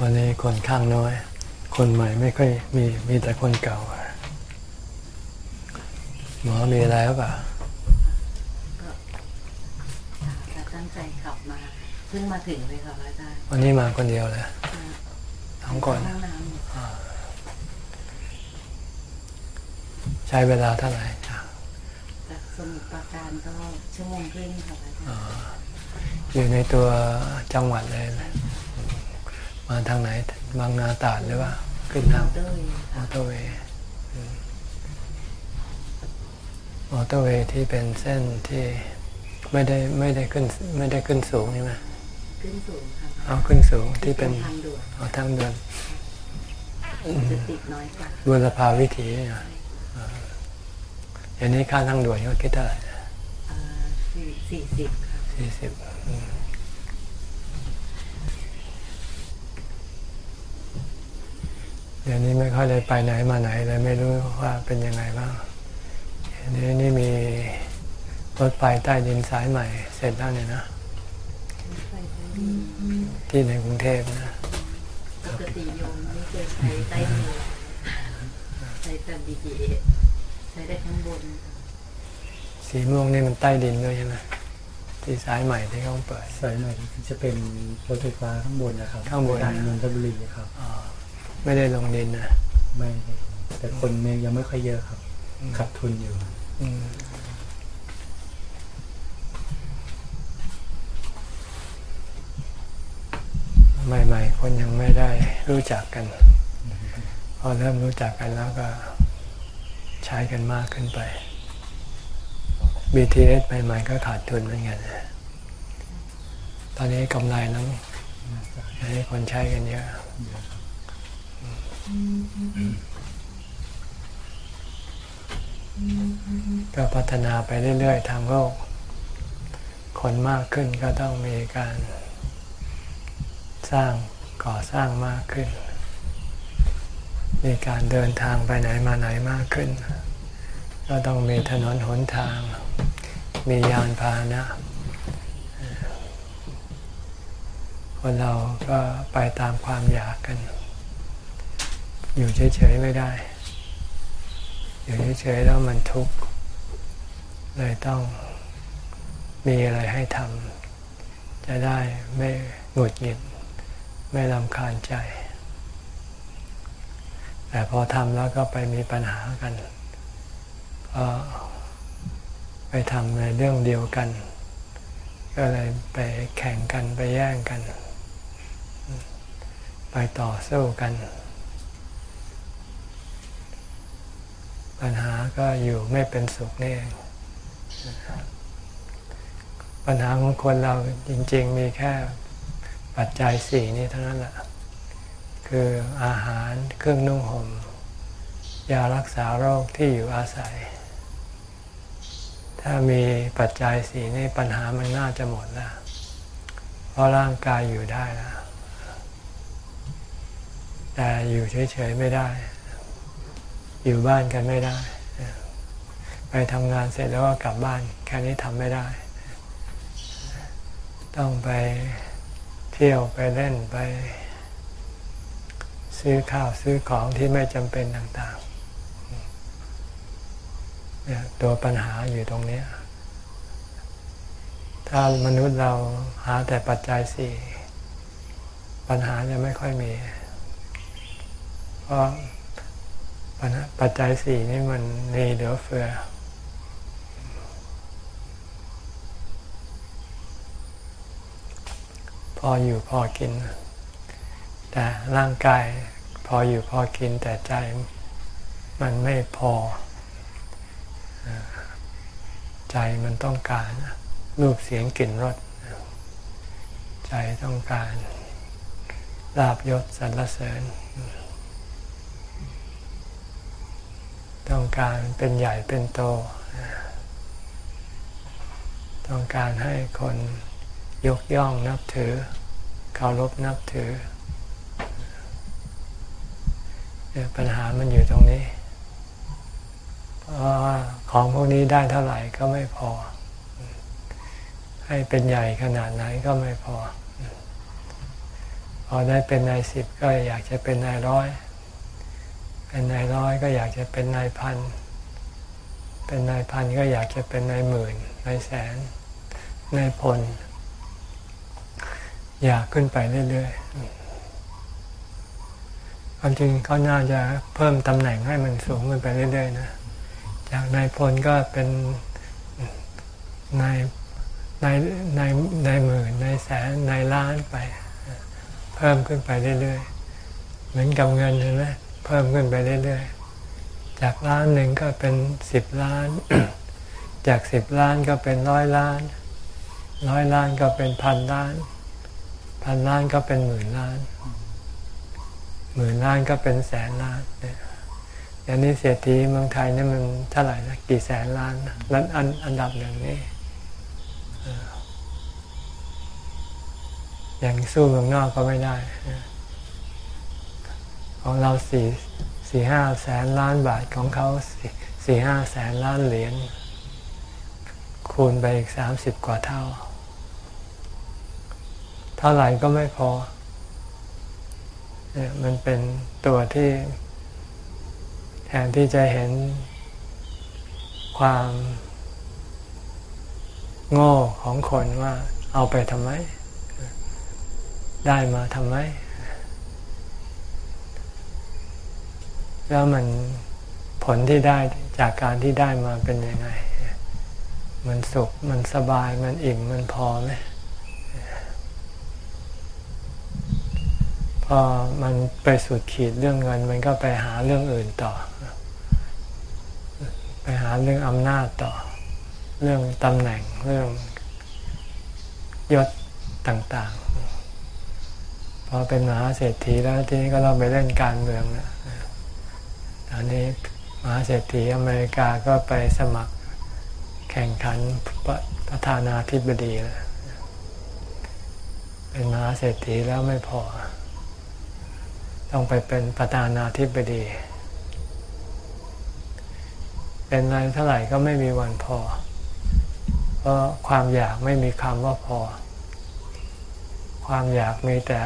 วันนี้คนข้างน้อย คนใหม่ไม่ค่อยมีมีแต่คนเก่า หมอมีอะไรหรือเปล่าก็จะตั้งใจขับมาเพิ่งมาถึงเลยค่ะพระอาจารย์วันนี้มาคนเดียวเลยสองคนห้องน้ำอยู่ใช้เวลาเท่าไหร่จ้ะจากสมุทรปราการก็ชั่วโมงครึ่งค่ะพระอาจารย์อยู่ในตัวจังหวัดเลยนะ มาทางไหนบางนาตราดหรือว่าขึ้นทางเต้ยมอเตอร์เวย์อืมมอเตอร์เวย์ที่เป็นเส้นที่ไม่ได้ไม่ได้ขึ้นไม่ได้ขึ้นสูงใช่ไหมขึ้นสูงค่ะเอาขึ้นสูงที่เป็นทางด่วนเอาทางเดินจะติดน้อยกว่าบุรพาวิถีนะอ่าอย่างนี้ค่าทางด่วนเขาคิดเท่าไหร่เอ่อสี่สี่สิบค่ะสี่สิบ ดี๋ยวนี้ไม่ค่อยได้ไปไหนมาไหนเลยไม่รู้ว่าเป็นยังไงบ้างเดี๋ยวนี้มีรถไฟใต้ดินสายใหม่ เสร็จแล้วเนี่ยนะไม่เคยใช้ดีที่ในกรุงเทพนะปกติโยมไม่เคยใช้ใต้ดินใช้แต่ BTS ใช้ได้ข้างบนค่ะสีม่วงนี่มันใต้ดินด้วยใช่ไหมที่สายใหม่ที่เขาเปิด สายหน่อยจะเป็นรถไฟฟ้าข้างบนนะครับข้างบนทางนนทบุรีครับอ๋อ ไม่ได้ลงดินนะไม่ได้แต่คนเนี่ยยังไม่ค่อยเยอะครับขาดทุนอยู่อืมใหม่ๆ คนยังไม่ได้รู้จักกัน พอเริ่มรู้จักกันแล้วก็ใช้กันมากขึ้นไป BTS ใหม่ๆ ก็ขาดทุนเหมือนกันนะตอนนี้กำไรแล้วอันนี้คนใช้กันเยอะ ก็พัฒนาไปเรื่อยๆทางโลก คนมากขึ้นก็ต้องมีการสร้างก่อสร้างมากขึ้น มีการเดินทางไปไหนมาไหนมากขึ้น ก็ต้องมีถนนหนทาง มียานพาหนะ คนเราก็ไปตามความอยากกัน อยู่เฉยๆไม่ได้ อยู่เฉยๆแล้วมันทุกข์เลยต้องมีอะไรให้ทำจะได้ไม่หงุดหงิดไม่ลำคาญใจ แต่พอทำแล้วก็ไปมีปัญหากันเพราะไปทำในเรื่องเดียวกัน ก็เลยไปแข่งกันไปแย่งกัน ไปต่อสู้กัน ปัญหาก็อยู่ไม่เป็นสุขนี่เองปัญหาของคนเราจริง ๆ มีแค่ปัจจัยสี่นี้เท่านั้นแหละคืออาหารเครื่องนุ่งห่มยารักษาโรคที่อยู่อาศัย ถ้ามีปัจจัยสี่นี้ปัญหามันน่าจะหมดแล้วเพราะร่างกายอยู่ได้แล้วแต่อยู่เฉยๆไม่ได้ อยู่บ้านกันไม่ได้ ไปทำงานเสร็จแล้วก็กลับบ้าน แค่นี้ทำไม่ได้ ต้องไปเที่ยวไปเล่นไป ซื้อข้าวซื้อของที่ไม่จำเป็นต่างๆตัวปัญหาอยู่ตรงนี้ ถ้ามนุษย์เราหาแต่ปัจจัยสี่ปัญหาจะไม่ค่อยมี เพราะ ปัจจัยสี่นี่มันมีเหลือเฟือ พออยู่พอกิน แต่ร่างกายพออยู่พอกินแต่ใจมันไม่พอ ใจมันต้องการรูปเสียงกลิ่นรสใจต้องการลาบยศสรรเสริญ ต้องการเป็นใหญ่เป็นโต ต้องการให้คนยกย่องนับถือเคารพนับถือ ปัญหามันอยู่ตรงนี้ เพราะว่าของพวกนี้ได้เท่าไหร่ก็ไม่พอ ให้เป็นใหญ่ขนาดไหนก็ไม่พอ พอได้เป็นนายสิบก็อยากจะเป็นนายร้อย เป็นนายร้อยก็อยากจะเป็นนายพัน เป็นนายพันก็อยากจะเป็นนายหมื่นนายแสนนายพล อยากขึ้นไปเรื่อยๆ ความจริงเขาน่าจะเพิ่มตำแหน่งให้มันสูงขึ้นไปเรื่อยๆนะจากนายพลก็เป็นนายนายนายนายหมื่นนายแสนนายล้านไป เพิ่มขึ้นไปเรื่อยๆ เหมือนกับเงินเห็นไหม เพิ่มขึ้นไปเรื่อยๆ จากล้านหนึ่งก็เป็นสิบล้าน จากสิบล้านก็เป็นร้อยล้าน ร้อยล้านก็เป็นพันล้าน พันล้านก็เป็นหมื่นล้าน หมื่นล้านก็เป็นแสนล้านเนี่ยอย่างนี้เศรษฐีเมืองไทยนี่มันเท่าไหร่นะกี่แสนล้านนะแล้วอันอันดับหนึ่งนี่อย่างสู้เมืองนอกก็ไม่ได้ ของเราสี่สี่ห้าแสนล้านบาทของเขาสี่สี่ห้าแสนล้านเหรียญคูณไปอีกสามสิบกว่าเท่า เท่าไหร่ก็ไม่พอเนี่ยมันเป็นตัวที่แทนที่จะเห็นความโง่ของคนว่าเอาไปทำไม ได้มาทำไม แล้วมันผลที่ได้จากการที่ได้มาเป็นยังไง มันสุขมันสบายมันอิ่มมันพอไหมพอมันไปสุดขีดเรื่องเงิน มันก็ไปหาเรื่องอื่นต่อ ไปหาเรื่องอำนาจต่อ เรื่องตำแหน่งเรื่องยศต่างๆ พอเป็นมหาเศรษฐีแล้วทีนี้ก็เราไปเล่นการเมืองแล้ว อนนี้มหาเศรษฐีอเมริกาก็ไปสมัครแข่งขันประธานาธิบดีแล้วเป็นมหาเศรษฐีแล้วไม่พอ ต้องไปเป็นประธานาธิบดี เป็นอะไรเท่าไหร่ก็ไม่มีวันพอ เพราะความอยากไม่มีคำว่าพอ ความอยากมีแต่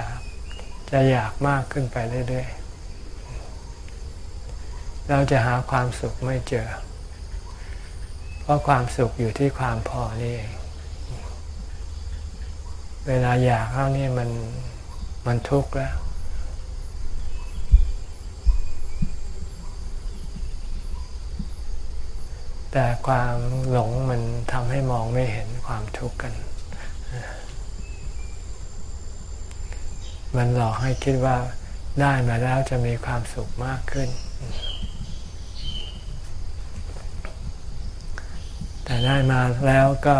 จะอยากมากขึ้นไปเรื่อยๆ เราจะหาความสุขไม่เจอ เพราะความสุขอยู่ที่ความพอนี่เอง เวลาอยากเท่านี้มันมันทุกข์แล้ว แต่ความหลงมันทำให้มองไม่เห็นความทุกข์กัน มันหลอกให้คิดว่าได้มาแล้วจะมีความสุขมากขึ้น แต่ได้มาแล้วก็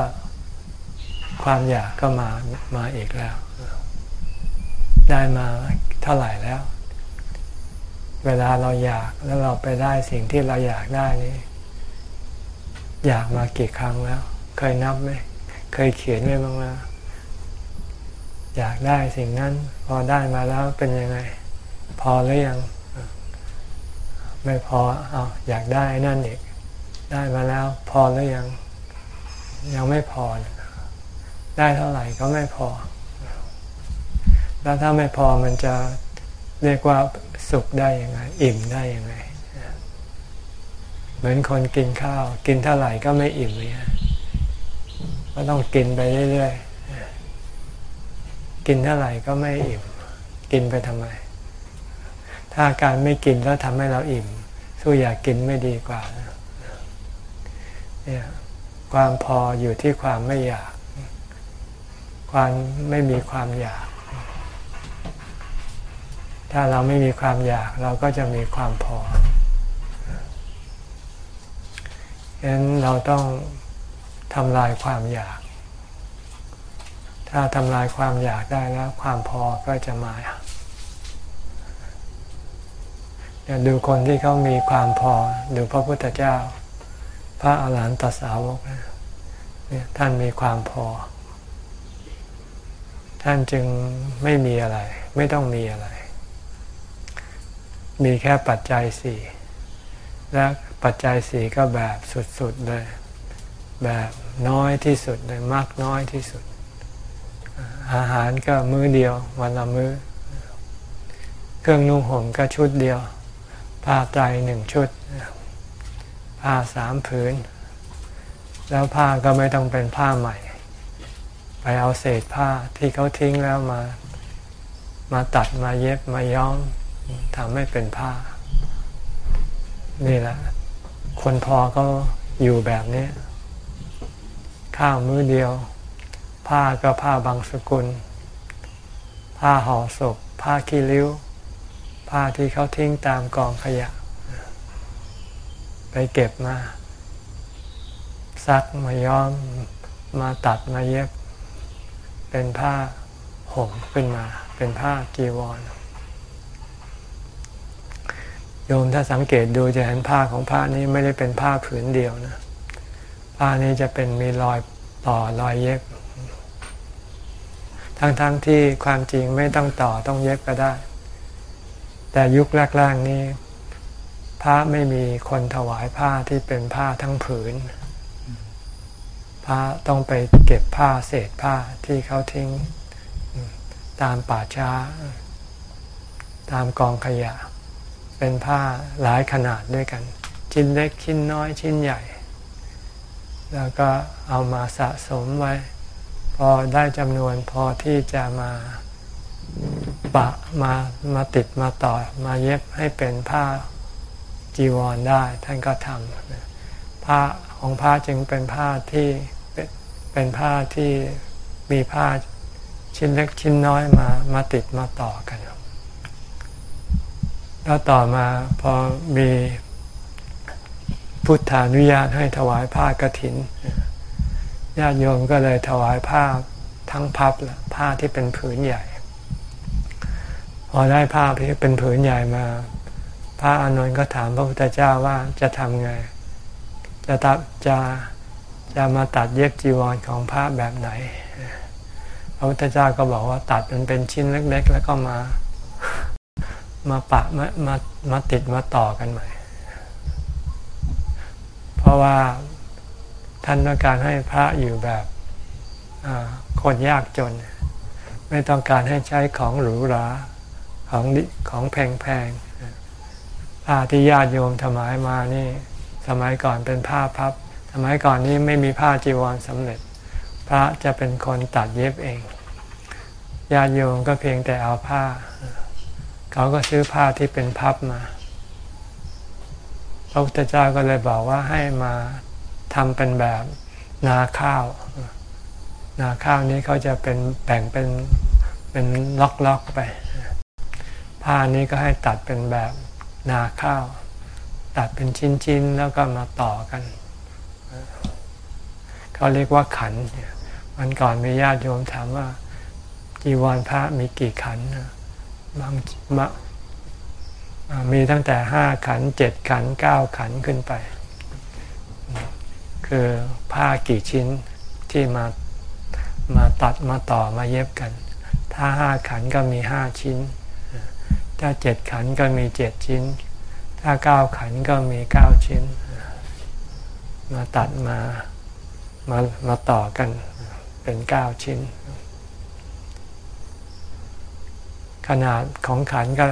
ความอยากก็มามาอีกแล้ว ได้มาเท่าไหร่แล้ว เวลาเราอยากแล้วเราไปได้สิ่งที่เราอยากได้นี่อยากมากี่ครั้งแล้ว เคยนับไหมเคยเขียนไว้บ้างไหมอยากได้สิ่งนั้น พอได้มาแล้วเป็นยังไง พอหรือยัง ไม่พอเอาอยากได้นั่นอีกได้มาแล้ว พอหรือยัง ยังไม่พอ ได้เท่าไหร่ก็ไม่พอ แล้วถ้าไม่พอมันจะเรียกว่าสุขได้ยังไง อิ่มได้ยังไง เหมือนคนกินข้าว กินเท่าไหร่ก็ไม่อิ่มเลยก็ต้องกินไปเรื่อยๆ กินเท่าไหร่ก็ไม่อิ่ม กินไปทำไม ถ้าการไม่กินแล้วทำให้เราอิ่ม สู้อยากกินไม่ดีกว่าเนี่ย ความพออยู่ที่ความไม่อยาก ความไม่มีความอยาก ถ้าเราไม่มีความอยากเราก็จะมีความพอฉะนั้นเราต้องทำลายความอยาก ถ้าทำลายความอยากได้แล้ว ความพอก็จะมาเดี๋ยวดูคนที่เขามีความพอ ดูพระพุทธเจ้า พระอาหารหันตสาวกเนี่ยท่านมีความพอ ท่านจึงไม่มีอะไร ไม่ต้องมีอะไร มีแค่ปัจจัยสี่และปัจจัยสี่ก็แบบสุดๆเลย แบบน้อยที่สุดเลยมากน้อยที่สุด อาหารก็มื้อเดียววันละมื้อ เครื่องนุ่งห่มก็ชุดเดียว ผ้าไตรหนึ่งชุด ผ้าสามผืน แล้วผ้าก็ไม่ต้องเป็นผ้าใหม่ ไปเอาเศษผ้าที่เขาทิ้งแล้วมา มาตัดมาเย็บมาย้อมทำให้เป็นผ้า นี่แหละ คนพอก็อยู่แบบนี้ ข้าวมื้อเดียว ผ้าก็ผ้าบางสกุล ผ้าห่อศพผ้าขี้ริ้ว ผ้าที่เขาทิ้งตามกองขยะ ไปเก็บมา ซักมาย้อมมาตัดมาเย็บ เป็นผ้าห่มขึ้นมา เป็นผ้ากีวร โยมถ้าสังเกตดูจะเห็นผ้าของผ้านี้ไม่ได้เป็นผ้าผืนเดียวนะ ผ้านี้จะเป็นมีรอยต่อรอยเย็บ ทั้งๆทที่ความจริงไม่ต้องต่อต้องเย็บก็ได้ แต่ยุคแรกๆนี้ พระไม่มีคนถวายผ้าที่เป็นผ้าทั้งผืน พระต้องไปเก็บผ้าเศษผ้าที่เขาทิ้งตามป่าช้า ตามกองขยะ เป็นผ้าหลายขนาดด้วยกัน ชิ้นเล็กชิ้นน้อยชิ้นใหญ่ แล้วก็เอามาสะสมไว้ พอได้จำนวนพอที่จะมาปะมามาติดมาต่อมาเย็บให้เป็นผ้า จีวรได้ท่านก็ทำผ้าของผ้าจึงเป็นผ้าที่เป็นผ้าที่มีผ้าชิ้นเล็กชิ้นน้อยมามาติดมาต่อกัน แล้วต่อมาพอมีพุทธานุญาตให้ถวายผ้ากรถินญาติโยมก็เลยถวายผ้าทั้งพับละผ้าที่เป็นผืนใหญ่ พอได้ผ้าที่เป็นผืนใหญ่มา พระอานนท์ก็ถามพระพุทธเจ้าว่าจะทำไง จะตัดจะจะมาตัดเย็บจีวรของพระแบบไหน พระพุทธเจ้าก็บอกว่าตัดมันเป็นชิ้นเล็ก ๆ แล้วก็มามาปะมามามาติดมาต่อกันใหม่ เพราะว่าท่านต้องการให้พระอยู่แบบคนยากจน ไม่ต้องการให้ใช้ของหรูหราของของแพงๆ ผ้าที่ญาติโยมถวายมานี่ สมัยก่อนเป็นผ้าพับ สมัยก่อนนี้ไม่มีผ้าจีวรสำเร็จ พระจะเป็นคนตัดเย็บเองญาติโยมก็เพียงแต่เอาผ้า เขาก็ซื้อผ้าที่เป็นพับมาพระพุทธเจ้าก็เลยบอกว่าให้มาทำเป็นแบบนาข้าว นาข้าวนี้เขาจะเป็นแบ่งเป็นเป็นล็อกๆไป ผ้านี้ก็ให้ตัดเป็นแบบ นาข้าว ตัดเป็นชิ้นๆแล้วก็มาต่อกันเขาเรียกว่าขันวันก่อนมีญาติโยมถามว่าจีวรพระมีกี่ขันบางมีตั้งแต่ห้าขันเจ็ดขันเก้าขันขึ้นไป คือผ้ากี่ชิ้นที่มามาตัดมาต่อมาเย็บกัน ถ้าห้าขันก็มีห้าชิ้น ถ้าเจ็ดขันก็มีเจ็ดชิ้น ถ้าเก้าขันก็มีเก้าชิ้น มาตัดมามามาต่อกันเป็นเก้าชิ้น ขนาดของขันก็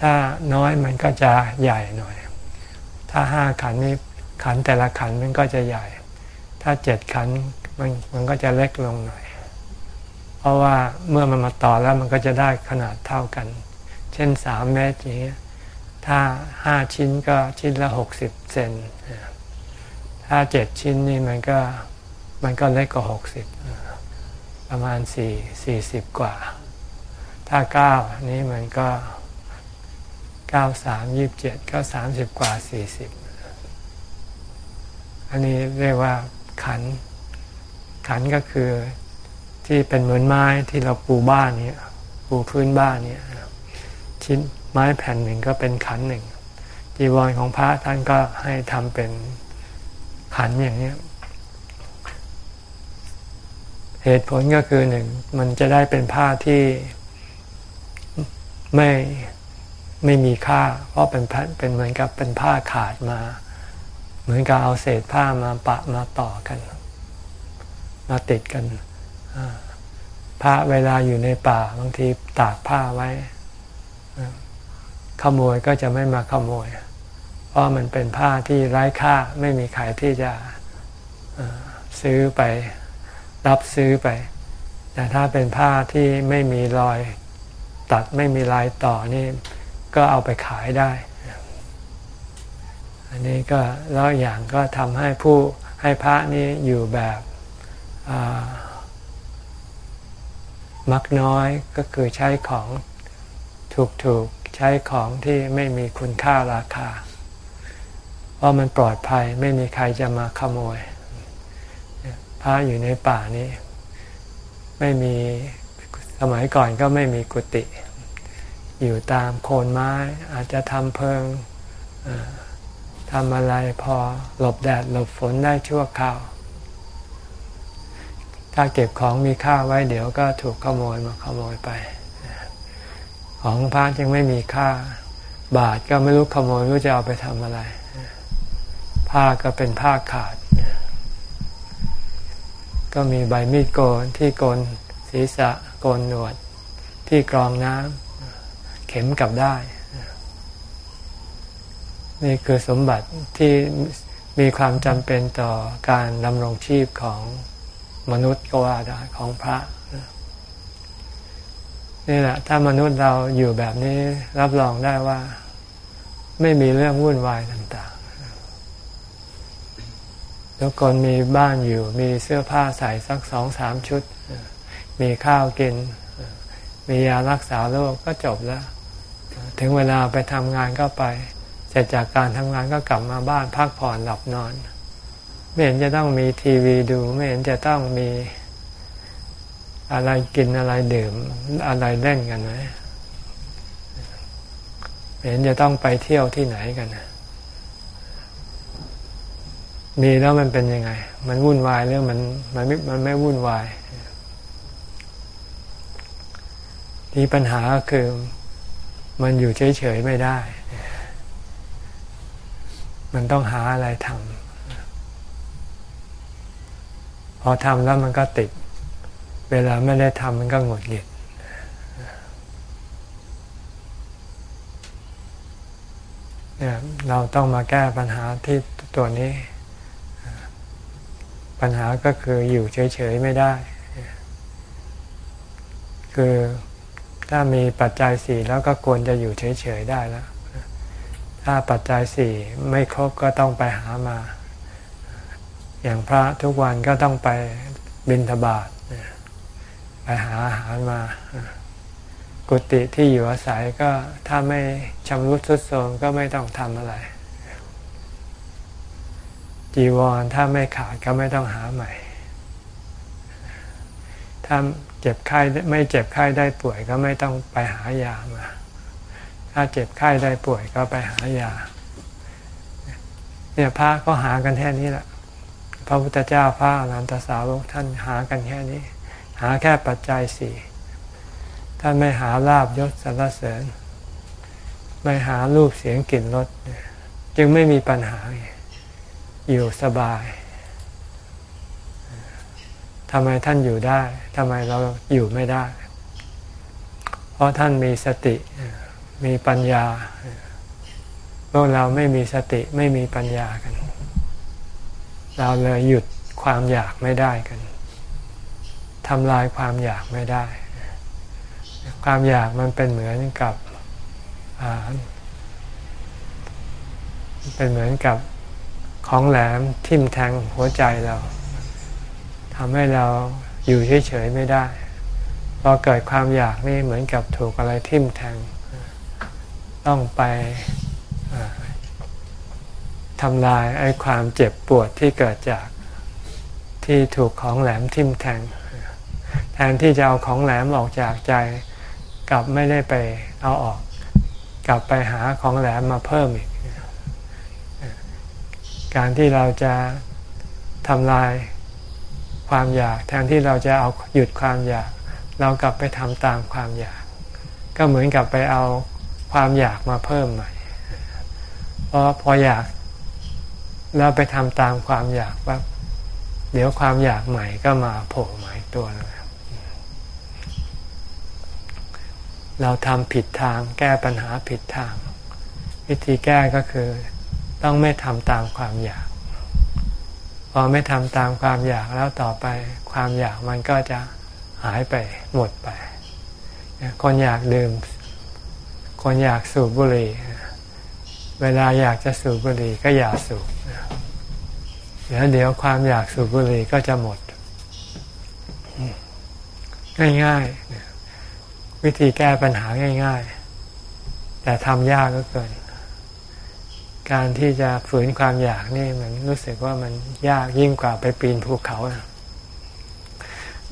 ถ้าน้อยมันก็จะใหญ่หน่อย ถ้าห้าขันนี้ขันแต่ละขันมันก็จะใหญ่ ถ้าเจ็ดขันมันมันก็จะเล็กลงหน่อย เพราะว่าเมื่อมันมาต่อแล้วมันก็จะได้ขนาดเท่ากัน เช่นสามเมตรอย่างเงี้ยถ้าห้าชิ้นก็ชิ้นละหกสิบเซนถ้าเจ็ดชิ้นนี่มันก็มันก็เล็กกว่าหกสิบประมาณสี่สี่สิบกว่า ถ้าเก้านี้มันก็เก้าสามยี่บเจ็ดก็สามสิบกว่าสี่สิบอันนี้เรียกว่าขัน ขันก็คือที่เป็นเหมือนไม้ที่เราปูบ้านเนี่ยปูพื้นบ้านเนี่ย ชิ้นไม้แผ่นหนึ่งก็เป็นขันหนึ่งจีวรของพระท่านก็ให้ทำเป็นขันอย่างนี้เหตุผลก็คือหนึ่งมันจะได้เป็นผ้าที่ไม่ไม่มีค่า เพราะเป็นเป็นเหมือนกับเป็นผ้าขาดมา เหมือนกับเอาเศษผ้ามาปะมาต่อกัน มาติดกันผ้าเวลาอยู่ในป่าบางทีตากผ้าไว้ ขโมยก็จะไม่มาขโมย เพราะมันเป็นผ้าที่ไร้ค่าไม่มีใครที่จะซื้อไปรับซื้อไป แต่ถ้าเป็นผ้าที่ไม่มีรอยตัดไม่มีลายต่อนี่ก็เอาไปขายได้ อันนี้ก็แล้วอย่างก็ทำให้ผู้ให้พระนี่อยู่แบบมักน้อยก็คือใช้ของถูกๆ ใช้ของที่ไม่มีคุณค่าราคา เพราะมันปลอดภัยไม่มีใครจะมาขโมยพระอยู่ในป่านี้ ไม่มีสมัยก่อนก็ไม่มีกุฏิอยู่ตามโคนไม้อาจจะทำเพิงทำอะไรพอหลบแดดหลบฝนได้ชั่วคราว ถ้าเก็บของมีค่าไว้เดี๋ยวก็ถูกขโมยมาขโมยไป ของพระจึงไม่มีค่า บาทก็ไม่รู้ขโมยรู้จะเอาไปทำอะไร ผ้าก็เป็นผ้าขาด ก็มีใบมีดโกนที่โกนศีรษะโกนหนวด ที่กรองน้ำเข็มกลับได้ นี่คือสมบัติที่มีความจำเป็นต่อการดำรงชีพของมนุษย์ก็ว่าได้ของพระ นี่แหละ ถ้ามนุษย์เราอยู่แบบนี้รับรองได้ว่า ไม่มีเรื่องวุ่นวายต่างๆทุกคนมีบ้านอยู่ มีเสื้อผ้าใส่สักสองสามชุด มีข้าวกิน มียารักษาโรคก็จบแล้ว ถึงเวลาไปทำงานก็ไป เสร็จจากการทำงานก็กลับมาบ้านพักผ่อนหลับนอน ไม่เห็นจะต้องมีทีวีดู ไม่เห็นจะต้องมี อะไรกินอะไรดื่มอะไรเล่นกันไหมเห็นจะต้องไปเที่ยวที่ไหนกันมีแล้วมันเป็นยังไง มันวุ่นวายเรื่องมันมันไม่มันไม่วุ่นวาย ที่ปัญหาคือมันอยู่เฉยๆไม่ได้ มันต้องหาอะไรทำพอทำแล้วมันก็ติด เวลาไม่ได้ทำมันก็หงดหงิดเนี่ยเราต้องมาแก้ปัญหาที่ตัวนี้ ปัญหาก็คืออยู่เฉยๆไม่ได้ คือถ้ามีปัจจัยสี่แล้วก็ควรจะอยู่เฉยๆได้แล้ว ถ้าปัจจัยสี่ไม่ครบก็ต้องไปหามา อย่างพระทุกวันก็ต้องไปบิณฑบาต ไปหาอาหารมา กุฏิที่อยู่อาศัยก็ถ้าไม่ชำรุดทรุดโทรมก็ไม่ต้องทำอะไร จีวรถ้าไม่ขาดก็ไม่ต้องหาใหม่ ถ้าเจ็บไข้ไม่เจ็บไข้ได้ป่วยก็ไม่ต้องไปหายามา ถ้าเจ็บไข้ได้ป่วยก็ไปหายาเนี่ยพระก็หากันแค่นี้แหละ พระพุทธเจ้าพระอรหันตสาวกท่านหากันแค่นี้ หาแค่ปัจจัยสี่ท่านไม่หาลาบยศสรรเสริญ ไม่หารูปเสียงกลิ่นรสจึงไม่มีปัญหา อยู่สบายทำไมท่านอยู่ได้ทำไมเราอยู่ไม่ได้ เพราะท่านมีสติมีปัญญา พวกเราไม่มีสติไม่มีปัญญากัน เราเลยหยุดความอยากไม่ได้กัน ทำลายความอยากไม่ได้ ความอยากมันเป็นเหมือนกับเป็นเหมือนกับของแหลมทิ่มแทงหัวใจเราทำให้เราอยู่เฉยๆไม่ได้พอเกิดความอยากนี่เหมือนกับถูกอะไรทิ่มแทง ต้องไปทำลายไอ้ความเจ็บปวดที่เกิดจากที่ถูกของแหลมทิ่มแทง แทนที่จะเอาของแหลมออกจากใจ กลับไม่ได้ไปเอาออก กลับไปหาของแหลมมาเพิ่มอีก การที่เราจะทำลายความอยาก แทนที่เราจะเอาหยุดความอยาก เรากลับไปทำตามความอยาก ก็เหมือนกับไปเอาความอยากมาเพิ่มใหม่เพราะพออยากแล้วไปทำตามความอยากว่าเดี๋ยวความอยากใหม่ก็มาโผล่ใหม่ตัวเลย เราทำผิดทางแก้ปัญหาผิดทาง วิธีแก้ก็คือต้องไม่ทำตามความอยาก พอไม่ทำตามความอยากแล้วต่อไปความอยากมันก็จะหายไปหมดไป คนอยากดื่ม คนอยากสูบบุหรี่ เวลาอยากจะสูบบุหรี่ก็อย่าสูบเดี๋ยวเดี๋ยวความอยากสูบบุหรี่ก็จะหมด ง่ายๆ วิธีแก้ปัญหาง่าย ๆ แต่ทำยากก็เกิน การที่จะฝืนความอยากนี่มันรู้สึกว่ามันยากยิ่งกว่าไปปีนภูเขา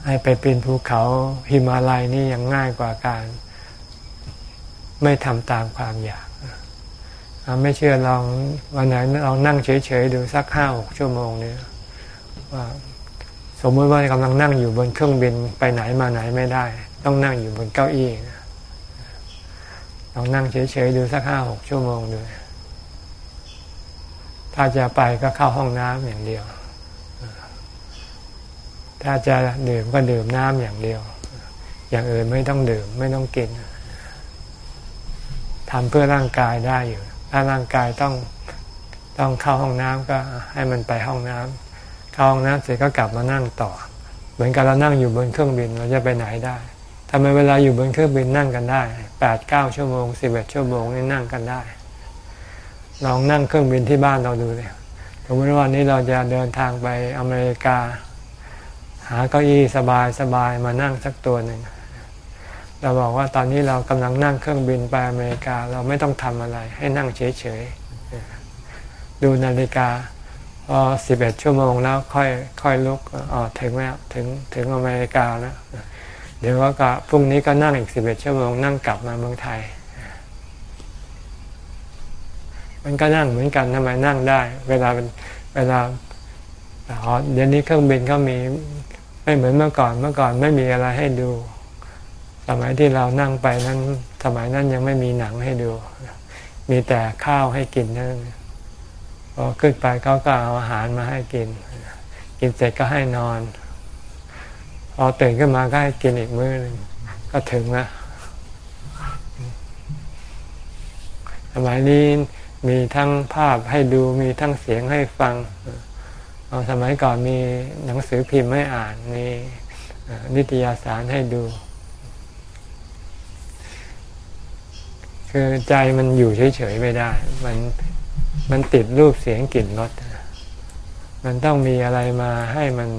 ให้ไปปีนภูเขาหิมาลัยนี่ยังง่ายกว่าการ ไม่ทำตามความอยากไม่เชื่อลองวันไหนลองนั่งเฉยๆดูสักห้าหกชั่วโมงนี้ว่าสมมติว่ากำลังนั่งอยู่บนเครื่องบินไปไหนมาไหนไม่ได้ ต้องนั่งอยู่บนเก้าอี้ลองนั่งเฉยๆดูสักห้าหกชั่วโมงดูถ้าจะไปก็เข้าห้องน้ำอย่างเดียว ถ้าจะดื่มก็ดื่มน้ำอย่างเดียว อย่างอื่นไม่ต้องดื่มไม่ต้องกินทำเพื่อร่างกายได้อยู่ ถ้าร่างกายต้องต้องเข้าห้องน้ำก็ให้มันไปห้องน้ำเข้าห้องน้ำเสร็จก็กลับมานั่งต่อ เหมือนกับเรานั่งอยู่บนเครื่องบินเราจะไปไหนได้ำไมเวลาอยู่บนเครื่องบินนั่งกันได้แปดเก้าชั่วโมงสิบเอ็ดชั่วโมงนี่นั่งกันได้ ลองนั่งเครื่องบินที่บ้านเราดูเลยสมมติว่านี้เราจะเดินทางไปอเมริกา หาเก้าอี้สบายสบายมานั่งสักตัวหนึ่งเราบอกว่าตอนนี้เรากำลังนั่งเครื่องบินไปอเมริกาเราไม่ต้องทำอะไร ให้นั่งเฉยๆดูนาฬิกาพอสิบเอ็ดชั่วโมงแล้วค่อยค่อยลุกอ๋อถึงแล้วถึงถึงอเมริกาแล้ว เดี๋ยวก็พรุ่งนี้ก็นั่งอีกสิบเอ็ดชั่วโมงนั่งกลับมาเมืองไทย มันก็นั่งเหมือนกันทำไมนั่งได้ เวลาเป็นเวลาเดี๋ยวนี้เครื่องบินก็มีไม่เหมือนเมื่อก่อนเมื่อก่อนไม่มีอะไรให้ดู สมัยที่เรานั่งไปนั้นสมัยนั้นยังไม่มีหนังให้ดู มีแต่ข้าวให้กินนั่นพอขึ้นไปเขาก็เอาอาหารมาให้กิน กินเสร็จก็ให้นอน พอตื่นขึ้นมาก็ให้กินอีกมื้อนึงก็ถึงล้วสมัยนี้มีทั้งภาพให้ดูมีทั้งเสียงให้ฟังสมัยก่อนมีหนังสือพิมพ์ให้อ่านมีนิตยสารให้ดู คือใจมันอยู่เฉยๆไม่ได้ มันมันติดรูปเสียงกลิ่นรสมันต้องมีอะไรมาให้มัน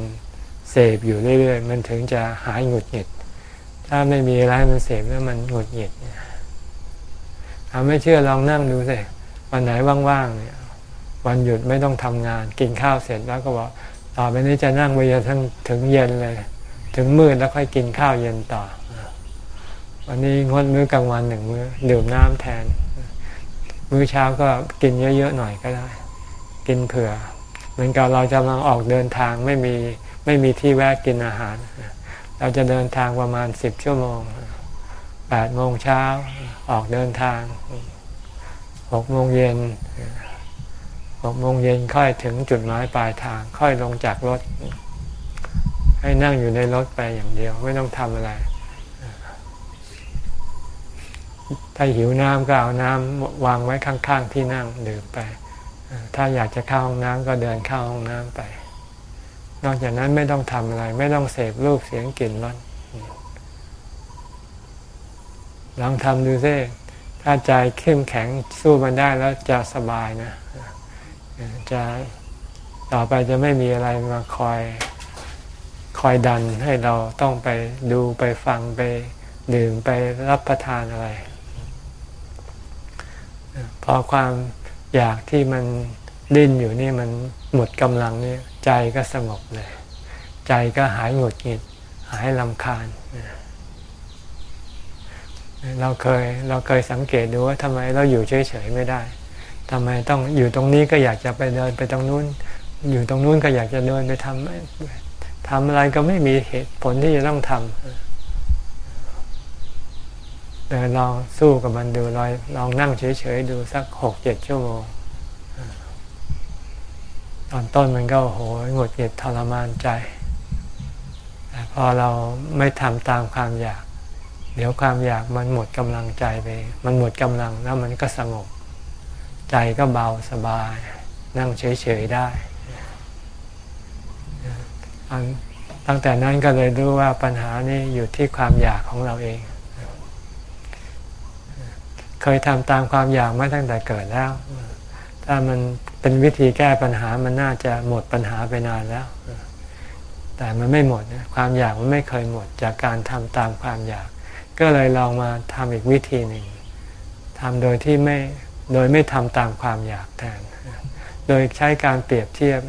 เสพอยู่เรื่อยๆ มันถึงจะหายหงุดหงิด ถ้าไม่มีอะไรมันเสพแล้วมันหงุดหงิดถ้าไม่เชื่อลองนั่งดูสิวันไหนว่างๆเนี่ยวันหยุดไม่ต้องทำงาน กินข้าวเสร็จแล้วก็บอกต่อไปนี้จะนั่งไปจนถึงถึงเย็นเลย ถึงมืดแล้วค่อยกินข้าวเย็นต่อ วันนี้งดมื้อกลางวันหนึ่งมื้อดื่มน้ำแทน มื้อเช้าก็กินเยอะๆหน่อยก็ได้ กินเผื่อ เหมือนกับเราจะมาออกเดินทางไม่มี ไม่มีที่แวะกินอาหาร เราจะเดินทางประมาณสิบชั่วโมงแปดโมงเช้าออกเดินทางหกโมงเย็นหกโมงเย็นค่อยถึงจุดหมายปลายทาง ค่อยลงจากรถ ให้นั่งอยู่ในรถไปอย่างเดียว ไม่ต้องทำอะไร ถ้าหิวน้ำก็เอาน้ำวางไว้ข้างๆที่นั่งดื่มไป ถ้าอยากจะเข้าห้องน้ำก็เดินเข้าห้องน้ำไป นอกจากนั้นไม่ต้องทำอะไร ไม่ต้องเสพรูปเสียงกลิ่นรสลองทำดูซิถ้าใจเข้มแข็งสู้มันได้แล้วจะสบายนะ จะต่อไปจะไม่มีอะไรมาคอยคอยดันให้เราต้องไปดูไปฟังไปดื่มไปรับประทานอะไร พอความอยากที่มันดิ้นอยู่นี่มันหมดกำลังนี่ ใจก็สงบเลย ใจก็หายหงุดหงิด หายลำคาญ เราเคยเราเคยสังเกตดูว่าทำไมเราอยู่เฉยๆไม่ได้ทำไมต้องอยู่ตรงนี้ก็อยากจะไปเดินไปตรงนู้น อยู่ตรงนู้นก็อยากจะเดินไปทำทำอะไรก็ไม่มีเหตุผลที่จะต้องทำเดินลองสู้กับมันดูลอยลองนั่งเฉยๆดูสักหกเจ็ดชั่วโมง ตอนต้นมันก็โหยหงดหงิดทรมานใจ แต่พอเราไม่ทำตามความอยาก เดี๋ยวความอยากมันหมดกำลังใจไป มันหมดกำลังแล้วมันก็สงบ ใจก็เบาสบาย นั่งเฉยๆได้ันตั้งแต่นั้นก็เลยรู้ว่าปัญหานี้อยู่ที่ความอยากของเราเอง เคยทำตามความอยากมาตั้งแต่เกิดแล้ว ถ้ามันเป็นวิธีแก้ปัญหามันน่าจะหมดปัญหาไปนานแล้ว แต่มันไม่หมดความอยากมันไม่เคยหมดจากการทำตามความอยาก ก็เลยลองมาทำอีกวิธีหนึ่งทำโดยที่ไม่โดยไม่ทำตามความอยากแทน โดยใช้การเปรียบเทียบ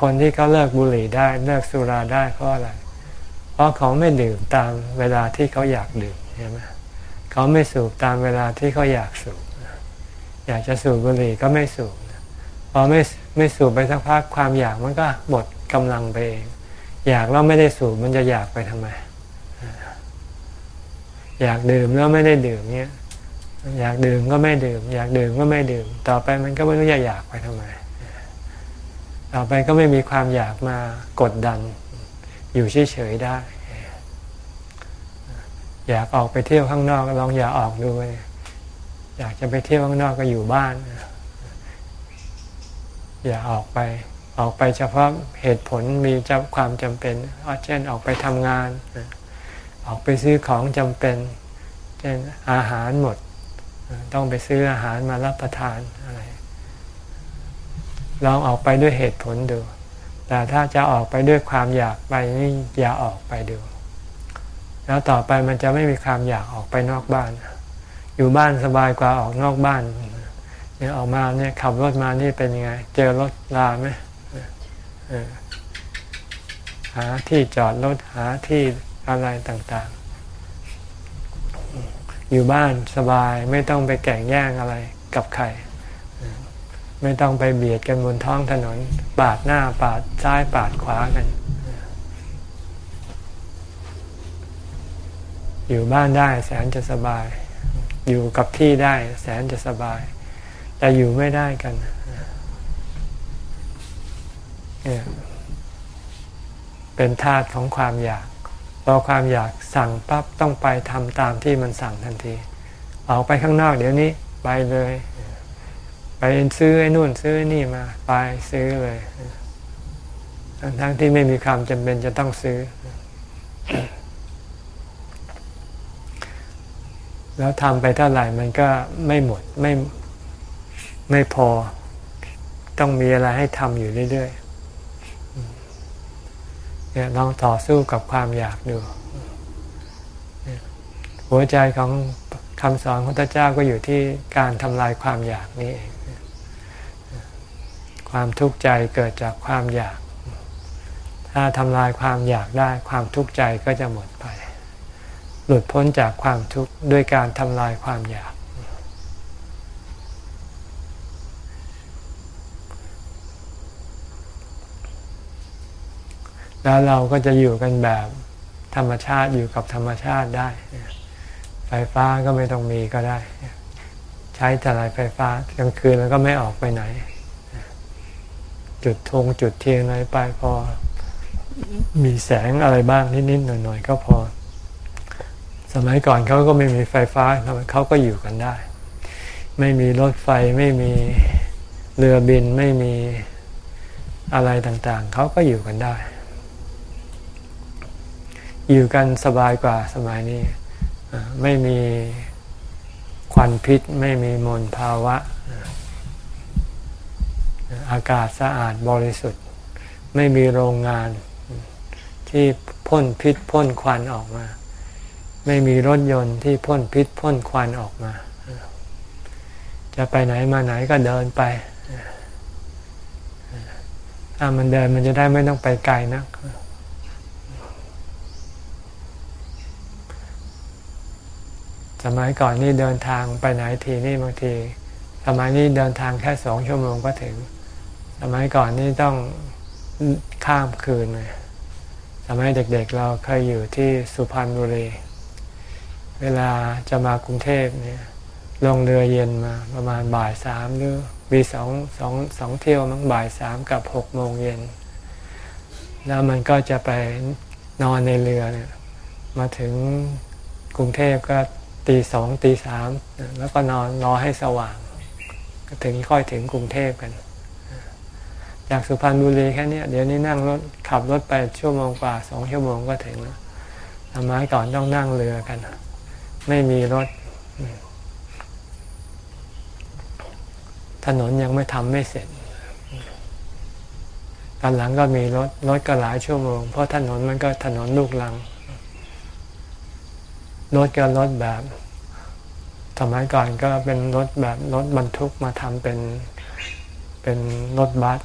คนที่เขาเลิกบุหรี่ได้เลิกสุราได้เพราะอะไร เพราะเขาไม่ดื่มตามเวลาที่เขาอยากดื่มใช่ไหมเขาไม่สูบตามเวลาที่เขาอยากสูบ อยากจะสูบบุหรี่ก็ไม่สูบพอไม่ไม่สูบไปสักพักความอยากมันก็หมดกำลังไปเองอยากแล้วไม่ได้สูบมันจะอยากไปทำไม อยากดื่มแล้วไม่ได้ดื่มเนี้ยอยากดื่มก็ไม่ดื่ม อยากดื่มก็ไม่ดื่ม ต่อไปมันก็ไม่รู้จะอยากไปทำไม ต่อไปก็ไม่มีความอยากมากดดัน อยู่เฉยๆได้ อยากออกไปเที่ยวข้างนอกลองอย่าออกดู อยากจะไปเที่ยวข้างนอกก็อยู่บ้าน อย่าออกไป ออกไปเฉพาะเหตุผลมีจความจำเป็นเช่นออกไปทำงาน ออกไปซื้อของจำเป็น เช่นอาหารหมด ต้องไปซื้ออาหารมารับประทานอะไรลองออกไปด้วยเหตุผลดู แต่ถ้าจะออกไปด้วยความอยากไปนี่อย่าออกไปดู แล้วต่อไปมันจะไม่มีความอยากออกไปนอกบ้าน อยู่บ้านสบายกว่าออกนอกบ้านเนี่ยออกมาเนี่ยขับรถมานี่เป็นยังไง เจอรถลาไหมหาที่จอดรถหาที่อะไรต่างๆ อยู่บ้านสบายไม่ต้องไปแข่งแย่งอะไรกับใครไม่ต้องไปเบียดกันบนท้องถนน ปาดหน้าปาดซ้ายปาดขวากัน อยู่บ้านได้แสนจะสบาย อยู่กับที่ได้ แสนจะสบาย แต่อยู่ไม่ได้กันเป็นธาตุของความอยากพอความอยากสั่งปั๊บต้องไปทำตามที่มันสั่งทันที ออกไปข้างนอกเดี๋ยวนี้ไปเลย ไปซื้อไอ้นู่นซื้อนี่มา ไปซื้อเลยทั้งที่ไม่มีความจำเป็นจะต้องซื้อ แล้วทำไปเท่าไหร่มันก็ไม่หมดไม่ไม่พอ ต้องมีอะไรให้ทำอยู่เรื่อยๆเนี่ยลองต่อสู้กับความอยากดู หัวใจของคำสอนของพระเจ้าก็อยู่ที่การทำลายความอยากนี่เองความทุกข์ใจเกิดจากความอยาก ถ้าทำลายความอยากได้ ความทุกข์ใจก็จะหมดไป หลุดพ้นจากความทุกข์ด้วยการทำลายความอยาก แล้วเราก็จะอยู่กันแบบธรรมชาติอยู่กับธรรมชาติได้ ไฟฟ้าก็ไม่ต้องมีก็ได้ ใช้แต่ไรไฟฟ้ากลางคืนแล้วก็ไม่ออกไปไหน จุดธงจุดเทียนอะไรไปพอมีแสงอะไรบ้างนิดๆหน่อยๆก็พอ สมัยก่อนเขาก็ไม่มีไฟฟ้าเขาก็อยู่กันได้ ไม่มีรถไฟไม่มีเรือบินไม่มีอะไรต่างๆ เขาก็อยู่กันได้ อยู่กันสบายกว่าสมัยนี้ ไม่มีควันพิษ ไม่มีมลภาวะ อากาศสะอาดบริสุทธิ์ ไม่มีโรงงานที่พ่นพิษพ่นควันออกมา ไม่มีรถยนต์ที่พ่นพิษพ่นควันออกมา จะไปไหนมาไหนก็เดินไปถ้ามันเดินมันจะได้ไม่ต้องไปไกลนักสมัยก่อนนี่เดินทางไปไหนทีนี่บางที สมัยนี้เดินทางแค่สองชั่วโมงก็ถึง สมัยก่อนนี่ต้องข้ามคืนเลยสมัยเด็กๆเราเคยอยู่ที่สุพรรณบุรี เวลาจะมากรุงเทพเนี่ยลงเรือเย็นมาประมาณบ่ายสามหรือมีสองสองสองเที่ยวมั้งบ่ายสามกับหกโมงเย็น แล้วมันก็จะไปนอนในเรือเนี่ยมาถึงกรุงเทพก็ตีสองตีสามแล้วก็นอนรอให้สว่าง ถึงค่อยถึงกรุงเทพกัน จากสุพรรณบุรีแค่นี้เดี๋ยวนี้นั่งรถขับรถไปชั่วโมงกว่าสองชั่วโมงก็ถึงแล้วสมัยก่อนต้องนั่งเรือกัน ไม่มีรถ ถนนยังไม่ทำไม่เสร็จตอนหลังก็มีรถรถก็หลายชั่วโมง เพราะถนนมันก็ถนนลูกลังรถก็รถแบบสมัยก่อนก็เป็นรถแบบรถบรรทุกมาทำเป็นเป็นรถบัส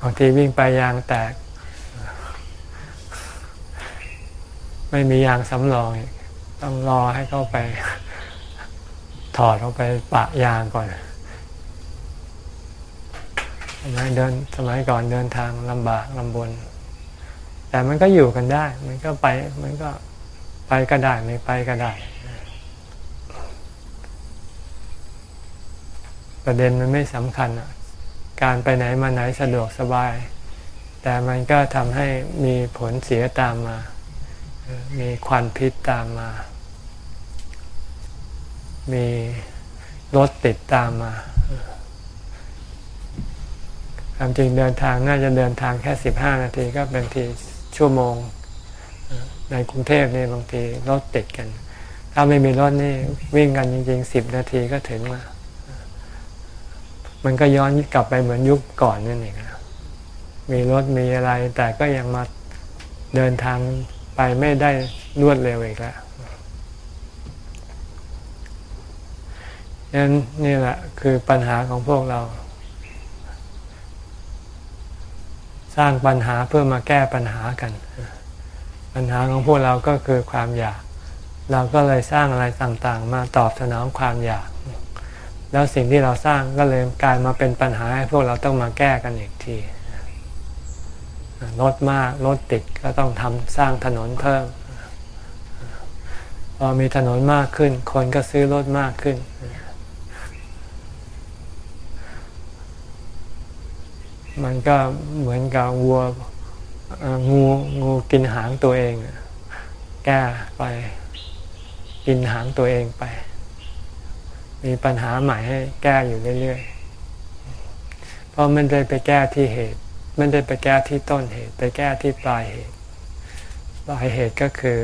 บางทีวิ่งไปยางแตก ไม่มียางสำรองต้องรอให้เขาไป ถอดเขาไปปะยางก่อนสมัยเดินสมัยก่อนเดินทางลำบากลำบน แต่มันก็อยู่กันได้ มันก็ไป มันก็ไปก็ได้ไม่ไปก็ได้ ประเด็นมันไม่สำคัญอะการไปไหนมาไหนสะดวกสบาย แต่มันก็ทำให้มีผลเสียตามมา มีควันพิษตามมา มีรถติดตามมาความจริงเดินทางน่าจะเดินทางแค่สิบห้านาทีก็เป็นทีชั่วโมง ในกรุงเทพนี่บางทีรถติดกัน ถ้าไม่มีรถนี่วิ่งกันจริงๆสิบนาทีก็ถึงล้วมันก็ย้อนกลับไปเหมือนยุคก่อนนั่นเองมีรถมีอะไรแต่ก็ยังมาเดินทาง ไปไม่ได้รวดเร็วอีกแล้วนั่นนี่แหละคือปัญหาของพวกเรา สร้างปัญหาเพื่อมาแก้ปัญหากัน ปัญหาของพวกเราก็คือความอยาก เราก็เลยสร้างอะไรต่างๆ มาตอบสนองความอยาก แล้วสิ่งที่เราสร้างก็เลยกลายมาเป็นปัญหาให้พวกเราต้องมาแก้กันอีกที รถมากรถติดก็ต้องทำสร้างถนนเพิ่มพอมีถนนมากขึ้น คนก็ซื้อรถมากขึ้น มันก็เหมือนกับวัวงูงูกินหางตัวเอง แก้ไปกินหางตัวเองไป มีปัญหาใหม่ให้แก้อยู่เรื่อยๆ เพราะมันได้ไปแก้ที่เหตุ ไม่ได้ไปแก้ที่ต้นเหตุ ไปแก้ที่ปลายเหตุ ปลายเหตุก็คือ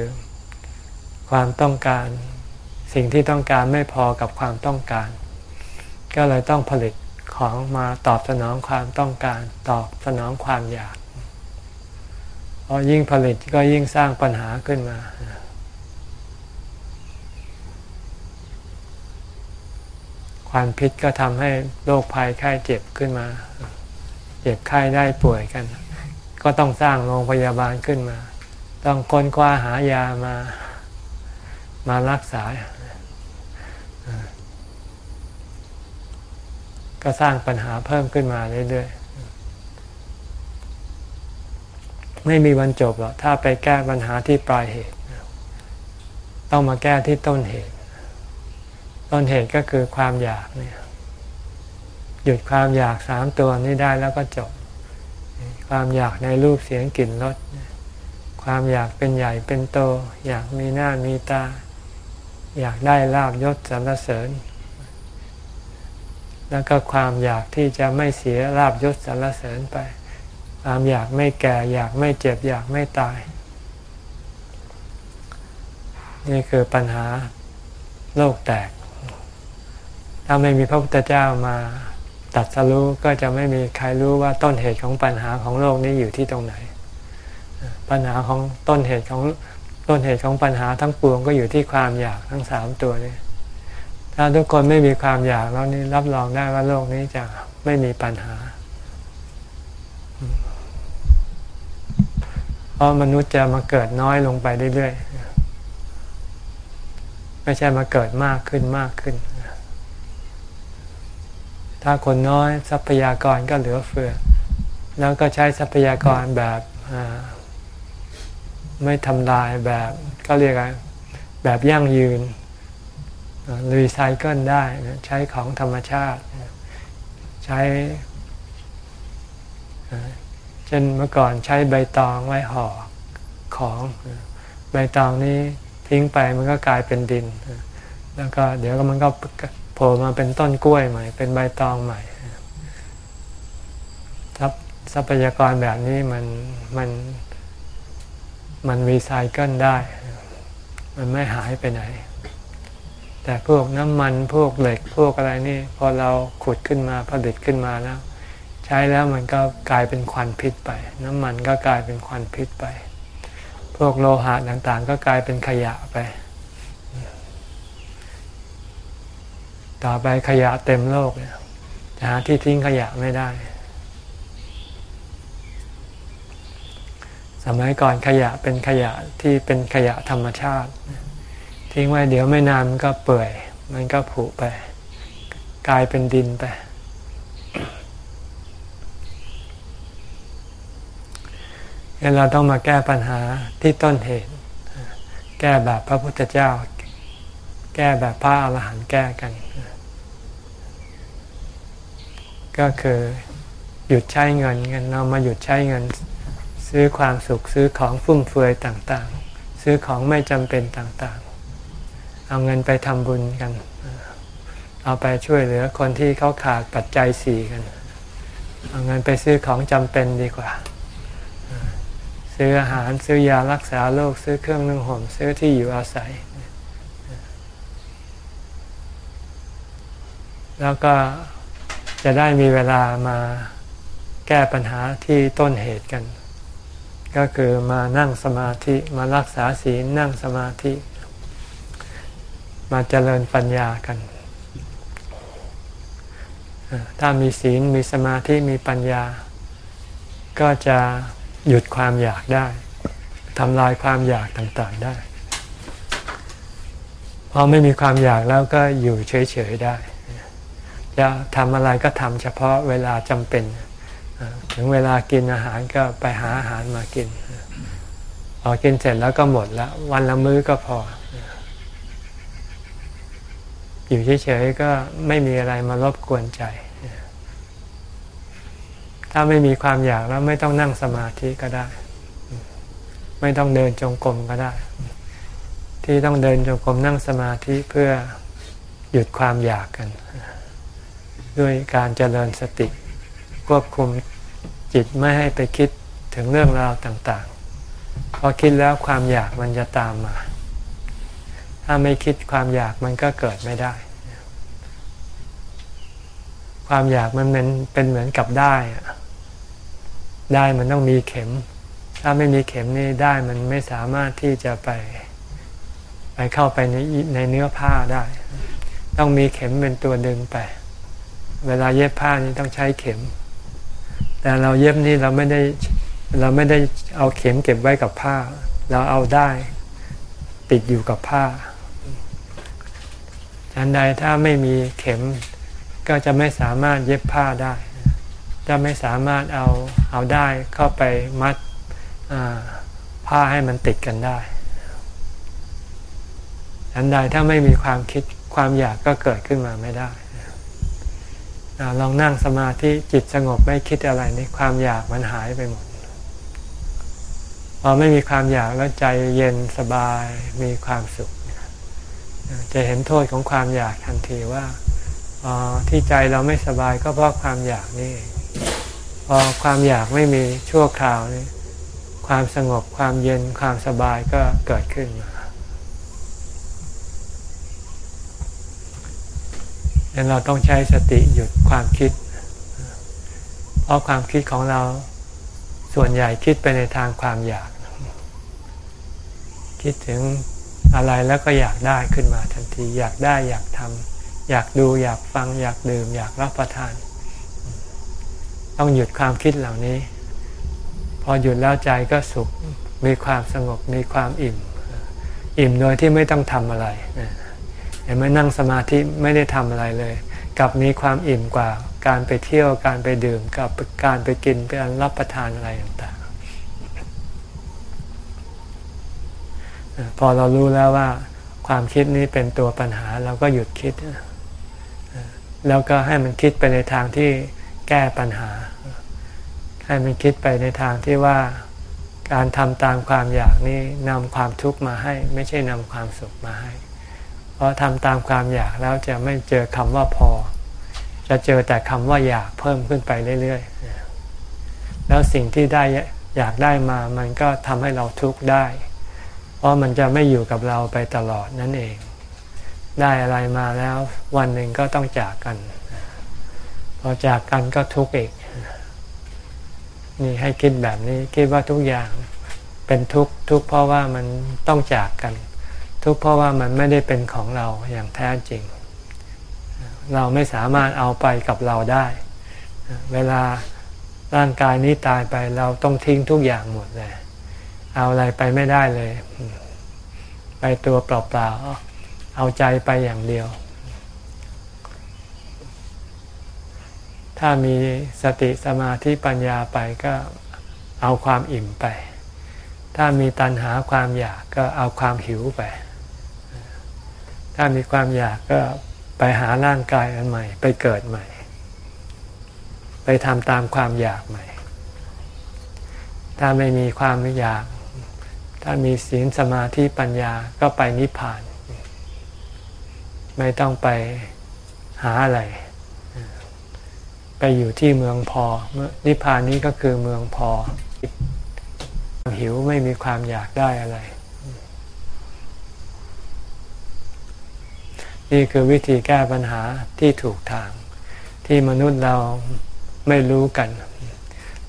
ความต้องการ สิ่งที่ต้องการไม่พอกับความต้องการ ก็เลยต้องผลิตของมาตอบสนองความต้องการ ตอบสนองความอยากพอยิ่งผลิตก็ยิ่งสร้างปัญหาขึ้นมา ความพิษก็ทำให้โรคภัยไข้เจ็บขึ้นมา เจ็บไข้ได้ป่วยกัน ก็ต้องสร้างโรงพยาบาลขึ้นมา ต้องค้นคว้าหายามามารักษา ก็สร้างปัญหาเพิ่มขึ้นมาเรื่อยๆ ไม่มีวันจบหรอกถ้าไปแก้ปัญหาที่ปลายเหตุ ต้องมาแก้ที่ต้นเหตุ ต้นเหตุก็คือความอยากเนี่ย หยุดความอยากสามตัวนี้ได้แล้วก็จบ ความอยากในรูปเสียงกลิ่นรสความอยากเป็นใหญ่เป็นโต อยากมีหน้ามีตา อยากได้ลาบยศสรรเสริญ แล้วก็ความอยากที่จะไม่เสียลาบยศสรรเสริญไป ความอยากไม่แก่ อยากไม่เจ็บ อยากไม่ตาย นี่คือปัญหาโลกแตก ถ้าไม่มีพระพุทธเจ้ามา ตัดสรู้ก็จะไม่มีใครรู้ว่าต้นเหตุของปัญหาของโลกนี้อยู่ที่ตรงไหน ปัญหาของต้นเหตุของต้นเหตุของปัญหาทั้งปวงก็อยู่ที่ความอยากทั้งสามตัวนี้ถ้าทุกคนไม่มีความอยากแล้วนี่รับรองได้ว่าโลกนี้จะไม่มีปัญหาเพราะมนุษย์จะมาเกิดน้อยลงไปเรื่อยๆ ไม่ใช่มาเกิดมากขึ้นมากขึ้น ถ้าคนน้อยทรัพยากรก็เหลือเฟือ แล้วก็ใช้ทรัพยากรแบบไม่ทำลายแบบก็เรียกแบบยั่งยืนรีไซเคิลได้ใช้ของธรรมชาติ ใช้เช่นเมื่อก่อนใช้ใบตองไว้ห่อของใบตองนี้ทิ้งไปมันก็กลายเป็นดิน แล้วก็เดี๋ยวมันก็ โผล่มาเป็นต้นกล้วยใหม่ เป็นใบตองใหม่ทรัพยากรแบบนี้มันมันมันรีไซเคิลได้ มันไม่หายไปไหน แต่พวกน้ำมันพวกเหล็กพวกอะไรนี่ พอเราขุดขึ้นมาผลิตขึ้นมาแล้ว ใช้แล้วมันก็กลายเป็นควันพิษไป น้ำมันก็กลายเป็นควันพิษไป พวกโลหะต่างๆ ก็กลายเป็นขยะไป ต่อไปขยะเต็มโลกเนี่ยจะหาที่ทิ้งขยะไม่ได้ สมัยก่อนขยะเป็นขยะที่เป็นขยะธรรมชาติ ทิ้งไว้เดี๋ยวไม่นานมันก็เปื่อย มันก็ผุไป กลายเป็นดินไป เราต้องมาแก้ปัญหาที่ต้นเหตุ แก้แบบพระพุทธเจ้า แก้แบบพระอรหันต์แก้กัน ก็คือหยุดใช้เงินกันเรามาหยุดใช้เงินซื้อความสุขซื้อของฟุ่มเฟือยต่างๆ ซื้อของไม่จำเป็นต่างๆ เอาเงินไปทำบุญกัน เอาไปช่วยเหลือคนที่เขาขาดปัจจัยสี่กัน เอาเงินไปซื้อของจำเป็นดีกว่า ซื้ออาหารซื้อยารักษาโรคซื้อเครื่องนึ่งห่มซื้อที่อยู่อาศัย แล้วก็ จะได้มีเวลามาแก้ปัญหาที่ต้นเหตุกัน ก็คือมานั่งสมาธิมารักษาศีลนั่งสมาธิ มาเจริญปัญญากัน ถ้ามีศีลมีสมาธิมีปัญญา ก็จะหยุดความอยากได้ทำลายความอยากต่างๆได้ พอไม่มีความอยากแล้วก็อยู่เฉยๆได้ จะทำอะไรก็ทำเฉพาะเวลาจำเป็น ถึงเวลากินอาหารก็ไปหาอาหารมากินพอกินเสร็จแล้วก็หมดแล้ววันละมื้อก็พอ อยู่เฉยๆก็ไม่มีอะไรมารบกวนใจ ถ้าไม่มีความอยากแล้วไม่ต้องนั่งสมาธิก็ได้ ไม่ต้องเดินจงกรมก็ได้ ที่ต้องเดินจงกรมนั่งสมาธิเพื่อหยุดความอยากกัน ด้วยการเจริญสติ ควบคุมจิตไม่ให้ไปคิดถึงเรื่องราวต่างๆ พอคิดแล้วความอยากมันจะตามมา ถ้าไม่คิดความอยากมันก็เกิดไม่ได้ ความอยากมันเป็นเป็นเหมือนกับได้ได้มันต้องมีเข็ม ถ้าไม่มีเข็มนี่ได้มันไม่สามารถที่จะไป ไปเข้าไปในในเนื้อผ้าได้ ต้องมีเข็มเป็นตัวดึงไป เวลาเย็บผ้านี่ต้องใช้เข็ม แต่เราเย็บนี่เราไม่ได้เราไม่ได้เอาเข็มเก็บไว้กับผ้า เราเอาได้ติดอยู่กับผ้าฉันใดถ้าไม่มีเข็มก็จะไม่สามารถเย็บผ้าได้ จะไม่สามารถเอาเอาได้เข้าไปมัดผ้าให้มันติดกันได้ฉันใดถ้าไม่มีความคิดความอยากก็เกิดขึ้นมาไม่ได้ ลองนั่งสมาธิจิตสงบไม่คิดอะไรนี่ความอยากมันหายไปหมดพอไม่มีความอยากแล้วใจเย็นสบายมีความสุข จะเห็นโทษของความอยากทันทีว่าที่ใจเราไม่สบายก็เพราะความอยากนี่พอความอยากไม่มีชั่วคราวนี่ความสงบความเย็นความสบายก็เกิดขึ้นมา ดังเราต้องใช้สติหยุดความคิด เพราะความคิดของเราส่วนใหญ่คิดไปในทางความอยาก คิดถึงอะไรแล้วก็อยากได้ขึ้นมาทันที อยากได้อยากทำอยากดูอยากฟังอยากดื่ม อยากรับประทาน ต้องหยุดความคิดเหล่านี้ พอหยุดแล้วใจก็สุขมีความสงบมีความอิ่ม อิ่มโดยที่ไม่ต้องทำอะไร เห็นไหมนั่งสมาธิไม่ได้ทำอะไรเลยกับมีความอิ่มกว่าการไปเที่ยวการไปดื่มกับการไปกินการรับประทานอะไรต่างๆ พอเรารู้แล้วว่าความคิดนี้เป็นตัวปัญหาเราก็หยุดคิด แล้วก็ให้มันคิดไปในทางที่แก้ปัญหา ให้มันคิดไปในทางที่ว่าการทำตามความอยากนี้นำความทุกข์มาให้ ไม่ใช่นำความสุขมาให้ เพราะทำตามความอยากแล้วจะไม่เจอคำว่าพอ จะเจอแต่คำว่าอยากเพิ่มขึ้นไปเรื่อยๆ แล้วสิ่งที่ได้อยากได้มามันก็ทำให้เราทุกข์ได้ เพราะมันจะไม่อยู่กับเราไปตลอดนั่นเอง ได้อะไรมาแล้ววันหนึ่งก็ต้องจากกัน พอจากกันก็ทุกข์อีก นี่ให้คิดแบบนี้คิดว่าทุกอย่างเป็นทุกข์ทุกข์เพราะว่ามันต้องจากกัน ทุกข์เพราะว่ามันไม่ได้เป็นของเราอย่างแท้จริง เราไม่สามารถเอาไปกับเราได้ เวลาร่างกายนี้ตายไปเราต้องทิ้งทุกอย่างหมดเลย เอาอะไรไปไม่ได้เลย ไปตัวเปล่าๆเอาใจไปอย่างเดียว ถ้ามีสติสมาธิปัญญาไปก็เอาความอิ่มไป ถ้ามีตัณหาความอยากก็เอาความหิวไป ถ้ามีความอยากก็ไปหาร่างกายอันใหม่ ไปเกิดใหม่ ไปทำตามความอยากใหม่ ถ้าไม่มีความอยาก ถ้ามีศีลสมาธิปัญญาก็ไปนิพพาน ไม่ต้องไปหาอะไร ไปอยู่ที่เมืองพอ นิพพานนี้ก็คือเมืองพอ หิวไม่มีความอยากได้อะไร นี่คือวิธีแก้ปัญหาที่ถูกทาง ที่มนุษย์เราไม่รู้กัน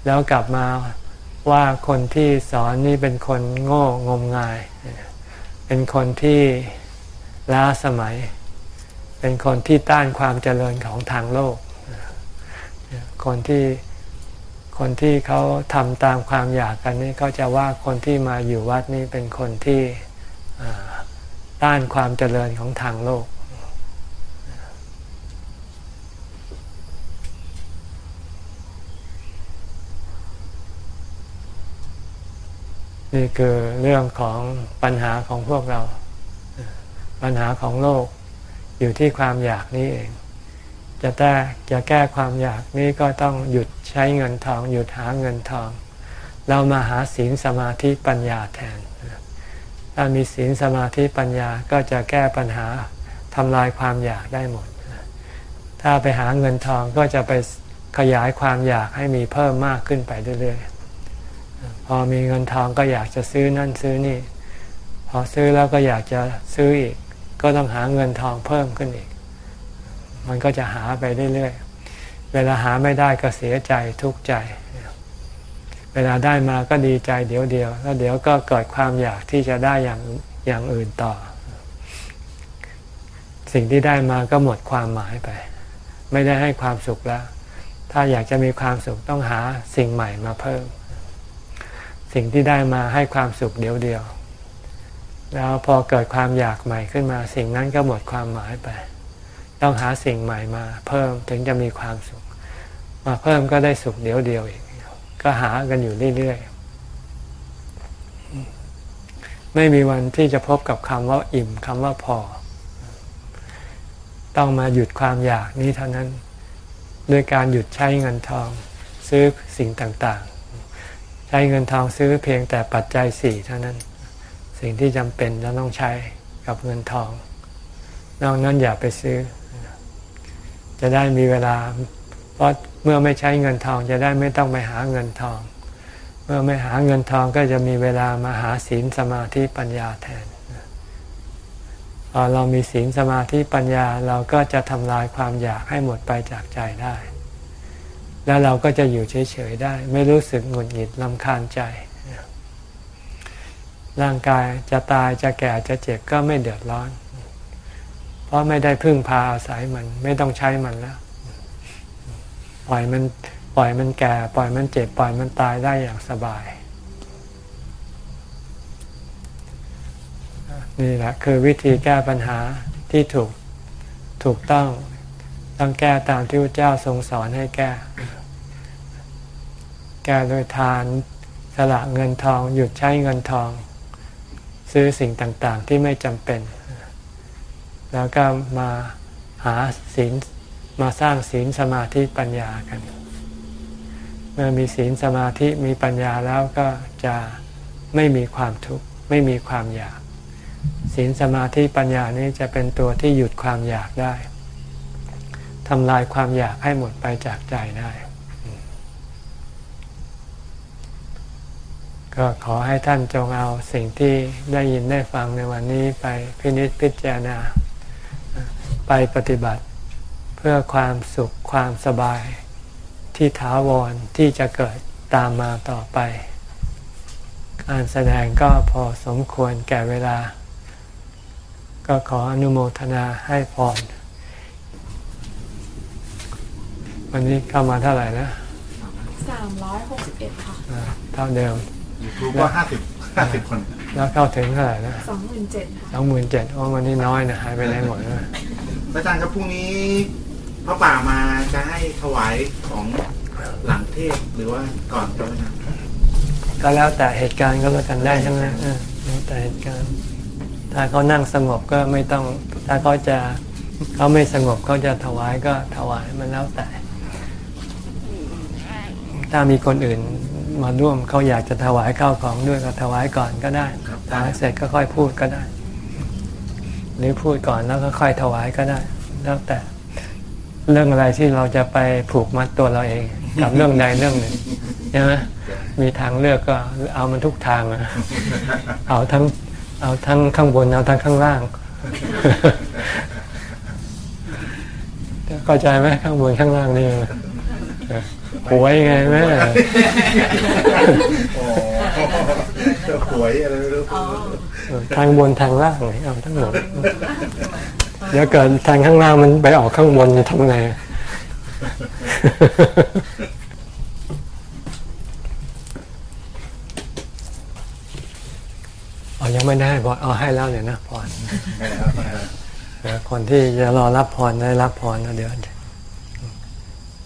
แล้วกลับมาว่าคนที่สอนนี่เป็นคนโง่งมงาย เป็นคนที่ล้าสมัย เป็นคนที่ต้านความเจริญของทางโลก คนที่คนที่เขาทำตามความอยากกันนี่ก็จะว่าคนที่มาอยู่วัดนี่เป็นคนที่ต้านความเจริญของทางโลก นี่คือเรื่องของปัญหาของพวกเรา ปัญหาของโลกอยู่ที่ความอยากนี้เอง จะแก้จะแก้ความอยากนี้ก็ต้องหยุดใช้เงินทอง หยุดหาเงินทอง เรามาหาศีลสมาธิปัญญาแทน ถ้ามีศีลสมาธิปัญญาก็จะแก้ปัญหาทำลายความอยากได้หมด ถ้าไปหาเงินทองก็จะไปขยายความอยากให้มีเพิ่มมากขึ้นไปเรื่อยๆ พอมีเงินทองก็อยากจะซื้อนั่นซื้อนี่ พอซื้อแล้วก็อยากจะซื้ออีก ก็ต้องหาเงินทองเพิ่มขึ้นอีก มันก็จะหาไปเรื่อยๆเวลาหาไม่ได้ก็เสียใจทุกข์ใจ เวลาได้มาก็ดีใจเดี๋ยวเดียวแล้วเดี๋ยวก็เกิดความอยากที่จะได้อย่างอย่างอื่นต่อ สิ่งที่ได้มาก็หมดความหมายไป ไม่ได้ให้ความสุขแล้ว ถ้าอยากจะมีความสุขต้องหาสิ่งใหม่มาเพิ่ม สิ่งที่ได้มาให้ความสุขเดียวเดียว แล้วพอเกิดความอยากใหม่ขึ้นมา สิ่งนั้นก็หมดความหมายไป ต้องหาสิ่งใหม่มา เพิ่มถึงจะมีความสุข มาเพิ่มก็ได้สุขเดียวเดียวอีก ก็หากันอยู่เรื่อยๆ ไม่มีวันที่จะพบกับคำว่าอิ่มคำว่าพอ ต้องมาหยุดความอยากนี้เท่านั้น ด้วยการหยุดใช้เงินทอง ซื้อสิ่งต่างๆ ใช้เงินทองซื้อเพียงแต่ปัจจัยสี่เท่านั้น สิ่งที่จำเป็นจะต้องใช้กับเงินทอง นอกนั้นอย่าไปซื้อ จะได้มีเวลา เพราะเมื่อไม่ใช้เงินทองจะได้ไม่ต้องไปหาเงินทอง เมื่อไม่หาเงินทองก็จะมีเวลามาหาศีลสมาธิปัญญาแทนพอเรามีศีลสมาธิปัญญาเราก็จะทำลายความอยากให้หมดไปจากใจได้ แล้วเราก็จะอยู่เฉยๆได้ ไม่รู้สึกหงุดหงิดลำคาญใจ ร่างกายจะตายจะแก่จะเจ็บก็ไม่เดือดร้อน เพราะไม่ได้พึ่งพาอาศัยมัน ไม่ต้องใช้มันแล้ว ปล่อยมันปล่อยมันแก่ ปล่อยมันเจ็บ ปล่อยมันตายได้อย่างสบาย นี่แหละคือวิธีแก้ปัญหาที่ถูกถูกต้องต้องแก้ตามที่พระเจ้าทรงสอนให้แก้ แก้โดยทานสละเงินทอง หยุดใช้เงินทอง ซื้อสิ่งต่างๆที่ไม่จำเป็น แล้วก็มาหาศีลมาสร้างศีลสมาธิปัญญากัน เมื่อมีศีลสมาธิมีปัญญาแล้วก็จะไม่มีความทุกข์ไม่มีความอยาก ศีลสมาธิปัญญานี้จะเป็นตัวที่หยุดความอยากได้ทำลายความอยากให้หมดไปจากใจได้ ก็ขอให้ท่านจงเอาสิ่งที่ได้ยินได้ฟังในวันนี้ไปพินิจพิจารณา ไปปฏิบัติ เพื่อความสุขความสบายที่ถาวรที่จะเกิดตามมาต่อไป การแสดงก็พอสมควรแก่เวลา ก็ขออนุโมทนาให้พรวันนี้เข้ามาเท่าไหร่นะสามร้อยหกสิบเอ็ดค่ะอ่าเท่าเดิม ยูทูบก็ห้าสิบห้าสิบคน แล้วเข้าถึงเท่าไหร่นะสองหมื่นเจ็ดค่ะสองหมื่นเจ็ดโอ้วันนี้น้อยนะหายไปไหนหมดนะอาจารย์ครับพรุ่งนี้พระป่ามาจะให้ถวายของหลังเทศหรือว่าก่อนครับอาจารย์ก็แล้วแต่เหตุการณ์ก็แล้วกันได้ใช่ไหมเออแล้วแต่เหตุการณ์ ถ้าเขานั่งสงบก็ไม่ต้อง ถ้าเขาจะเขาไม่สงบเขาจะถวายก็ถวายมันแล้วแต่ ถ้ามีคนอื่น มาร่วมเขาอยากจะถวายข้าวของด้วยก็ถวายก่อนก็ได้ถวายเสร็จก็ค่อยพูดก็ได้ หรือพูดก่อนแล้วก็ค่อยถวายก็ได้ แล้วแต่เรื่องอะไรที่เราจะไปผูกมัดตัวเราเอง กับเรื่องใดเรื่องหนึ่งใช่ไหมมีทางเลือกก็เอามันทุกทางอะเอาทั้งเอาทั้งข้างบนเอาทั้งข้างล่างเข้าใจไหมข้างบนข้างล่างนี่ หวยไงแม่โอ้หวยอะไรไม่รู้ทางบนทางล่างนี่เอาทั้งหมดเดี๋ยวเกิดทางข้างล่างมันไปออกข้างบนจะทำไงอ๋อยังไม่ได้พรเอาให้แล้วเนี่ยนะพรเออคนที่จะรอรับพรได้รับพรนะเดี๋ยว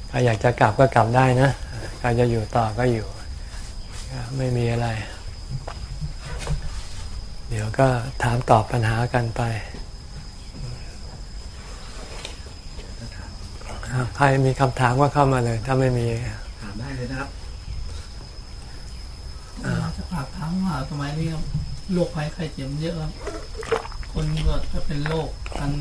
ใครอยากจะกลับก็กลับได้นะใครจะอยู่ต่อก็อยู่ ไม่มีอะไร เดี๋ยวก็ถามตอบปัญหากันไปอ่าใครมีคำถามก็เข้ามาเลย ถ้าไม่มีถามได้เลยนะครับจะฝากถามว่าสมัยนี้ครับโรคภัยไข้เจ็บเยอะครับคนก็จะเป็นโรคกัน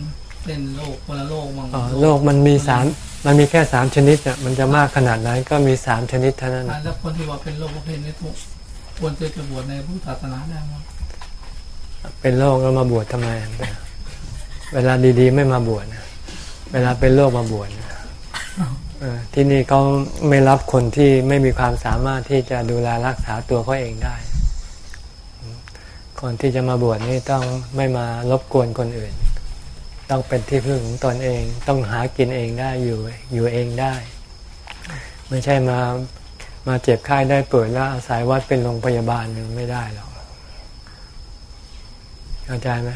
เป็นโรคคนละโรคบางอ๋อโลกมันมีสามมันมีแค่สามชนิดอะมันจะมากขนาดไหนก็มีสามชนิดเท่านั้นอ่าแล้วคนที่ว่าเป็นโรคประเภทนี้ทุกควรจะจะบวชในพุทธศาสนาได้ไหมครับเป็นโรคแล้วมาบวชทำไม เวลาดีๆ ไม่มาบวชนะเวลาเป็นโรคมาบวชนะเออที่นี่เขาไม่รับคนที่ไม่มีความสามารถที่จะดูแลรักษาตัวเขาเองได้ คนที่จะมาบวชนี่ต้องไม่มารบกวนคนอื่น ต้องเป็นที่พึ่งของตนเอง ต้องหากินเองได้อยู่อยู่เองได้ ไม่ใช่มามาเจ็บไข้ได้ป่วยแล้วอาศัยวัดเป็นโรงพยาบาลมันไม่ได้หรอกเข้าใจไหม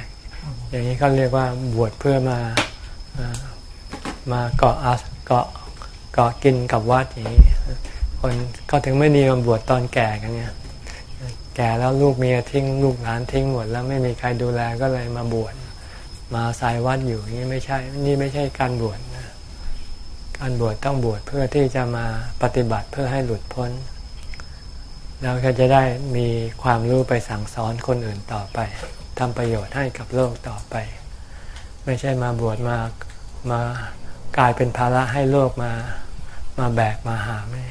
อย่างนี้เขาเรียกว่าบวชเพื่อมาอมาเกาะอาเกาะเกาะกินกับวัดอย่างนี้คนก็ถึงไม่นิยมบวชตอนแก่กันเนี่ยแก่แล้วลูกเมียทิ้งลูกหลานทิ้งหมดแล้วไม่มีใครดูแลก็เลยมาบวช มาอายวัดอยู่นี้ไม่ใช่นี่ไม่ใช่การบวชนะการบวชต้องบวชเพื่อที่จะมาปฏิบัติเพื่อให้หลุดพ้น แล้วก็จะได้มีความรู้ไปสั่งสอนคนอื่นต่อไปทำประโยชน์ให้กับโลกต่อไป ไม่ใช่มาบวชมามากลายเป็นภาระให้โลกมามาแบกมาหาไม่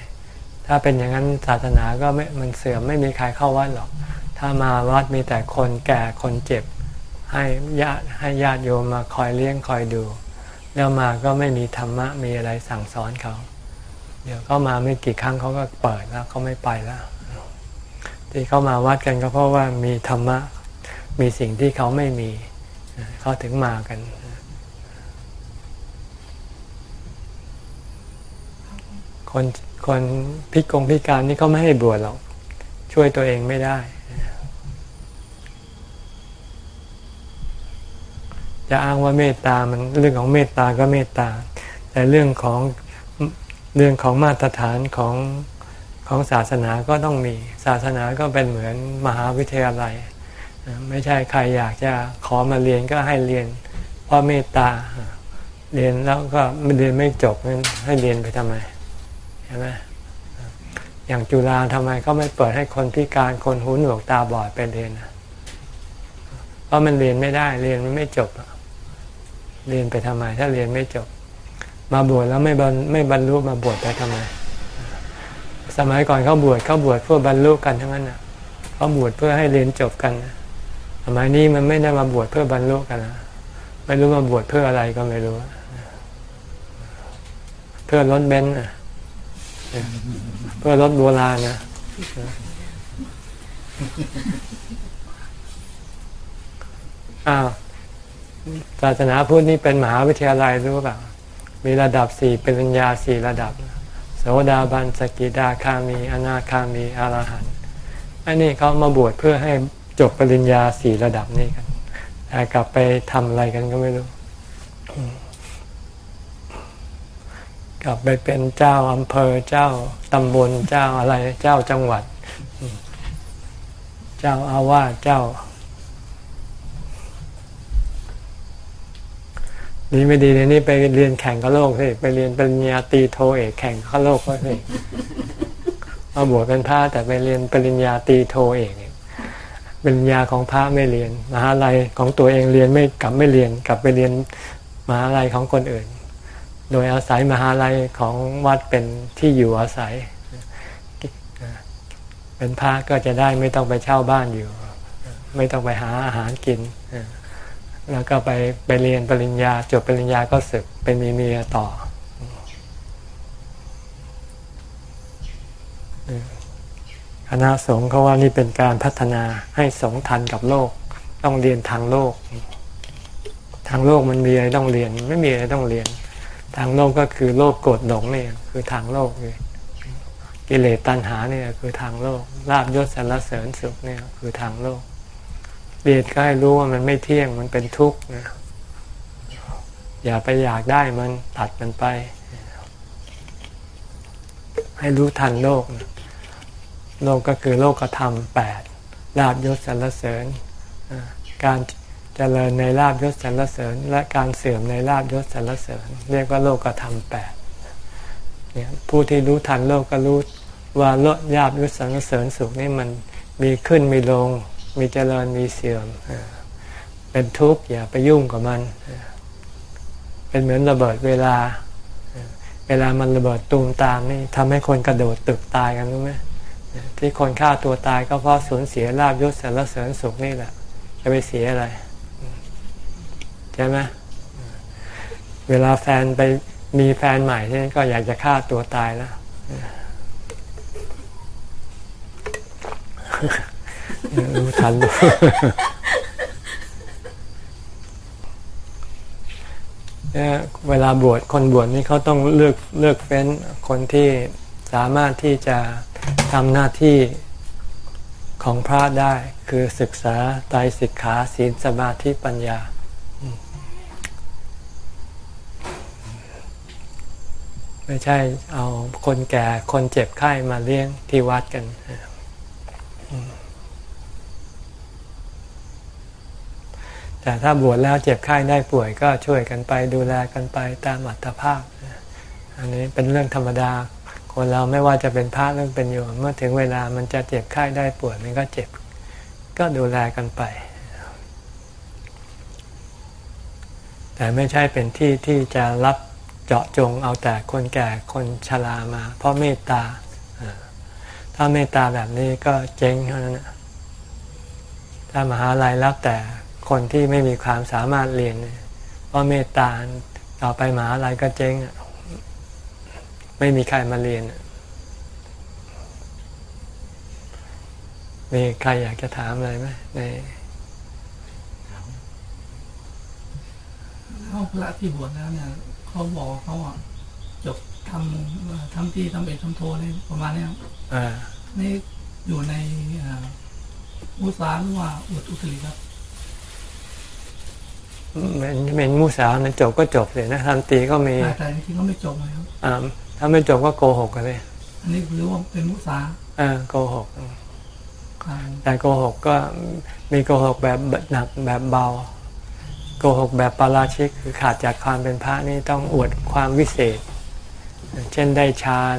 ถ้าเป็นอย่างนั้นศาสนาก็ไม่มันเสื่อมไม่มีใครเข้าวัดหรอก ถ้ามาวัดมีแต่คนแก่คนเจ็บ ให้ญาติให้ญาติโยมมาคอยเลี้ยงคอยดู แล้วมาก็ไม่มีธรรมะมีอะไรสั่งสอนเขา เดี๋ยวก็มาไม่กี่ครั้งเขาก็เปิดแล้วเขาไม่ไปแล้ว ที่เขามาวัดกันก็เพราะว่ามีธรรมะ มีสิ่งที่เขาไม่มี เขาถึงมากันคนคนพิกงพิการนี่เขาไม่ให้บวชหรอกช่วยตัวเองไม่ได้ จะอ้างว่าเมตตามันเรื่องของเมตตาก็เมตตา แต่เรื่องของเรื่องของมาตรฐานของของศาสนาก็ต้องมีศาสนาก็เป็นเหมือนมหาวิทยาลัย ไม่ใช่ใครอยากจะขอมาเรียนก็ให้เรียน เพราะเมตตาเรียนแล้วก็ไม่เรียนไม่จบงั้นให้เรียนไปทำไมใช่ไหมอย่างจุฬาทำไมเขาไม่เปิดให้คนพิการคนหูหนวกตาบอดไปเรียนเพราะมันเรียนไม่ได้เรียนมันไม่จบอะ เรียนไปทำไม ถ้าเรียนไม่จบ มาบวชแล้วไม่บรรไม่บรรลุมาบวชไปทำไม สมัยก่อนเขาบวชเขาบวชเพื่อบรรลุกันทั้งนั้นนะเขาบวชเพื่อให้เรียนจบกันนะสมัยนี้มันไม่ได้มาบวชเพื่อบรรลุกันนะไม่รู้มาบวชเพื่ออะไรก็ไม่รู้ เพื่อรถเบนซ์นะเพื่อรถโบราณนะอ้าว ศาสนาพุทธนี่เป็นมหาวิทยาลัยรู้เปล่ามีระดับสี่เป็นปัญญาสี่ระดับ โสดาบันสกิดาคามี อนาคามีอรหันต์อันนี้เขามาบวชเพื่อให้จบปริญญาสี่ระดับนี้กันแต่กลับไปทำอะไรกันก็ไม่รู้ กลับไปเป็นเจ้าอำเภอเจ้าตำบลเจ้าอะไร เจ้าจังหวัด เจ้าอาวาสเจ้า ดีไม่ดีเนี่ยนี่ไปเรียนแข่งกับโลกสิไปเรียนปริญญาตรีโทเอกแข่งกับโลกก็สิมาบวชเป็นพระแต่ไปเรียนปริญญาตรีโทเอกเนี่ยปริญญาของพระไม่เรียนมหาลัยของตัวเองเรียนไม่กลับไม่เรียนกลับไปเรียนมหาลัยของคนอื่น โดยอาศัยมหาลัยของวัดเป็นที่อยู่อาศัย เป็นพระก็จะได้ไม่ต้องไปเช่าบ้านอยู่ ไม่ต้องไปหาอาหารกิน แล้วก็ไปไปเรียนปริญญาจบปริญญาก็ศึกเป็นมีเมียต่อ คณะสงฆ์เขาว่านี่เป็นการพัฒนาให้สงทันกับโลก ต้องเรียนทางโลก ทางโลกมันมีอะไรต้องเรียน ไม่มีอะไรต้องเรียน ทางโลกก็คือโลกโกรธหลงเนี่ยคือทางโลกเลยกิเลสตัณหาเนี่ยคือทางโลกลาบยศสรรเสริญสุขเนี่ยคือทางโลก เรียนก็ให้รู้ว่ามันไม่เที่ยงมันเป็นทุกข์นะอย่าไปอยากได้มันตัดมันไป ให้รู้ทันโลก โลกก็คือโลกธรรมแปดลาบยศสรรเสริญการเจริญในลาบยศสรรเสริญ และการเสื่อมในลาบยศสรรเสริญ เรียกว่าโลกธรรมแปดเนี่ยผู้ที่รู้ทันโลกก็รู้ว่าโลกลาบยศสรรเสริญสุขนี่มันมีขึ้นมีลง มีเจริญมีเสื่อม เป็นทุกข์อย่าไปยุ่งกับมัน เป็นเหมือนระเบิดเวลา เวลามันระเบิดตูมตามนี่ทำให้คนกระโดดตึกตายกันรู้ไหมที่คนฆ่าตัวตายก็เพราะสูญเสียลาบยศสรเสริญสุขนี่แหละ จะไปเสียอะไร ใช่ไหมเวลาแฟนไปมีแฟนใหม่ที่ก็อยากจะฆ่าตัวตายแล้ว รู้ทันเนี่ยเวลาบวชคนบวชนี่เขาต้องเลือกเลือกเฟ้นคนที่สามารถที่จะทำหน้าที่ของพระได้ คือศึกษาไตรสิกขาศีลสมาธิปัญญา ไม่ใช่เอาคนแก่คนเจ็บไข้มาเลี้ยงที่วัดกัน แต่ถ้าบวชแล้วเจ็บไข้ได้ป่วยก็ช่วยกันไปดูแลกันไปตามอัตภาพ อันนี้เป็นเรื่องธรรมดา คนเราไม่ว่าจะเป็นพระหรือเป็นโยมเมื่อถึงเวลามันจะเจ็บไข้ได้ป่วยมันก็เจ็บก็ดูแลกันไป แต่ไม่ใช่เป็นที่ที่จะรับเจาะจงเอาแต่คนแก่คนชรามา เพราะเมตตา ถ้าเมตตาแบบนี้ก็เจ๊งเท่านั้นถ้ามหาลัยรับแต่ คนที่ไม่มีความสามารถเรียนเพราะเมตตาต่อไปมหาลัยก็เจ๊งไม่มีใครมาเรียนมีใครอยากจะถามอะไรไหมในเขาพระที่บวชแล้วเนี่ยเขาบอกว่าเขาอะจบทำทำที่ทำเอกทำโทอะไรประมาณเนี้ยครับอ่านี่อยู่ในอ่าอุตสาหหรือว่าอุดอุตริครับ เป็นเป็นมุสานะจบก็จบเลยนะทันตีก็มีแต่แต่จริงๆก็ไม่จบเลยครับอ่าถ้าไม่จบก็โกหกกันเลย อันนี้คือว่าเป็นมุสาอ่าโกหกอ่าแต่โกหกก็มีโกหกแบบหนักแบบเบา โกหกแบบปาราชิกคือขาดจากความเป็นพระนี่ต้องอวดความวิเศษ เช่นได้ฌาน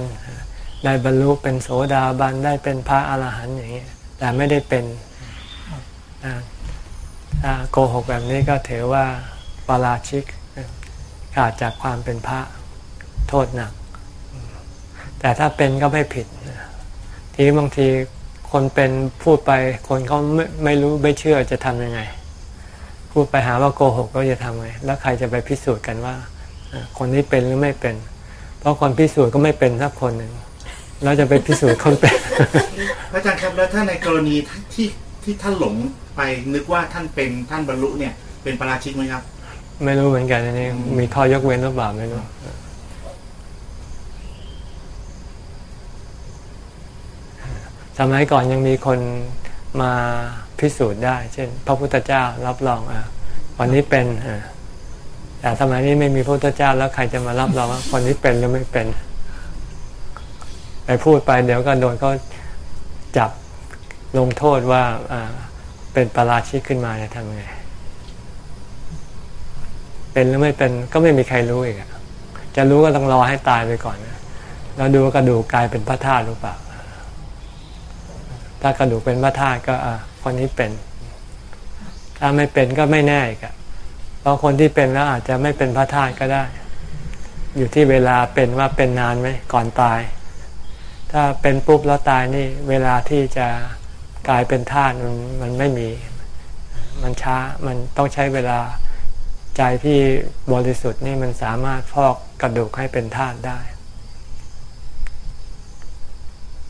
ได้บรรลุเป็นโสดาบันได้เป็นพระอรหันต์อย่างนี้แต่ไม่ได้เป็นอ่าถ้า โกหกแบบนี้ก็ถือว่าปาราชิกขาดจากความเป็นพระโทษหนัก แต่ถ้าเป็นก็ไม่ผิดทีนี้บางทีคนเป็นพูดไปคนเขาไม่ไม่รู้ไม่เชื่อจะทำยังไง พูดไปหาว่าโกหกก็จะทำไง แล้วใครจะไปพิสูจน์กันว่า คนนี้เป็นหรือไม่เป็น เพราะคนพิสูจน์ก็ไม่เป็นสักคนหนึ่งเราจะไปพิสูจน์คนเป็นพระอาจารย์ครับแล้วถ้าในกรณีที่ที่ท่านหลง ไปนึกว่าท่านเป็นท่านบรรลุเนี่ย เป็นปาราชิกไหมครับ ไม่รู้เหมือนกันอันนี้มีข้อยกเว้นหรือเปล่าไม่รู้สมัยก่อนยังมีคนมาพิสูจน์ได้ เช่น พระพุทธเจ้ารับรองอะวันนี้เป็นอะแต่สมัยนี้ไม่มีพระพุทธเจ้าแล้วใครจะมารับรองว่าคนนี้เป็นหรือไม่เป็นไปพูดไปเดี๋ยวก็โดนเขาจับลงโทษว่าอ่า เป็นปราชิกขึ้นมาจะทำยังไง เป็นหรือไม่เป็นก็ไม่มีใครรู้อีกอะจะรู้ก็ต้องรอให้ตายไปก่อนนะแล้วดูกระดูกกลายเป็นพระธาตุหรือเปล่า ถ้ากระดูกเป็นพระธาตุก็อะคนนี้เป็น ถ้าไม่เป็นก็ไม่แน่อีกอะเพราะคนที่เป็นแล้วอาจจะไม่เป็นพระธาตุก็ได้ อยู่ที่เวลาเป็นว่าเป็นนานไหมก่อนตาย ถ้าเป็นปุ๊บแล้วตายนี่ เวลาที่จะ กลายเป็นธาตุมันมันไม่มี มันช้ามันต้องใช้เวลาใจที่บริสุทธิ์นี่มันสามารถฟอกกระดูกให้เป็นธาตุได้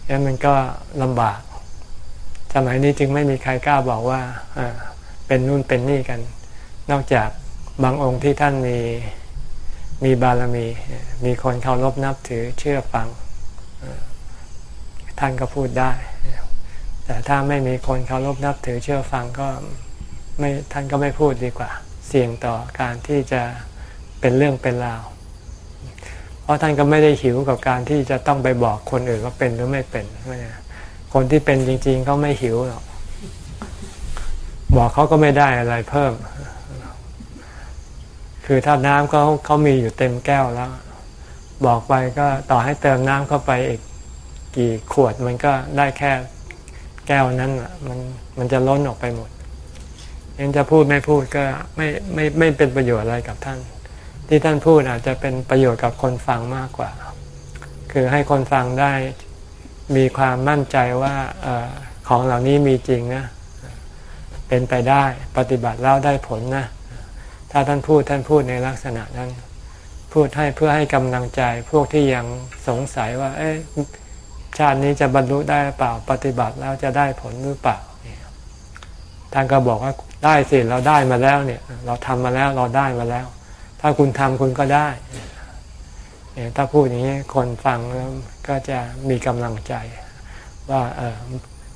แล้วมันก็ลำบาก สมัยนี้จึงไม่มีใครกล้าบอกว่าเป็นนู่นเป็นนี่กัน นอกจากบางองค์ที่ท่านมีมีบารมี มีคนเคารพนับถือเชื่อฟัง ท่านก็พูดได้ แต่ถ้าไม่มีคนเคารพนับถือเชื่อฟังก็ไม่ท่านก็ไม่พูดดีกว่า เสี่ยงต่อการที่จะเป็นเรื่องเป็นราว เพราะท่านก็ไม่ได้หิวกับการที่จะต้องไปบอกคนอื่นว่าเป็นหรือไม่เป็นนะคนที่เป็นจริงๆเขาไม่หิวหรอกบอกเขาก็ไม่ได้อะไรเพิ่ม คือถ้าน้ำเขาเขามีอยู่เต็มแก้วแล้ว บอกไปก็ต่อให้เติมน้ำเข้าไปอีกกี่ขวดมันก็ได้แค่ แก้วนั้นน่ะมันมันจะล้นออกไปหมดยังจะพูดไม่พูดก็ไม่ไม่ไม่เป็นประโยชน์อะไรกับท่าน ที่ท่านพูดอาจจะเป็นประโยชน์กับคนฟังมากกว่า คือให้คนฟังได้มีความมั่นใจว่าออของเหล่านี้มีจริงนะเป็นไปได้ปฏิบัติแล้วได้ผลนะถ้าท่านพูดท่านพูดในลักษณะนั้น พูดให้เพื่อให้กำลังใจพวกที่ยังสงสัยว่า เอ๊ะ ชาตินี้จะบรรลุได้เปล่าปฏิบัติแล้วจะได้ผลหรือเปล่าท่านก็บอกว่าได้สิเราได้มาแล้วเนี่ย เราทำมาแล้วเราได้มาแล้ว ถ้าคุณทำคุณก็ได้เนี่ยถ้าพูดอย่างนี้คนฟังแล้วก็จะมีกำลังใจ ว่าเออ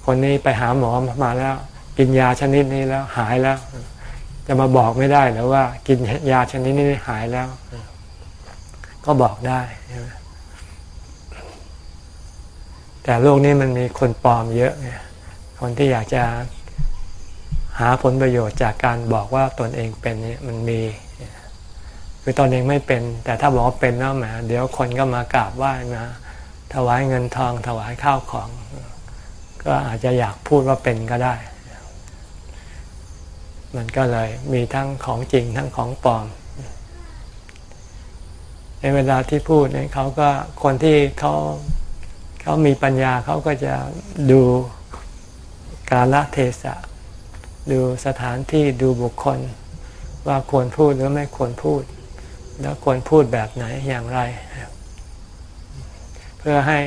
คนนี้ไปหาหมอมาแล้ว กินยาชนิดนี้แล้วหายแล้ว จะมาบอกไม่ได้หรือว่า กินยาชนิดนี้หายแล้ว ก็บอกได้ใช่ไหม แต่โลกนี้มันมีคนปลอมเยอะไงคนที่อยากจะหาผลประโยชน์จากการบอกว่าตนเองเป็นเนี่ยมันมี คือตนเองไม่เป็น แต่ถ้าบอกว่าเป็นแล้วแหมเดี๋ยวคนก็มากราบไหว้มาถวายเงินทองถวายข้าวของ ก็อาจจะอยากพูดว่าเป็นก็ได้ มันก็เลยมีทั้งของจริงทั้งของปลอม ในเวลาที่พูดเนี่ยเขาก็คนที่เขา เขามีปัญญาเขาก็จะดูกาลเทศะ ดูสถานที่ดูบุคคล ว่าควรพูดหรือไม่ควรพูด แล้วควรพูดแบบไหนอย่างไร เพื่อให้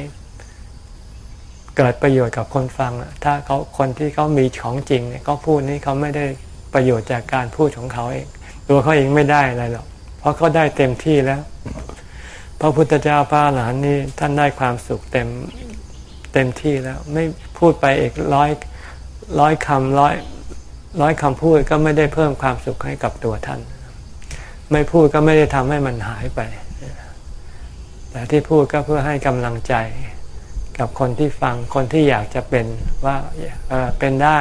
เกิดประโยชน์กับคนฟัง ถ้าเขาคนที่เขามีของจริงเนี่ยเขาพูดนี่เขาไม่ได้ประโยชน์จากการพูดของเขาเอง ตัวเขาเองไม่ได้อะไรหรอกเพราะเขาได้เต็มที่แล้ว พระพุทธเจ้าพระอรหันนี่ท่านได้ความสุขเต็มเต็มที่แล้ว ไม่พูดไปอีกร้อยร้อยคำร้อยร้อยคำพูดก็ไม่ได้เพิ่มความสุขให้กับตัวท่าน ไม่พูดก็ไม่ได้ทำให้มันหายไป แต่ที่พูดก็เพื่อให้กำลังใจกับคนที่ฟังคนที่อยากจะเป็นว่าเเป็นได้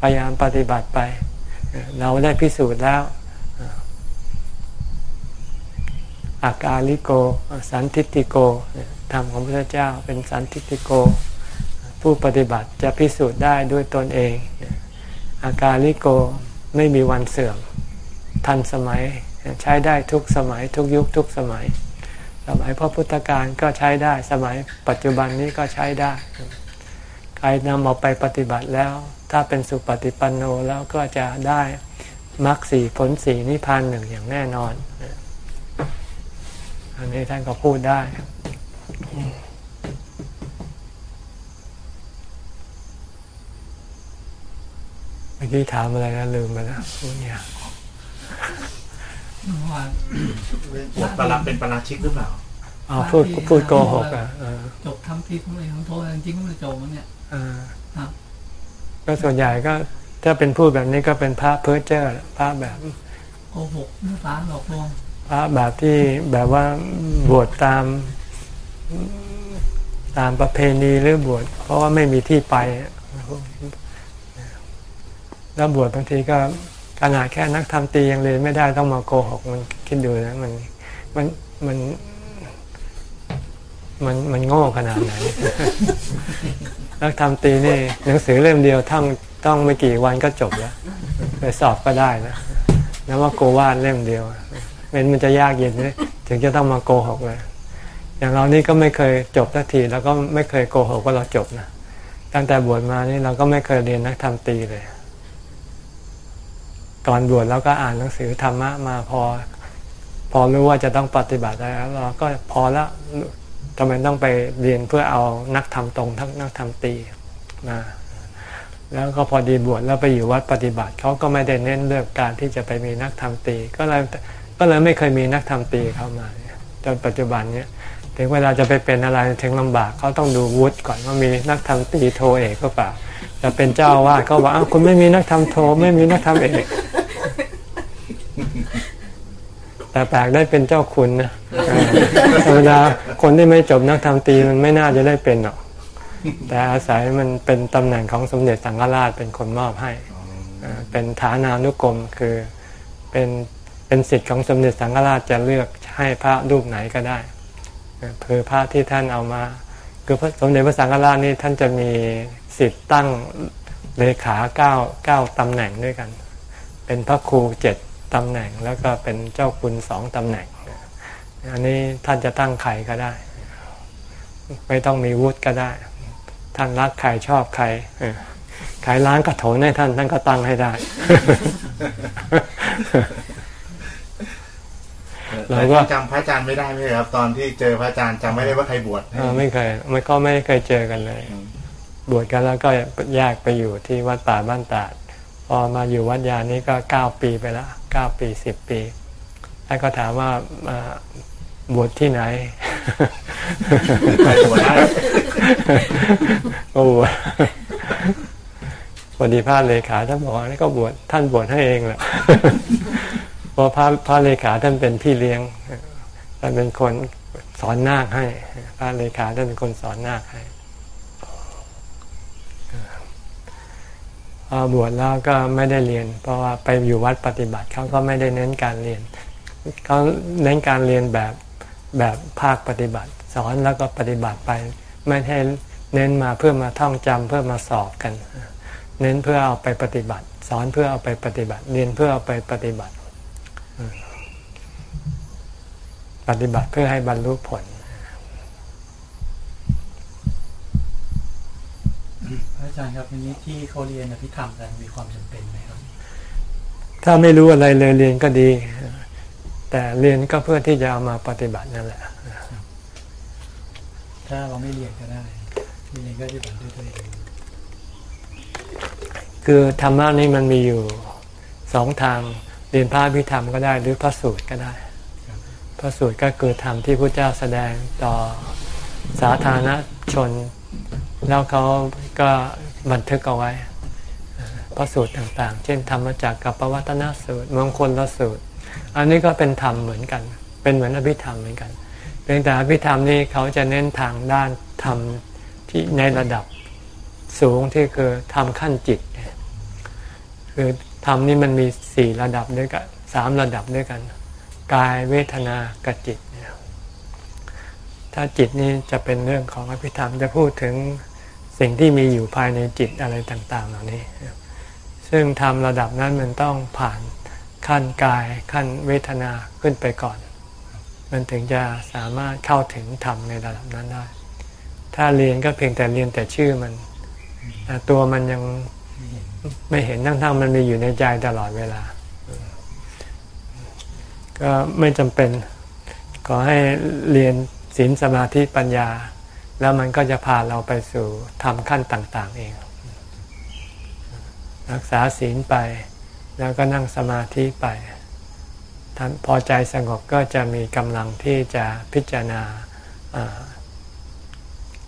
พยายามปฏิบัติไป เราได้พิสูจน์แล้ว อากาลิโก สันทิติโกธรรมของพระพุทธเจ้าเป็นสันทิฏฐิโก ผู้ปฏิบัติจะพิสูจน์ได้ด้วยตนเองอาการลิโกไม่มีวันเสื่อม ทันสมัยใช้ได้ทุกสมัยทุกยุคทุกสมัย สมัยพระพุทธการก็ใช้ได้สมัยปัจจุบันนี้ก็ใช้ได้ ใครนำเอาไปปฏิบัติแล้ว ถ้าเป็นสุปฏิปันโนแล้วก็จะได้มรรคสีผลสีนิพพานหนึ่งอย่างแน่นอน อันนี้ท่านก็พูดได้ เมื่อกี้ถามอะไรนะลืมไปแล้วพูดเนี่ยว่าบทปราเป็นปราชิกหรือเปล่าอ๋อพูดพูดโกหกอะเออจบทำที่ทำอะไรทำโทษจริงๆก็ไม่ได้จบมันเนี่ยเออครับก็ส่วนใหญ่ก็ถ้าเป็นพูดแบบนี้ก็เป็นพระเพ้อเจ้อพระแบบโกหกเนื้อตาหลอกลวง พระแบบที่แบบว่าบวชตามตามประเพณีหรือบวชเพราะว่าไม่มีที่ไป แล้วบวชบางทีก็ขนาดแค่นักทำตียังเรียนไม่ได้ต้องมาโกหกมันคิดดูนะมันมันมันมันมันโง่ขนาดไหน นักทำตีนี่หนังสือเล่มเดียวท่องต้องไม่กี่วันก็จบแล้ว ไปสอบก็ได้นะแล้วว่าโกวาดเล่มเดียว เป็นมันจะยากเย็นเลยถึงจะต้องมาโกหกเลยอย่างเรานี่ก็ไม่เคยจบสักทีแล้วก็ไม่เคยโกหกว่าเราจบนะตั้งแต่บวชมานี่เราก็ไม่เคยเรียนนักธรรมตีเลย ก่อนบวชเราก็อ่านหนังสือธรรมะมาพอ พอรู้ว่าจะต้องปฏิบัติแล้วเราก็พอแล้วทำไมต้องไปเรียนเพื่อเอานักธรรมตรงทั้งนักธรรมตีมาแล้วก็พอดีบวชแล้วไปอยู่วัดปฏิบัติเขาก็ไม่ได้เน้นเรื่องการที่จะไปมีนักธรรมตี ก็เลย ก็เลยไม่เคยมีนักธรรมตรีเข้ามาจนปัจจุบันเนี้ยถึงเวลาจะไปเป็นอะไรถึงลำบากเขาต้องดูวุฒิก่อนว่ามีนักธรรมตรีโทเอกก็เปล่าจะเป็นเจ้าวาดเขาบอกอ้าวคุณไม่มีนักธรรมโทไม่มีนักธรรมเอกแต่แปลกได้เป็นเจ้าคุณนะเออธรรมดาคนที่ไม่จบนักธรรมตรีมันไม่น่าจะได้เป็นหรอกแต่อาศัยมันเป็นตำแหน่งของสมเด็จสังฆราชเป็นคนมอบให้เป็นฐานานุกรมคือเป็น เป็นสิทธิ์ของสมเด็จสังฆราชจะเลือกให้พระรูปไหนก็ได้เอ่อคือพระที่ท่านเอามา คือพระสมเด็จพระสังฆราชนี่ท่านจะมีสิทธิ์ตั้งเลขาเก้าเก้าตำแหน่งด้วยกัน เป็นพระครูเจ็ดตำแหน่งแล้วก็เป็นเจ้าคุณสองตำแหน่ง อันนี้ท่านจะตั้งใครก็ได้ ไม่ต้องมีวุฒิก็ได้ ท่านรักใครชอบใครใครล้างกระโถนให้ท่านท่านก็ตั้งให้ได้ เราก็แต่จำพระอาจารย์ไม่ได้ไหมครับตอนที่เจอพระอาจารย์จำไม่ได้ว่าใครบวชเออไม่เคยไม่ก็ไม่เคยเจอกันเลย บวชกันแล้วก็แยกไปอยู่ที่วัดป่าบ้านตาดพอมาอยู่วัดยานี้ก็เก้าปีไปแล้วเก้าปีสิบปีท่านก็ถามว่าอ่าบวชที่ไหนใครบวชได้ก็บวชพอดีพระเลขาท่านบอกว่านี่ก็บวชท่านบวชให้เองแหละ เพราะพระพระเลขาท่านเป็นพี่เลี้ยงท่านเป็นคนสอนนาคให้ พระเลขาท่านเป็นคนสอนนาคให้พอบวชแล้วก็ไม่ได้เรียน เพราะว่าไปอยู่วัดปฏิบัติเขาก็ไม่ได้เน้นการเรียนเขาเน้นการเรียนแบบแบบภาคปฏิบัติ สอนแล้วก็ปฏิบัติไป ไม่ให้เน้นมาเพื่อมาท่องจำเพื่อมาสอบกัน เน้นเพื่อเอาไปปฏิบัติ สอนเพื่อเอาไปปฏิบัติ เรียนเพื่อเอาไปปฏิบัติ ปฏิบัติเพื่อให้บรรลุผลพระอาจารย์ครับทีนี้ที่เขาเรียนอภิธรรมกันมีความจำเป็นไหมครับ ถ้าไม่รู้อะไรเลยเรียนก็ดี แต่เรียนก็เพื่อที่จะเอามาปฏิบัตินั่นแหละถ้าเราไม่เรียนก็ได้ไม่เรียนก็จะบันด้วยตัวเองคือธรรมะนี่มันมีอยู่สองทางเรียนพระพิธรรมก็ได้หรือพระสูตรก็ได้ พระสูตรก็คือธรรมที่พระเจ้าแสดงต่อสาธารณชน แล้วเขาก็บันทึกเอาไว้ พระสูตรต่างๆ เช่นธรรมจักรกับปวัตนสูตรมงคลละสูตร อันนี้ก็เป็นธรรมเหมือนกัน เป็นเหมือนอภิธรรมเหมือนกันเพียงแต่อภิธรรมนี่เขาจะเน้นทางด้านธรรมที่ในระดับสูงที่คือธรรมขั้นจิต คือธรรมนี่มันมีสี่ระดับด้วยกันสามระดับด้วยกัน กายเวทนากับจิตเนี่ยถ้าจิตนี่จะเป็นเรื่องของอภิธรรมจะพูดถึงสิ่งที่มีอยู่ภายในจิตอะไรต่าง ๆ เหล่านี้ ซึ่งทำระดับนั้นมันต้องผ่านขั้นกายขั้นเวทนาขึ้นไปก่อน มันถึงจะสามารถเข้าถึงธรรมในระดับนั้นได้ ถ้าเรียนก็เพียงแต่เรียนแต่ชื่อมัน ตัวมันยังไม่เห็นทั้งๆมันมีอยู่ในใจตลอดเวลา ก็ไม่จำเป็น ขอให้เรียนศีลสมาธิปัญญา แล้วมันก็จะพาเราไปสู่ทำขั้นต่าง ๆ เอง รักษาศีลไป แล้วก็นั่งสมาธิไปท่านพอใจสงบก็จะมีกำลังที่จะพิจารณา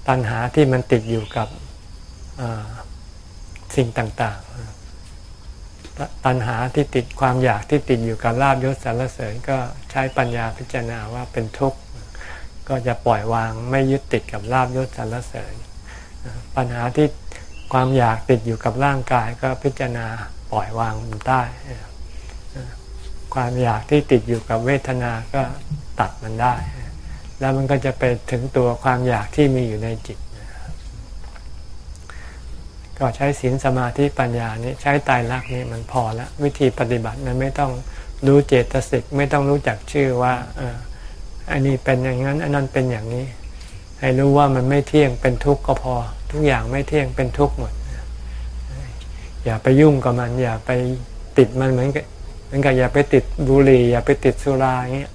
ตัณหาที่มันติดอยู่กับสิ่งต่างๆ ตัณหาที่ติดความอยากที่ติดอยู่กับลาบยศสรรเสริญก็ใช้ปัญญาพิจารณาว่าเป็นทุกข์ก็จะปล่อยวางไม่ยึดติดกับลาบยศสรรเสริญ ปัญหาที่ความอยากติดอยู่กับร่างกายก็พิจารณาปล่อยวางมันได้ ความอยากที่ติดอยู่กับเวทนาก็ตัดมันได้ แล้วมันก็จะไปถึงตัวความอยากที่มีอยู่ในจิต ก็ใช้ศีลสมาธิปัญญานี้ใช้ตายรักนี่มันพอแล้ววิธีปฏิบัติมันไม่ต้องรู้เจตสิกไม่ต้องรู้จักชื่อว่าเอออันนี้เป็นอย่างนั้น อันนั้นเป็นอย่างนี้ ให้รู้ว่ามันไม่เที่ยงเป็นทุกข์ก็พอ ทุกอย่างไม่เที่ยงเป็นทุกข์หมด อย่าไปยุ่งกับมัน อย่าไปติดมันเหมือนกับเหมือนกับอย่าไปติดบุหรี่ อย่าไปติดสุราอย่างเงี้ย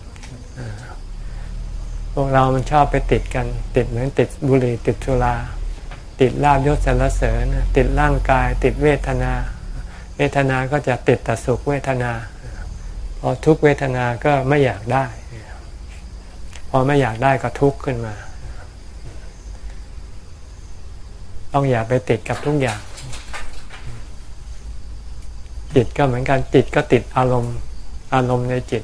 พวกเรามันชอบไปติดกัน ติดเหมือนติดบุหรี่ติดสุรา ติดลาบยศสรรเสริญ ติดร่างกาย ติดเวทนา เวทนาก็จะติดแต่สุขเวทนาพอทุกเวทนาก็ไม่อยากได้ พอไม่อยากได้ก็ทุกข์ขึ้นมา ต้องอย่าไปติดกับทุกอย่าง จิตก็เหมือนกันจิตก็ติดอารมณ์ อารมณ์ในจิต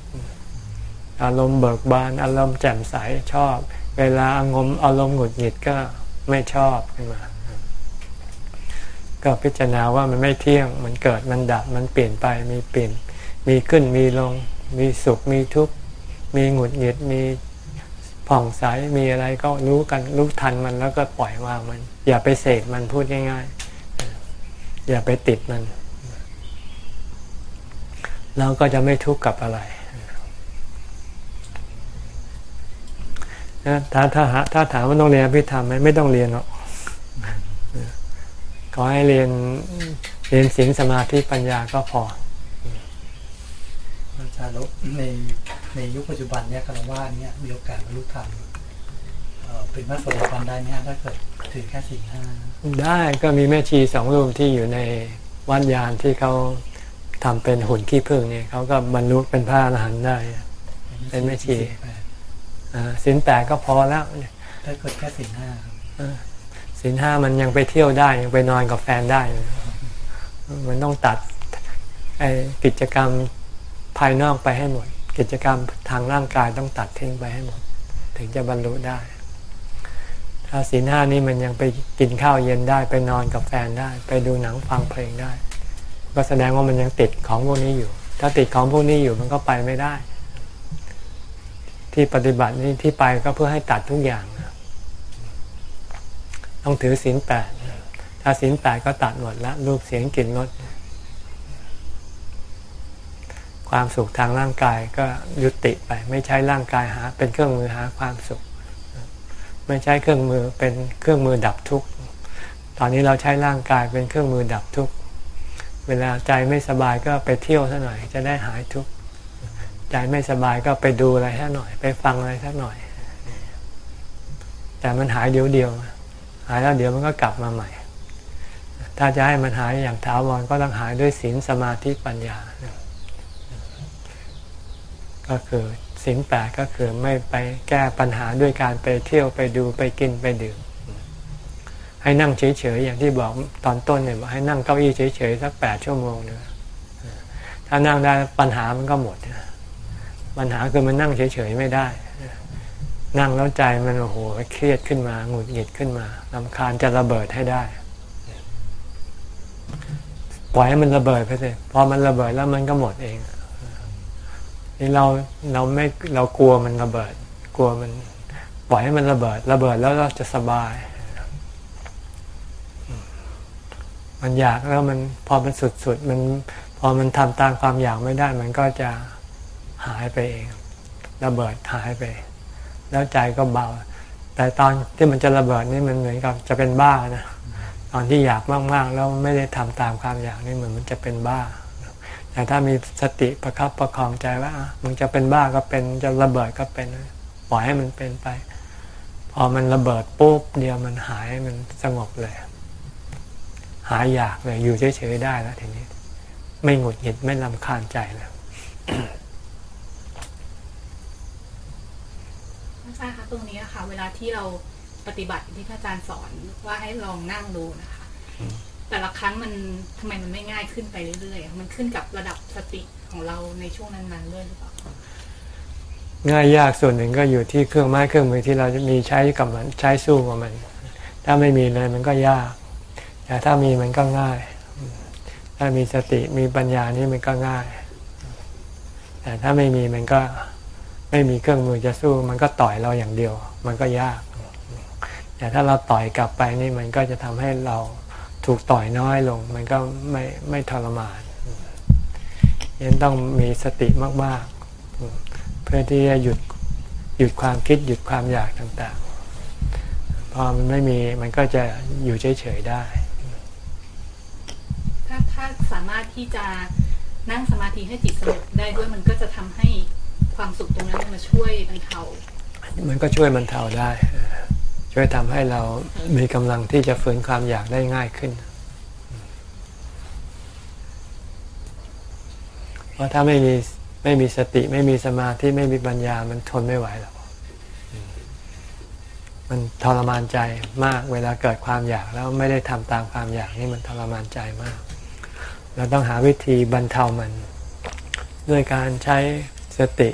อารมณ์เบิกบาน อารมณ์แจ่มใสชอบ เวลาอารมณ์อารมณ์หงุดหงิดก็ไม่ชอบขึ้นมา ก็พิจารณาว่ามันไม่เที่ยง มันเกิดมันดับ มันเปลี่ยนไป มีเปลี่ยน มีขึ้นมีลง มีสุขมีทุกข์ มีหงุดหงิด มีผ่องใส มีอะไรก็รู้กันรู้ทันมันแล้วก็ปล่อยวางมัน อย่าไปเสกมันพูดง่ายๆ อย่าไปติดมันเราก็จะไม่ทุกข์กับอะไรนะถ้าถ้าถ้าถามว่าต้องเรียนพิธรรมไหมไม่ต้องเรียนหรอก อให้เรียนเรียนศีลสมาธิปัญญาก็พออาจารย์แล้วในในยุคปัจจุบันเนี่ยคารวะเนี่ยมีโอกาสบรรลุธรรมเป็นพระโสดาบันได้ไหมถ้าเกิดถือแค่สี่ห้าได้ก็มีแม่ชีสองรูปที่อยู่ในวัดยานที่เขาทำเป็นหุ่นขี้ผึ้งเนี่ยเขาก็บรรลุเป็นพระอรหันต์ได้ เป็นแม่ชีสินแปดก็พอแล้วถ้าเกิดแค่สินห้า สินห้ามันยังไปเที่ยวได้ยังไปนอนกับแฟนได้ มันต้องตัดไอ้กิจกรรมภายนอกไปให้หมด กิจกรรมทางร่างกายต้องตัดทิ้งไปให้หมด ถึงจะบรรลุได้ ถ้าสินห้านี้มันยังไปกินข้าวเย็นได้ ไปนอนกับแฟนได้ ไปดูหนังฟังเพลงได้ ก็แสดงว่ามันยังติดของพวกนี้อยู่ ถ้าติดของพวกนี้อยู่มันก็ไปไม่ได้ ที่ปฏิบัตินี้ที่ไปก็เพื่อให้ตัดทุกอย่าง ต้องถือศีลแปดถ้าศีลแปดก็ตัดหมดล้วรูปเสียงกลิ่นรสความสุขทางร่างกายก็ยุติไป ไม่ใช้ร่างกายหา เป็นเครื่องมือหาความสุข ไม่ใช้เครื่องมือเป็นเครื่องมือดับทุกข์ตอนนี้เราใช้ร่างกายเป็นเครื่องมือดับทุกข์เวลาใจไม่สบายก็ไปเที่ยวสักหน่อย จะได้หายทุกข์ใจไม่สบายก็ไปดูอะไรสักหน่อย ไปฟังอะไรสักหน่อย แต่มันหายเดียวเดียว หายแล้วเดี๋ยวมันก็กลับมาใหม่ ถ้าจะให้มันหายอย่างถาวรก็ต้องหายด้วยศีลสมาธิปัญญา ก็คือศีลแปดก็คือไม่ไปแก้ปัญหาด้วยการไปเที่ยวไปดูไปกินไปดื่ม ให้นั่งเฉยๆ อย่างที่บอกตอนต้นเนี่ยบอกให้นั่งเก้าอี้เฉยๆ สักแปดชั่วโมงเนี่ยถ้านั่งได้ปัญหามันก็หมดปัญหาคือมันนั่งเฉยๆ ไม่ได้ นั่งแล้วใจมันโอ้โหเครียดขึ้นมาหงุดหงิดขึ้นมาลำคาญจะระเบิดให้ได้ ปล่อยให้มันระเบิดไปสิพอมันระเบิดแล้วมันก็หมดเองนี่เราเราไม่เรากลัวมันระเบิด กลัวมันปล่อยให้มันระเบิด ระเบิดแล้วเราจะสบาย มันอยากแล้วมันพอมันสุดๆมันพอมันทำตามความอยากไม่ได้ มันก็จะหายไปเอง ระเบิดหายไป แล้วใจก็เบา แต่ตอนที่มันจะระเบิดนี่มันเหมือนกับจะเป็นบ้านะตอนที่อยากมากๆแล้วไม่ได้ทำตามความอยากนี่เหมือนมันจะเป็นบ้าแต่ถ้ามีสติประคับประคองใจว่าอะมึงจะเป็นบ้าก็เป็นจะระเบิดก็เป็นปล่อยให้มันเป็นไป พอมันระเบิดปุ๊บเดียวมันหายมันสงบเลย หายอยากเลยอยู่เฉยๆได้แล้วทีนี้ ไม่หงุดหงิดไม่ลำคาญใจแล้ว อาจารย์คะตรงนี้อะค่ะเวลาที่เราปฏิบัติที่พระอาจารย์สอนว่าให้ลองนั่งดูนะคะ แต่ละครั้งมันทำไมมันไม่ง่ายขึ้นไปเรื่อยๆ มันขึ้นกับระดับสติของเราในช่วงนั้นๆด้วยหรือเปล่าง่ายยากส่วนหนึ่งก็อยู่ที่เครื่องไม้เครื่องมือที่เราจะมีใช้กับมันใช้สู้กับมัน ถ้าไม่มีเลยมันก็ยาก แต่ถ้ามีมันก็ง่าย ถ้ามีสติมีปัญญานี่มันก็ง่าย แต่ถ้าไม่มีมันก็ ไม่มีเครื่องมือจะสู้ มันก็ต่อยเราอย่างเดียว มันก็ยาก แต่ถ้าเราต่อยกลับไปนี่มันก็จะทำให้เราถูกต่อยน้อยลง มันก็ไม่ไม่ทรมานยังต้องมีสติมาก ๆ เพื่อที่จะหยุดหยุดความคิดหยุดความอยากต่างๆ พอมันไม่มีมันก็จะอยู่เฉยๆได้ ถ้าถ้าสามารถที่จะนั่งสมาธิให้จิตสงบได้ด้วยมันก็จะทำให้ ความสุขตรงนั้นมาช่วยบรรเทา มันก็ช่วยบรรเทาได้ ช่วยทำให้เรามีกำลังที่จะฝืนความอยากได้ง่ายขึ้น เพราะถ้าไม่มีไม่มีสติไม่มีสมาธิไม่มีปัญญามันทนไม่ไหวหรอกมันทรมานใจมากเวลาเกิดความอยากแล้วไม่ได้ทำตามความอยากนี่มันทรมานใจมาก เราต้องหาวิธีบรรเทามัน ด้วยการใช้สติ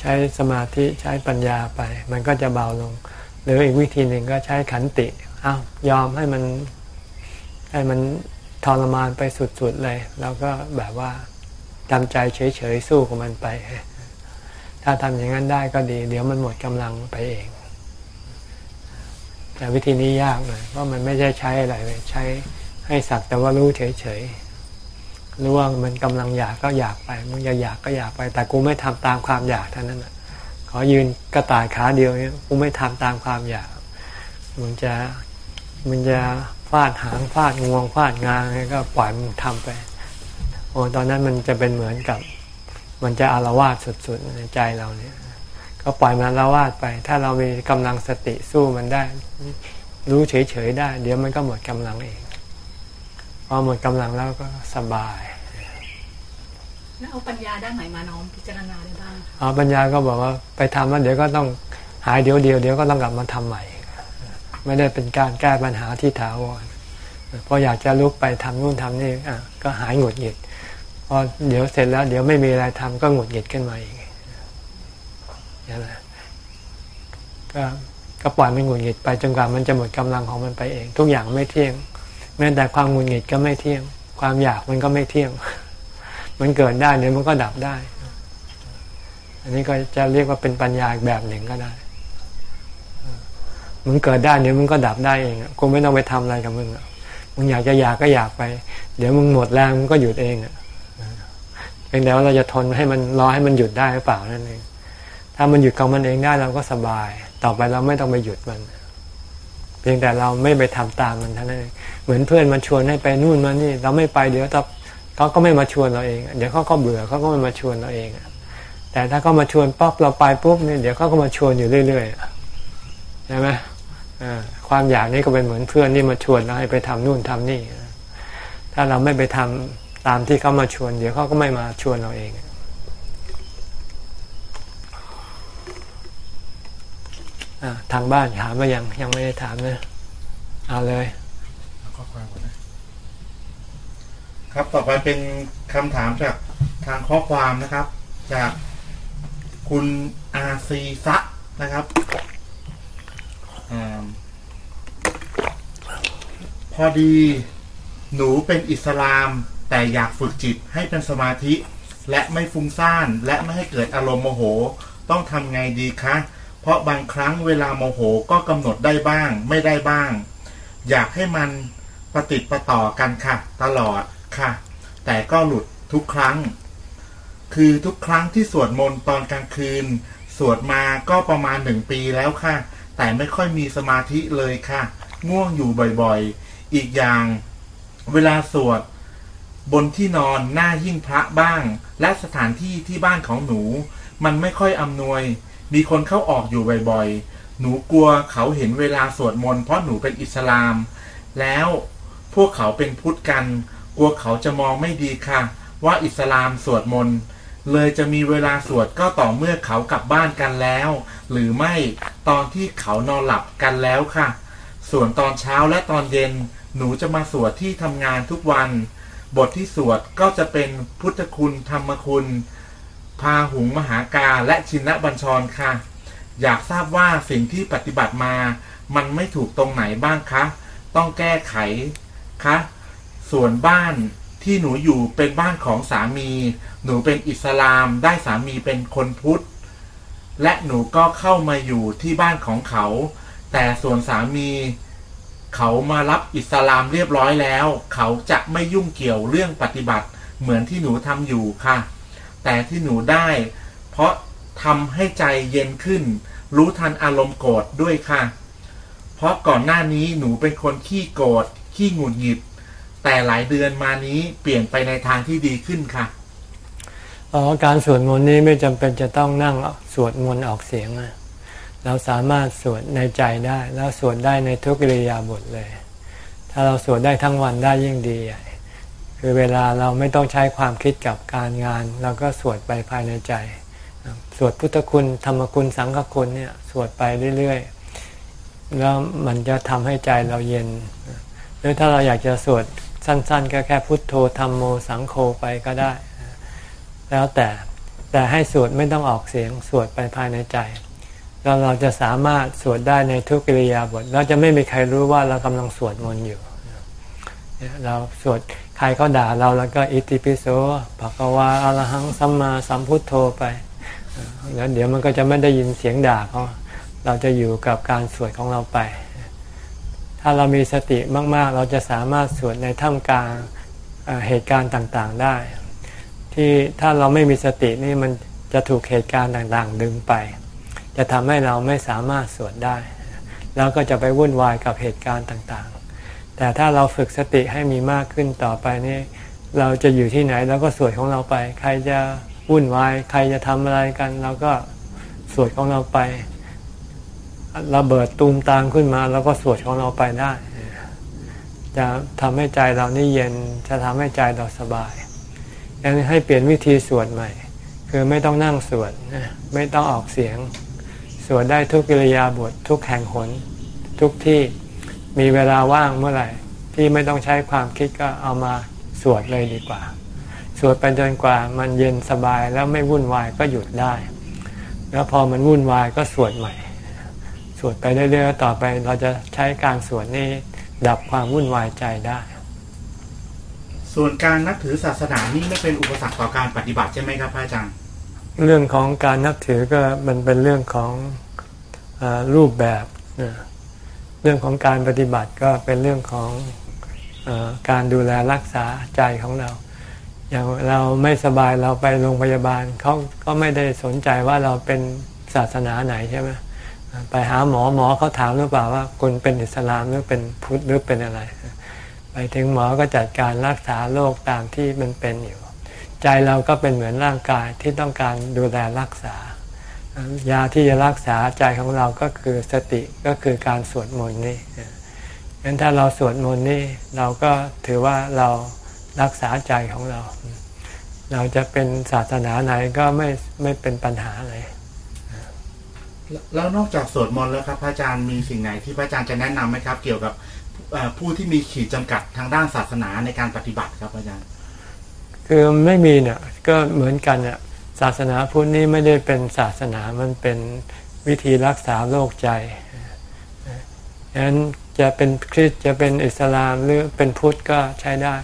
ใช้สมาธิใช้ปัญญาไป มันก็จะเบาลง หรืออีกวิธีหนึ่งก็ใช้ขันติอ้าวยอมให้มันให้มันทรมานไปสุดๆเลยแล้วก็แบบว่าจำใจเฉยๆสู้กับมันไป ถ้าทำอย่างนั้นได้ก็ดี เดี๋ยวมันหมดกำลังไปเอง แต่วิธีนี้ยากหน่อยเพราะมันไม่ใช่ใช้อะไรเลยใช้ให้สักแต่ว่ารู้เฉยๆ รู้ว่ามันกำลังอยากก็อยากไปมึงจะอยากก็อยากไป แต่กูไม่ทำตามความอยากเท่านั้นน่ะขอยืนกระต่ายขาเดียวเนี่ยกูไม่ทำตามความอยากมึงจะมึงจะฟาดหางฟาดงวงฟาดงางอะไรก็ปล่อยมึงทำไปโอ้ตอนนั้นมันจะเป็นเหมือนกับ มันจะอารวาสสุดๆในใจเราเนี่ย ก็ปล่อยมันอารวาสไป ถ้าเรามีกำลังสติสู้มันได้ รู้เฉยๆได้ เดี๋ยวมันก็หมดกำลังเองพอหมดกำลังแล้วก็สบาย แล้วเอาปัญญาด้านไหนมาน้อมพิจารณาได้บ้างอ๋อปัญญาก็บอกว่าไปทำแล้วเดี๋ยวก็ต้องหายเดี๋ยวเดียวเดี๋ยวก็ต้องกลับมาทำใหม่ ไม่ได้เป็นการแก้ปัญหาที่ถาวรพราะอยากจะลุกไปทำนู่นทำนี่อะก็หายหงุดหงิดพอเดี๋ยวเสร็จแล้วเดี๋ยวไม่มีอะไรทำก็หงุดหงิดขึ้นมาอีกใช่ไหมก็ก็ปล่อยมันหงุดหงิดไปจนกว่ามันจะหมดกำลังของมันไปเอง ทุกอย่างไม่เที่ยง แม้แต่ความหงุดหงิดก็ไม่เที่ยง ความอยากมันก็ไม่เที่ยง มันเกิดได้เดี๋ยวมันก็ดับได้ อันนี้ก็จะเรียกว่าเป็นปัญญาอีกแบบหนึ่งก็ได้ มึงเกิดได้เดี๋ยวมึงก็ดับได้เองกูไม่ต้องไปทำอะไรกับมึงอะมึงอยากจะอยากก็อยากไป เดี๋ยวมึงหมดแรงมึงก็หยุดเองอะเพียงแต่ว่าเราจะทนให้มันรอให้มันหยุดได้หรือเปล่านั่นเอง ถ้ามันหยุดของมันเองได้เราก็สบาย ต่อไปเราไม่ต้องไปหยุดมัน เพียงแต่เราไม่ไปทำตามมันเท่านั้นเองเหมือนเพื่อนมันชวนให้ไปนู่นมานี่ เราไม่ไปเดี๋ยวต่อ เขาก็ไม่มาชวนเราเอง เดี๋ยวเขาก็เบื่อเขาก็ไม่มาชวนเราเองแต่ถ้าเขามาชวนป๊อบเราไปปุ๊บเนี่ยเดี๋ยวเขาก็มาชวนอยู่เรื่อยๆใช่ไหมความอยากนี่ก็เป็นเหมือนเพื่อนที่มาชวนเราให้ไปทำนู่นทำนี่ ถ้าเราไม่ไปทำตามที่เขามาชวน เดี๋ยวเขาก็ไม่มาชวนเราเองอทางบ้านถามมายังยังไม่ได้ถามเลยเอาเลย ข้อความก่อนนะ ครับต่อไปเป็นคำถามจากทางข้อความนะครับ จากคุณอาซีซะนะครับอพอดีหนูเป็นอิสลาม แต่อยากฝึกจิตให้เป็นสมาธิ และไม่ฟุ้งซ่าน และไม่ให้เกิดอารมณ์โมโห ต้องทำไงดีคะ เพราะบางครั้งเวลาโมโหก็กำหนดได้บ้าง ไม่ได้บ้าง อยากให้มันปฏิดประต่อกันค่ะ ตลอด ค่ะ แต่ก็หลุดทุกครั้ง คือทุกครั้งที่สวดมนต์ตอนกลางคืน สวดมาก็ประมาณหนึ่งปีแล้วค่ะ แต่ไม่ค่อยมีสมาธิเลยค่ะ ง่วงอยู่บ่อยๆ อีกอย่าง เวลาสวด บนที่นอนหน้าหิ้งพระบ้าง และสถานที่ที่บ้านของหนู มันไม่ค่อยอำนวย มีคนเข้าออกอยู่บ่อยๆ หนูกลัวเขาเห็นเวลาสวดมนต์เพราะหนูเป็นอิสลาม แล้วพวกเขาเป็นพุทธกัน กลัวเขาจะมองไม่ดีค่ะ ว่าอิสลามสวดมนต์เลยจะมีเวลาสวดก็ต่อเมื่อเขากลับบ้านกันแล้ว หรือไม่ตอนที่เขานอนหลับกันแล้วค่ะ ส่วนตอนเช้าและตอนเย็นหนูจะมาสวดที่ทำงานทุกวัน บทที่สวดก็จะเป็นพุทธคุณธรรมคุณ พาหุงมหากาและชินบัญชรค่ะ อยากทราบว่าสิ่งที่ปฏิบัติมา มันไม่ถูกตรงไหนบ้างคะ ต้องแก้ไขคะ ส่วนบ้านที่หนูอยู่เป็นบ้านของสามี หนูเป็นอิสลามได้สามีเป็นคนพุทธ และหนูก็เข้ามาอยู่ที่บ้านของเขา แต่ส่วนสามี เขามารับอิสลามเรียบร้อยแล้ว เขาจะไม่ยุ่งเกี่ยวเรื่องปฏิบัติ เหมือนที่หนูทำอยู่ค่ะ แต่ที่หนูได้ เพราะทำให้ใจเย็นขึ้น รู้ทันอารมณ์โกรธด้วยค่ะ เพราะก่อนหน้านี้หนูเป็นคนขี้โกรธขี้หงุดหงิด แต่หลายเดือนมานี้เปลี่ยนไปในทางที่ดีขึ้นค่ะอ๋อการสวดมนต์นี้ไม่จำเป็นจะต้องนั่งสวดมนต์ออกเสียงอะเราสามารถสวดในใจได้ แล้วสวดได้ในทุกอิริยาบถเลย ถ้าเราสวดได้ทั้งวันได้ยิ่งดีใหญ่คือเวลาเราไม่ต้องใช้ความคิดกับการงาน เราก็สวดไปภายในใจ สวดพุทธคุณธรรมคุณสังฆคุณเนี่ยสวดไปเรื่อยๆ แล้วมันจะทำให้ใจเราเย็น หรือถ้าเราอยากจะสวด สั้นๆ ก็แค่พุทโธธรรมโมสังโฆไปก็ได้ แล้วแต่แต่ให้สวดไม่ต้องออกเสียงสวดไปภายในใจ แล้วเราจะสามารถสวดได้ในทุกกิริยาบทเราจะไม่มีใครรู้ว่าเรากำลังสวดมนต์อยู่เราสวดใครเขาด่าเราแล้วก็อิติปิโสภะคะวาอรหังสัมมาสัมพุทโธไปแล้วเดี๋ยวมันก็จะไม่ได้ยินเสียงด่าเขาเราจะอยู่กับการสวดของเราไป ถ้าเรามีสติมาก ๆ เราจะสามารถสวดในท่ามกลางเหตุการณ์ต่างๆได้ ที่ถ้าเราไม่มีสตินี่มันจะถูกเหตุการณ์ต่างๆ ดึงไป จะทำให้เราไม่สามารถสวดได้ แล้วก็จะไปวุ่นวายกับเหตุการณ์ต่างๆ แต่ถ้าเราฝึกสติให้มีมากขึ้นต่อไปนี่เราจะอยู่ที่ไหนเราก็สวดของเราไป ใครจะวุ่นวาย ใครจะทำอะไรกันเราก็สวดของเราไป ระเบิดตูมตามขึ้นมาเราก็สวดของเราไปได้ จะทำให้ใจเรานี่เย็นจะทำให้ใจเราสบายยังให้เปลี่ยนวิธีสวดใหม่ คือไม่ต้องนั่งสวดนะไม่ต้องออกเสียง สวดได้ทุกกิริยาบททุกแห่งหน ทุกที่มีเวลาว่างเมื่อไหร่ ที่ไม่ต้องใช้ความคิดก็เอามาสวดเลยดีกว่า สวดไปจนกว่ามันเย็นสบายแล้วไม่วุ่นวายก็หยุดได้ แล้วพอมันวุ่นวายก็สวดใหม่ สวดไปเรื่อยๆต่อไปเราจะใช้การสวดนี้ดับความวุ่นวายใจได้ ส่วนการนับถือศาสนานี่ไม่เป็นอุปสรรคต่อการปฏิบัติใช่ไหมครับพระอาจารย์เรื่องของการนับถือก็มันเป็นเรื่องของอารูปแบบนะเรื่องของการปฏิบัติก็เป็นเรื่องของอาการดูแลรักษาใจของเรา อย่างเราไม่สบายเราไปโรงพยาบาลเขาก็ไม่ได้สนใจว่าเราเป็นศาสนาไหนใช่ไหม ไปหาหมอหมอเขาถามหรือเปล่าว่าคุณเป็นอิสลามหรือเป็นพุทธหรือเป็นอะไร ไปถึงหมอก็จัดการรักษาโรคตามที่มันเป็นอยู่ ใจเราก็เป็นเหมือนร่างกายที่ต้องการดูแลรักษายาที่จะรักษาใจของเราก็คือสติก็คือการสวดมนต์นี่งั้นถ้าเราสวดมนต์นี่เราก็ถือว่าเรารักษาใจของเรา เราจะเป็นศาสนาไหนก็ไม่ไม่เป็นปัญหาเลย แล้วนอกจากสวดมนต์แล้วครับพระอาจารย์มีสิ่งไหนที่พระอาจารย์จะแนะนำไหมครับ เกี่ยวกับเอ่อผู้ที่มีขีดจำกัดทางด้านศาสนาในการปฏิบัติครับอาจารย์ คือไม่มีเนี่ยก็เหมือนกันเนี่ยศาสนาพุทธนี่ไม่ได้เป็นศาสนามันเป็นวิธีรักษาโรคใจฉะนั้นจะเป็นคริสต์จะเป็นอิสลามหรือเป็นพุทธก็ใช้ได้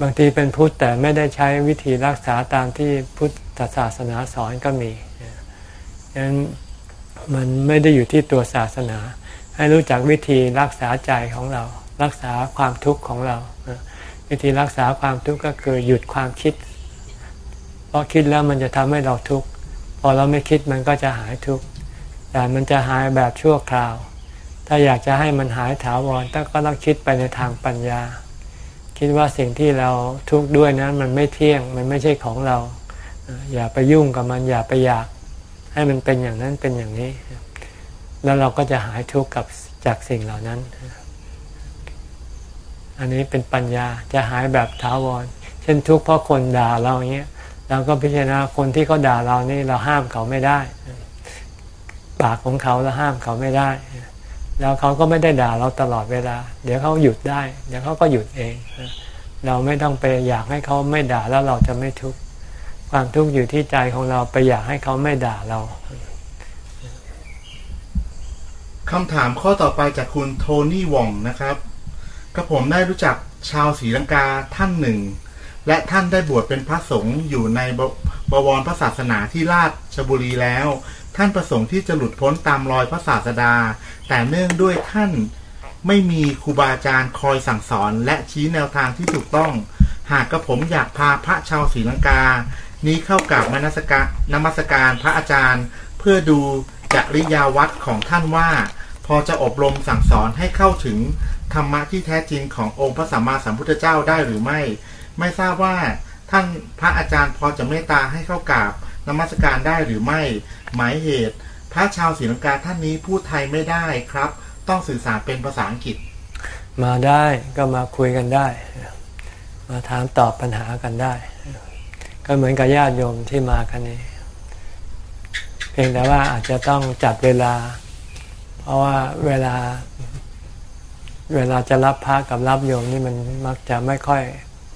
บางทีเป็นพุทธแต่ไม่ได้ใช้วิธีรักษาตามที่พุทธศาสนาสอนก็มีฉะนั้น มันไม่ได้อยู่ที่ตัวศาสนา ให้รู้จักวิธีรักษาใจของเรา รักษาความทุกข์ของเรา วิธีรักษาความทุกข์ก็คือหยุดความคิด เพราะคิดแล้วมันจะทำให้เราทุกข์ พอเราไม่คิดมันก็จะหายทุกข์ แต่มันจะหายแบบชั่วคราว ถ้าอยากจะให้มันหายถาวรต้องก็ต้องคิดไปในทางปัญญา คิดว่าสิ่งที่เราทุกข์ด้วยนั้นมันไม่เที่ยง มันไม่ใช่ของเรา อย่าไปยุ่งกับมัน อย่าไปอยาก ให้มันเป็นอย่างนั้นเป็นอย่างนี้ แล้วเราก็จะหายทุกข์กับจากสิ่งเหล่านั้น อันนี้เป็นปัญญาจะหายแบบถาวร เช่นทุกข์เพราะคนด่าเราอย่างเงี้ยเราก็พิจารณาคนที่เขาด่าเรานี่เราห้ามเขาไม่ได้ ปากของเขาเราห้ามเขาไม่ได้ แล้วเขาก็ไม่ได้ด่าเราตลอดเวลา เดี๋ยวเขาหยุดได้ เดี๋ยวเขาก็หยุดเอง เราไม่ต้องไปอยากให้เขาไม่ด่าแล้วเราจะไม่ทุกข์ ความทุกข์อยู่ที่ใจของเราไปอยากให้เขาไม่ด่าเราคำถามข้อต่อไปจากคุณโทนี่ว่องนะครับกระผมได้รู้จักชาวศรีลังกาท่านหนึ่ง และท่านได้บวชเป็นพระสงฆ์อยู่ในบบวรพระศาสนาที่ราชบุรีแล้ว ท่านประสงค์ที่จะหลุดพ้นตามรอยพระศาสดา แต่เนื่องด้วยท่านไม่มีครูบาอาจารย์คอยสั่งสอนและชี้แนวทางที่ถูกต้อง หากกระผมอยากพาพระชาวศรีลังกา นี้เข้ากับมนสการนมัสการพระอาจารย์ เพื่อดูจริยาวัดของท่านว่า พอจะอบรมสั่งสอนให้เข้าถึงธรรมะที่แท้จริงขององค์พระสัมมาสัมพุทธเจ้าได้หรือไม่ ไม่ทราบว่าท่านพระอาจารย์พอจะเมตตาให้เข้ากราบนมัสการได้หรือไม่ หมายเหตุ พระชาวศรีลังกาท่านนี้พูดไทยไม่ได้ครับ ต้องสื่อสารเป็นภาษาอังกฤษ มาได้ก็มาคุยกันได้ มาถามตอบปัญหากันได้ ก็เหมือนกับญาติโยมที่มากันนี้ เพียงแต่ว่าอาจจะต้องจัดเวลา เพราะว่าเวลา เวลาจะรับพระกับรับโยมนี่มันมักจะไม่ค่อย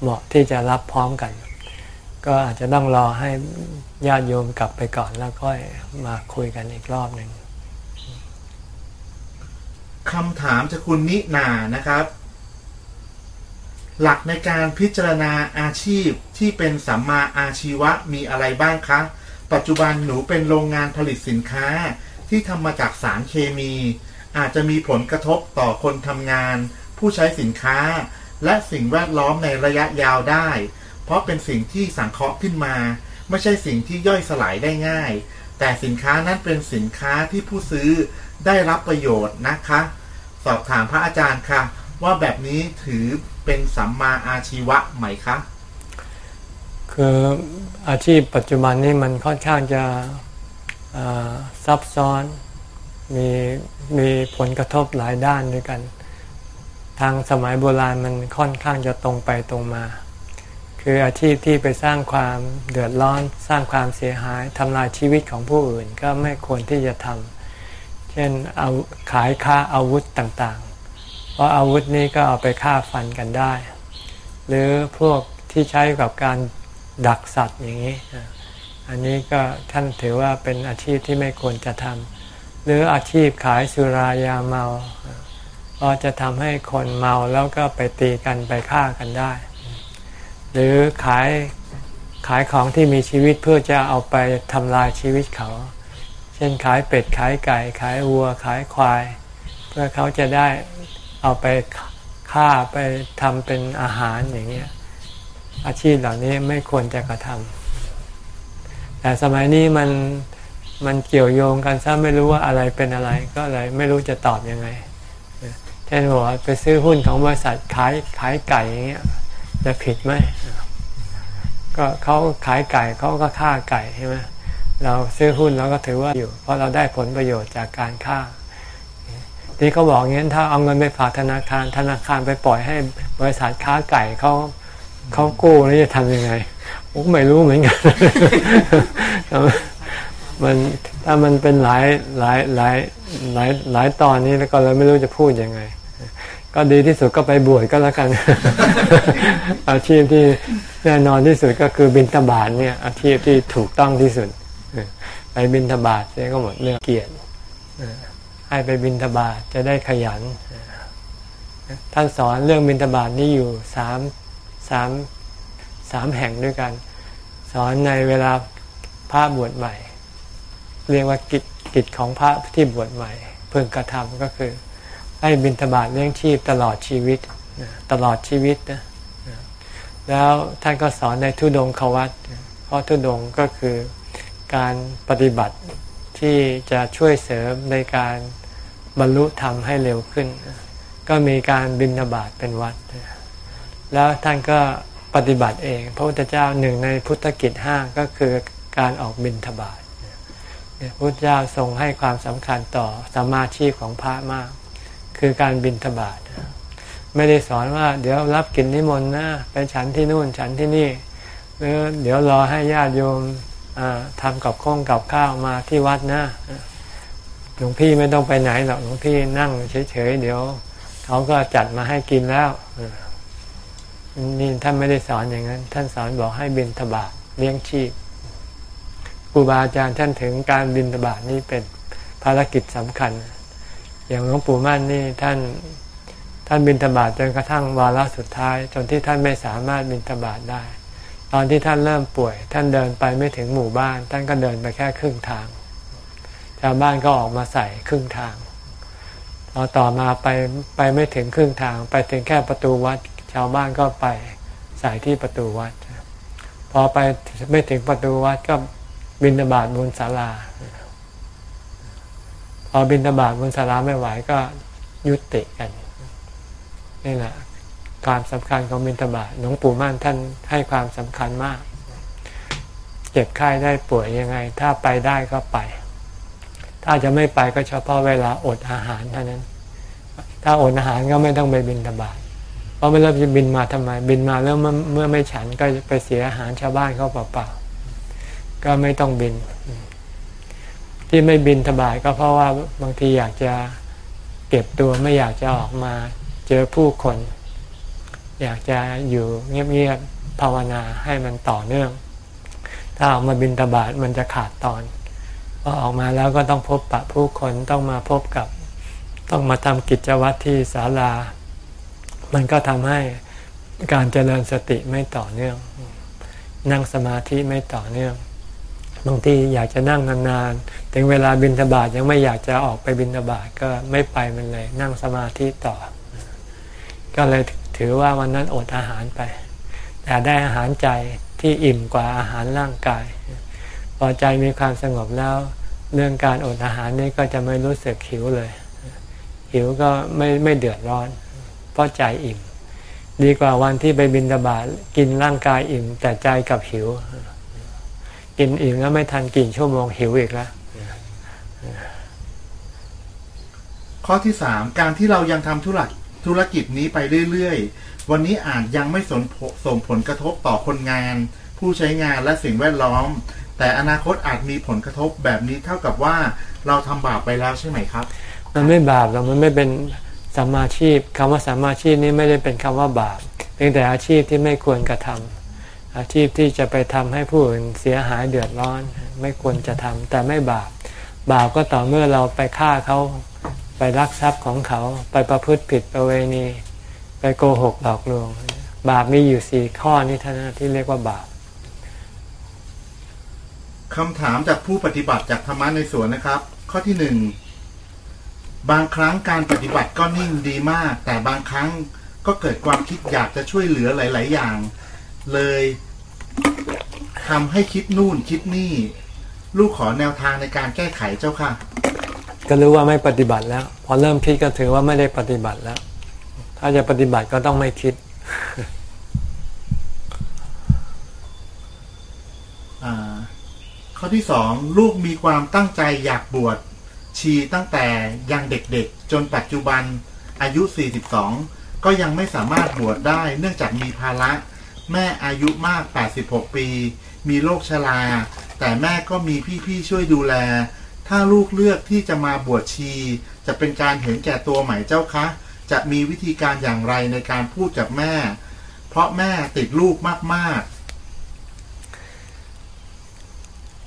เหมาะที่จะรับพร้อมกัน ก็อาจจะต้องรอให้ญาติโยมกลับไปก่อนแล้วค่อยมาคุยกันอีกรอบหนึ่งคำถามจากคุณนินานะครับ หลักในการพิจารณาอาชีพที่เป็นสัมมาอาชีวะมีอะไรบ้างคะ ปัจจุบันหนูเป็นโรงงานผลิตสินค้าที่ทำมาจากสารเคมี อาจจะมีผลกระทบต่อคนทำงาน ผู้ใช้สินค้า และสิ่งแวดล้อมในระยะยาวได้ เพราะเป็นสิ่งที่สังเคราะห์ขึ้นมา ไม่ใช่สิ่งที่ย่อยสลายได้ง่าย แต่สินค้านั้นเป็นสินค้าที่ผู้ซื้อได้รับประโยชน์นะคะ สอบถามพระอาจารย์ค่ะ ว่าแบบนี้ถือ เป็นสัมมาอาชีวะไหมคะ คืออาชีพปัจจุบันนี้มันค่อนข้างจะซับซ้อนมีมีผลกระทบหลายด้านด้วยกัน ทางสมัยโบราณมันค่อนข้างจะตรงไปตรงมา คืออาชีพที่ไปสร้างความเดือดร้อนสร้างความเสียหายทำลายชีวิตของผู้อื่นก็ไม่ควรที่จะทำเช่นเอาขายค่าอาวุธต่าง เพราะอาวุธนี้ก็เอาไปฆ่าฟันกันได้ หรือพวกที่ใช้กับการดักสัตว์อย่างนี้ อันนี้ก็ท่านถือว่าเป็นอาชีพที่ไม่ควรจะทำหรืออาชีพขายสุรายาเมาก็จะทำให้คนเมาแล้วก็ไปตีกันไปฆ่ากันได้ หรือขายขายของที่มีชีวิตเพื่อจะเอาไปทำลายชีวิตเขา เช่นขายเป็ดขายไก่ ขายวัวขายควาย เพื่อเขาจะได้ เอาไปฆ่าไปทำเป็นอาหารอย่างเงี้ยอาชีพเหล่านี้ไม่ควรจะกระทำแต่สมัยนี้มันมันเกี่ยวโยงกันซะไม่รู้ว่าอะไรเป็นอะไรก็เลยไม่รู้จะตอบยังไงเช่นบอกว่าไปซื้อหุ้นของบริษัทขายขายไก่อย่างเงี้ยจะผิดไหมก็เขาขายไก่เขาก็ฆ่าไก่ใช่ไหมเราซื้อหุ้นเราก็ถือว่าอยู่ เพราะเราได้ผลประโยชน์จากการฆ่า ที่เขาบอกงั้นถ้าเอาเงินไปฝากธนาคาร ธนาคารไปปล่อยให้บริษัทค้าไก่เขาเขากู้แล้วจะทำยังไงผมไม่รู้เหมือนกันมันถ้ามันเป็นหลายหลายหลายหลายหลายตอนนี้แล้วก็เราไม่รู้จะพูดยังไง ก็ดีที่สุดก็ไปบวชก็แล้วกัน อาชีพที่แน่นอนที่สุดก็คือบินทบาทเนี่ย อาชีพที่ถูกต้องที่สุดไปบินทบาทเนี่ยก็หมดเรื่องเกียรติ ให้ไปบินทบาทจะได้ขยัน ท่านสอนเรื่องบินทบาทนี้อยู่สามสามสามแห่งด้วยกัน สอนในเวลาพระบวชใหม่ เรียกว่ากิจกิจของพระที่บวชใหม่ เพิ่งกระทำก็คือ ให้บิณฑบาตเลี้ยงชีพตลอดชีวิตตลอดชีวิตนะแล้วท่านก็สอนในทุดงควัตเพราะทุดงก็คือการปฏิบัติที่จะช่วยเสริมในการ บรรลุธรรมให้เร็วขึ้น ก็มีการบิณฑบาตเป็นวัด แล้วท่านก็ปฏิบัติเอง พระพุทธเจ้าหนึ่งในพุทธกิจห้าก็คือการออกบิณฑบาตพระพุทธเจ้าทรงให้ความสำคัญต่อสมาชีพของพระมาก คือการบิณฑบาตไม่ได้สอนว่าเดี๋ยวรับกินนิมนต์นะไปฉันที่นู่นฉันที่นี่ หรือเดี๋ยวรอให้ญาติโยมทำกับข้องกับข้าวมาที่วัดนะ หลวงพี่ไม่ต้องไปไหนหรอกหลวงพี่นั่งเฉยๆเดี๋ยวเขาก็จัดมาให้กินแล้วนี่ท่านไม่ได้สอนอย่างนั้น ท่านสอนบอกให้บินทบาทเลี้ยงชีพครูบาอาจารย์ท่านถึงการบินทบาทนี่เป็นภารกิจสำคัญ อย่างหลวงปู่มั่นนี่ท่านท่านบินทบาทจนกระทั่งวาระสุดท้าย จนที่ท่านไม่สามารถบินทบาทได้ ตอนที่ท่านเริ่มป่วย ท่านเดินไปไม่ถึงหมู่บ้าน ท่านก็เดินไปแค่ครึ่งทาง ชาวบ้านก็ออกมาใส่ครึ่งทางพอต่อมาไปไปไม่ถึงครึ่งทาง ไปถึงแค่ประตูวัด ชาวบ้านก็ไปใส่ที่ประตูวัด พอไปไม่ถึงประตูวัดก็บินบาตบนศาลา พอบินบาตบนศาลาไม่ไหวก็ยุติกันนี่แหละความสำคัญของบินทบาทหลวงปู่มั่นท่านให้ความสำคัญมาก เจ็บไข้ได้ป่วยยังไง ถ้าไปได้ก็ไป ถ้าจะไม่ไปก็เฉพาะเวลาอดอาหารเท่านั้น ถ้าอดอาหารก็ไม่ต้องไปบินตบาทเพราะไม่รู้จะบินมาทำไม บินมาแล้วเมื่อไม่ฉันก็ไปเสียอาหารชาวบ้านเขาเปล่าๆก็ไม่ต้องบิน ที่ไม่บินทบาทก็เพราะว่าบางทีอยากจะเก็บตัวไม่อยากจะออกมาเจอผู้คน อยากจะอยู่เงียบๆภาวนาให้มันต่อเนื่อง ถ้าออกมาบินตบาทมันจะขาดตอน พอออกมาแล้วก็ต้องพบปะผู้คนต้องมาพบกับ ต้องมาทำกิจวัตรที่ศาลา มันก็ทำให้การเจริญสติไม่ต่อเนื่อง นั่งสมาธิไม่ต่อเนื่องบางทีอยากจะนั่งนานๆ ถึงเวลาบินทบาทยังไม่อยากจะออกไปบินทบาทก็ไม่ไปมันเลย นั่งสมาธิต่อ ก็เลยถือว่าวันนั้นอดอาหารไป แต่ได้อาหารใจที่อิ่มกว่าอาหารร่างกาย อใจมีความสงบแล้ว เรื่องการอดอาหารนี่ก็จะไม่รู้สึกหิวเลย หิวก็ไม่ไม่เดือดร้อน เพราะใจอิ่ม ดีกว่าวันที่ไปบินตบากินร่างกายอิ่ม แต่ใจกับหิว กินอิ่มแล้วไม่ทันกินชั่วโมงหิวอีกแล้วข้อที่สามการที่เรายังทำธุรกิจธุรกิจนี้ไปเรื่อยๆ วันนี้อาจยังไม่สนส่งผลกระทบต่อคนงาน ผู้ใช้งานและสิ่งแวดล้อม แต่อนาคตอาจมีผลกระทบแบบนี้เท่ากับว่าเราทำบาปไปแล้วใช่ไหมครับ มันไม่บาปหรอกมันไม่เป็นสัมมาชีพคำว่าสัมมาชีพนี้ไม่ได้เป็นคำว่าบาป เพียงแต่อาชีพที่ไม่ควรกระทำอาชีพที่จะไปทำให้ผู้อื่นเสียหายเดือดร้อน ไม่ควรจะทำแต่ไม่บาป บาปก็ต่อเมื่อเราไปฆ่าเขาไปรักทรัพย์ของเขาไปประพฤติผิดประเวณี ไปโกหกหลอกลวง บาปมีอยู่สี่ข้อนี้เท่านั้นที่เรียกว่าบาป คำถามจากผู้ปฏิบัติจากธรรมะในสวนนะครับ ข้อที่หนึ่งบางครั้งการปฏิบัติก็นิ่งดีมาก แต่บางครั้งก็เกิดความคิดอยากจะช่วยเหลือหลาย ๆ อย่าง เลยทำให้คิดนู่นคิดนี่ ลูกขอแนวทางในการแก้ไขเจ้าค่ะ ก็รู้ว่าไม่ปฏิบัติแล้ว พอเริ่มคิดก็ถือว่าไม่ได้ปฏิบัติแล้ว ถ้าจะปฏิบัติก็ต้องไม่คิดอ่า ข้อที่สองลูกมีความตั้งใจอยากบวชชีตั้งแต่ยังเด็กๆ จนปัจจุบันอายุ 42 ก็ยังไม่สามารถบวชได้ เนื่องจากมีภาระ แม่อายุมาก 86 ปี มีโรคชรา แต่แม่ก็มีพี่ๆ ช่วยดูแล ถ้าลูกเลือกที่จะมาบวชชี จะเป็นการเห็นแก่ตัวใหม่เจ้าคะ จะมีวิธีการอย่างไรในการพูดกับแม่ เพราะแม่ติดลูกมากๆ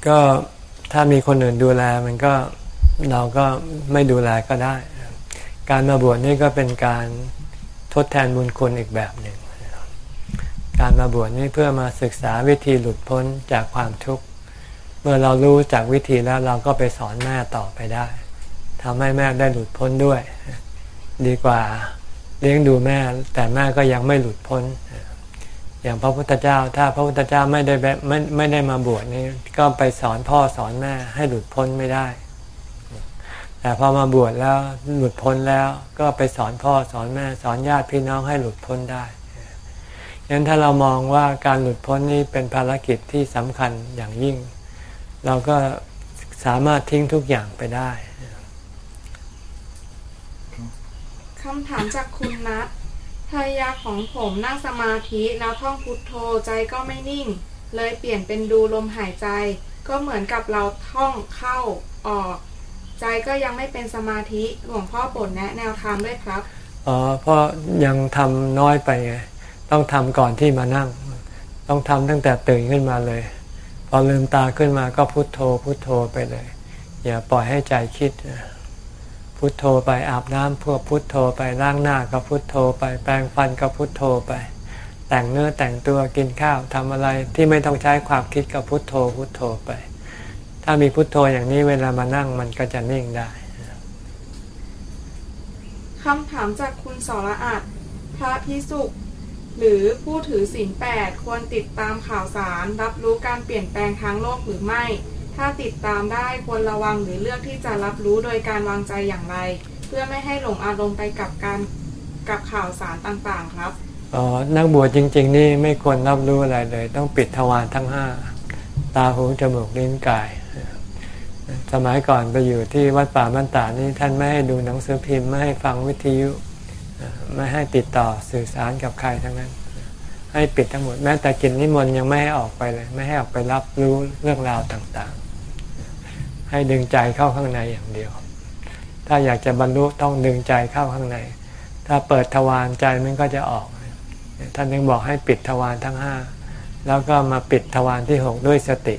ก็ถ้ามีคนอื่นดูแลมันก็เราก็ไม่ดูแลก็ได้ การมาบวชนี่ก็เป็นการทดแทนบุญคุณอีกแบบหนึ่ง การมาบวชนี่เพื่อมาศึกษาวิธีหลุดพ้นจากความทุกข์ เมื่อเรารู้จากวิธีแล้วเราก็ไปสอนแม่ต่อไปได้ทำให้แม่ได้หลุดพ้นด้วย ดีกว่าเลี้ยงดูแม่ แต่แม่ก็ยังไม่หลุดพ้น อย่างพระพุทธเจ้า ถ้าพระพุทธเจ้าไม่ได้ไม่ไม่ได้มาบวชนี่ก็ไปสอนพ่อสอนแม่ให้หลุดพ้นไม่ได้ แต่พอมาบวชแล้วหลุดพ้นแล้วก็ไปสอนพ่อสอนแม่ สอนญาติพี่น้องให้หลุดพ้นได้งั้นถ้าเรามองว่าการหลุดพ้นนี้เป็นภารกิจที่สำคัญอย่างยิ่ง เราก็สามารถทิ้งทุกอย่างไปได้คำถามจากคุณนัท ภรรยาของผมนั่งสมาธิแล้วท่องพุทโธใจก็ไม่นิ่ง เลยเปลี่ยนเป็นดูลมหายใจ ก็เหมือนกับเราท่องเข้าออก ใจก็ยังไม่เป็นสมาธิหลวงพ่อโปรดแนะแนวทางด้วยครับอ๋อเพราะยังทำน้อยไปไงต้องทำก่อนที่มานั่ง ต้องทำตั้งแต่ตื่นขึ้นมาเลย พอลืมตาขึ้นมาก็พุโทโธพุโทโธไปเลย อย่าปล่อยให้ใจคิด พุทโธไปอาบน้ำพวกพุทโธไปล้างหน้าก็พุทโธไป แปรงฟันก็พุทโธไป แต่งเนื้อแต่งตัวกินข้าวทำอะไรที่ไม่ต้องใช้ความคิดก็พุทโธพุทโธไป ถ้ามีพุทโธอย่างนี้เวลามานั่งมันก็จะนิ่งได้คำถามจากคุณสระอัดพระพิสุหรือผู้ถือศีลแปดควรติดตามข่าวสาร รับรู้การเปลี่ยนแปลงทางโลกหรือไม่ ถ้าติดตามได้ควรระวังหรือเลือกที่จะรับรู้โดยการวางใจอย่างไร เพื่อไม่ให้หลงอารมณ์ไปกับการกับข่าวสารต่างๆครับอ๋อนักบวชจริง ๆ นี่ไม่ควรรับรู้อะไรเลย ต้องปิดทวารทั้งห้าตาหูจมูกลิ้นกาย สมัยก่อนไปอยู่ที่วัดป่าบ้านตานี่ท่านไม่ให้ดูหนังสือพิมพ์ไม่ให้ฟังวิทยุไม่ให้ติดต่อสื่อสารกับใครทั้งนั้น ให้ปิดทั้งหมดแม้แต่กินนิมนต์ยังไม่ให้ออกไปเลย ไม่ให้ออกไปรับรู้เรื่องราวต่างๆ ให้ดึงใจเข้าข้างในอย่างเดียว ถ้าอยากจะบรรลุต้องดึงใจเข้าข้างใน ถ้าเปิดทวารใจมันก็จะออก ท่านยังบอกให้ปิดทวารทั้งห้าแล้วก็มาปิดทวารที่หกด้วยสติ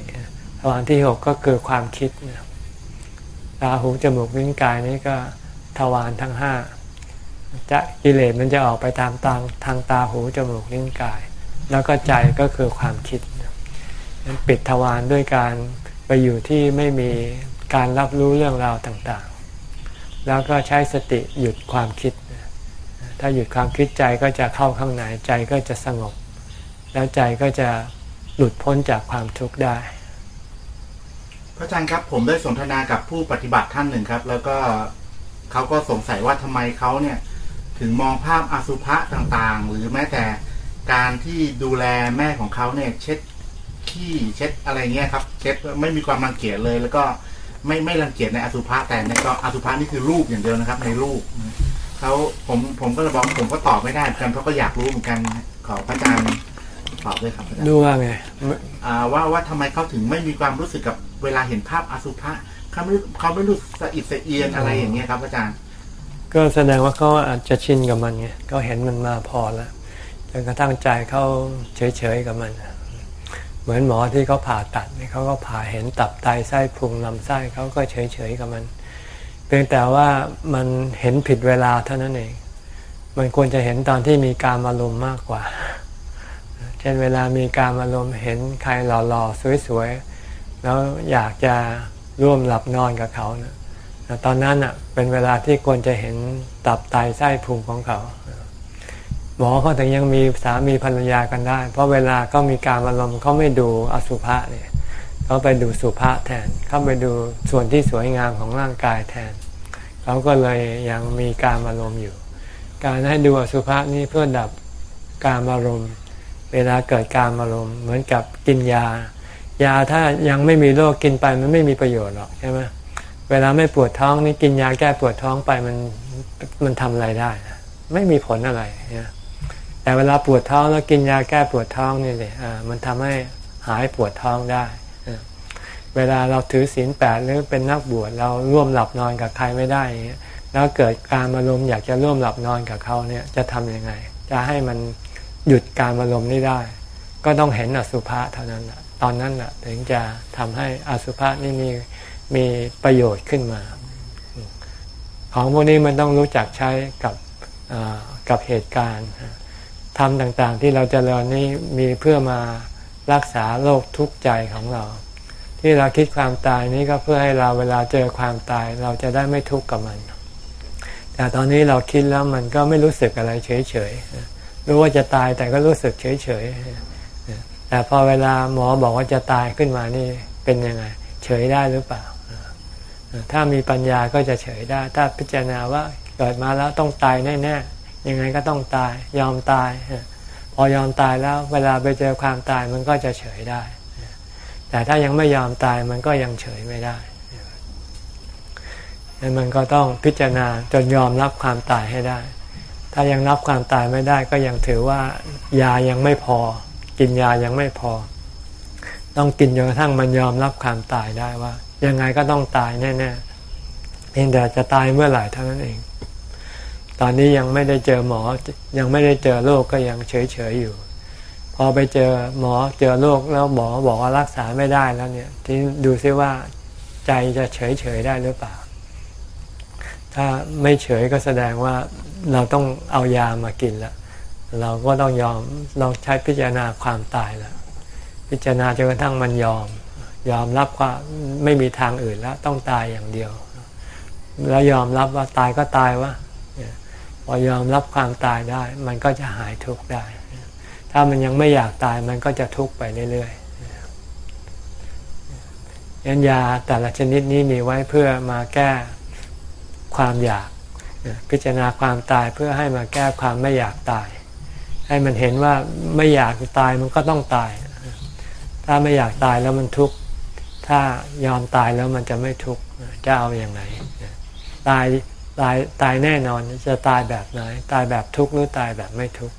ทวารที่หกก็คือความคิดตาหูจมูกลิ้นกายนี้ก็ทวารทั้งห้าจะกิเลสมันจะออกไปตามทางทางตาหูจมูกลิ้นกาย แล้วก็ใจก็คือความคิดปิดทวารด้วยการ ไปอยู่ที่ไม่มีการรับรู้เรื่องราวต่างๆ แล้วก็ใช้สติหยุดความคิด ถ้าหยุดความคิดใจก็จะเข้าข้างในใจก็จะสงบ แล้วใจก็จะหลุดพ้นจากความทุกข์ได้ พระอาจารย์ครับผมได้สนทนากับผู้ปฏิบัติท่านหนึ่งครับ แล้วก็เขาก็สงสัยว่าทำไมเขาเนี่ยถึงมองภาพอสุภะต่างๆ หรือแม้แต่การที่ดูแลแม่ของเขาเนี่ยเช็ด ขี้เช็ดอะไรเงี้ยครับ เช็ดไม่มีความรังเกียจเลย แล้วก็ไม่ไม่รังเกียจในอสุภะแต่ในก็อสุภะนี่คือรูปอย่างเดียวนะครับ ในรูปเขาผมผมก็เลยบอกผมก็ตอบไม่ได้เหมือนกันเพราะก็อยากรู้เหมือนกันขอพระอาจารย์ตอบด้วยครับพระอาจารย์ดูว่าไงอ่าว่าว่าทำไมเขาถึงไม่มีความรู้สึกกับเวลาเห็นภาพอสุภะเขาไม่เขาไม่รู้สึกสะอิดสะเอียนอะไรอย่างเงี้ยครับอาจารย์ ก็แสดงว่าเขาอาจจะชินกับมันไงเขาเห็นมันมาพอแล้วจนกระทั่งใจเขาเฉยๆกับมัน เหมือนหมอที่เขาผ่าตัดนี่เขาก็ผ่าเห็นตับไตไส้พุงลำไส้เขาก็เฉยๆกับมัน เพียงแต่ว่ามันเห็นผิดเวลาเท่านั้นเอง มันควรจะเห็นตอนที่มีการอารมณ์มากกว่า เช่นเวลามีการอารมณ์เห็นใครหล่อๆสวยๆแล้วอยากจะร่วมหลับนอนกับเขานะตอนนั้นอะเป็นเวลาที่ควรจะเห็นตับไตไส้พุงของเขา หมอเขาถึงยังมีสามีภรรยากันได้ เพราะเวลาก็มีการอารมณ์เขาไม่ดูอสุภะเนี่ยเขาไปดูสุภะแทน เข้าไปดูส่วนที่สวยงามของร่างกายแทน เขาก็เลยยังมีการอารมณ์อยู่ การให้ดูอสุภะนี่เพื่อดับการอารมณ์ เวลาเกิดการอารมณ์เหมือนกับกินยา ยาถ้ายังไม่มีโรคกินไปมันไม่มีประโยชน์หรอกใช่ไหมเวลาไม่ปวดท้องนี่กินยาแก้ปวดท้องไปมันมันทำอะไรได้ ไม่มีผลอะไรนะ แต่เวลาปวดท้องแล้วกินยาแก้ปวดท้องนี่เลยมันทำให้หายปวดท้องได้ เวลาเราถือศีลแปดหรือเป็นนักบวชเราร่วมหลับนอนกับใครไม่ได้ แล้วเกิดการอารมณ์อยากจะร่วมหลับนอนกับเขาเนี่ยจะทํำยังไง จะให้มันหยุดการอารมณ์นี้ได้ ก็ต้องเห็นอสุภะเท่านั้นะตอนนั้นนะถึงจะทำให้อสุภะนี่มีมีประโยชน์ขึ้นมา ของพวกนี้มันต้องรู้จักใช้กับกับเหตุการณ์ ทำต่างๆ ที่เราจเจริญนี้มีเพื่อมารักษาโรคทุกข์ใจของเราที่ที่เราคิดความตายนี้ก็เพื่อให้เราเวลาเจอความตายเราจะได้ไม่ทุกข์กับมัน แต่ตอนนี้เราคิดแล้วมันก็ไม่รู้สึกอะไรเฉยๆรู้ว่าจะตายแต่ก็รู้สึกเฉยๆแต่พอเวลาหมอบอกว่าจะตายขึ้นมานี่เป็นยังไง เฉยได้หรือเปล่า ถ้ามีปัญญาก็จะเฉยได้ ถ้าพิจารณาว่าเกิดมาแล้วต้องตายแน่ๆ ยังไงก็ต้องตาย ยอมตาย พอยอมตายแล้ว เวลาไปเจอความตายมันก็จะเฉยได้ แต่ถ้ายังไม่ยอมตายมันก็ยังเฉยไม่ได้ดังมันก็ต้องพิจารณาจนยอมรับความตายให้ได้ ถ้ายังรับความตายไม่ได้ก็ยังถือว่ายายังไม่พอ กินยายังไม่พอ ต้องกินจนกระทั่งมันยอมรับความตายได้ว่า ยังไงก็ต้องตายแน่ๆเพียงแต่จะตายเมื่อไหร่เท่านั้นเอง ตอนนี้ยังไม่ได้เจอหมอยังไม่ได้เจอโรคกก็ยังเฉยๆอยู่ พอไปเจอหมอเจอโรคแล้วหมอบอกว่ารักษาไม่ได้แล้วเนี่ยที่ดูซิว่าใจจะเฉยๆได้หรือเปล่า ถ้าไม่เฉยก็แสดงว่าเราต้องเอายามากินล้วเราก็ต้องยอมลองใช้พิจารณาความตายล้วพิจารณาจนกระทั่งมันยอม ยอมรับว่าไม่มีทางอื่นแล้วต้องตายอย่างเดียว แล้วยอมรับว่าตายก็ตายวะ พอยอมรับความตายได้ มันก็จะหายทุกข์ได้ ถ้ามันยังไม่อยากตายมันก็จะทุกข์ไปเรื่อยๆยันยาแต่ละชนิดนี้มีไว้เพื่อมาแก้ความอยาก พิจารณาความตายเพื่อให้มาแก้ความไม่อยากตาย ให้มันเห็นว่าไม่อยากตายมันก็ต้องตาย ถ้าไม่อยากตายแล้วมันทุกข์ ถ้ายอมตายแล้วมันจะไม่ทุกข์ จะเอาอย่างไหน ตาย ตายตายแน่นอนจะตายแบบไหน ตายแบบทุกข์หรือตายแบบไม่ทุกข์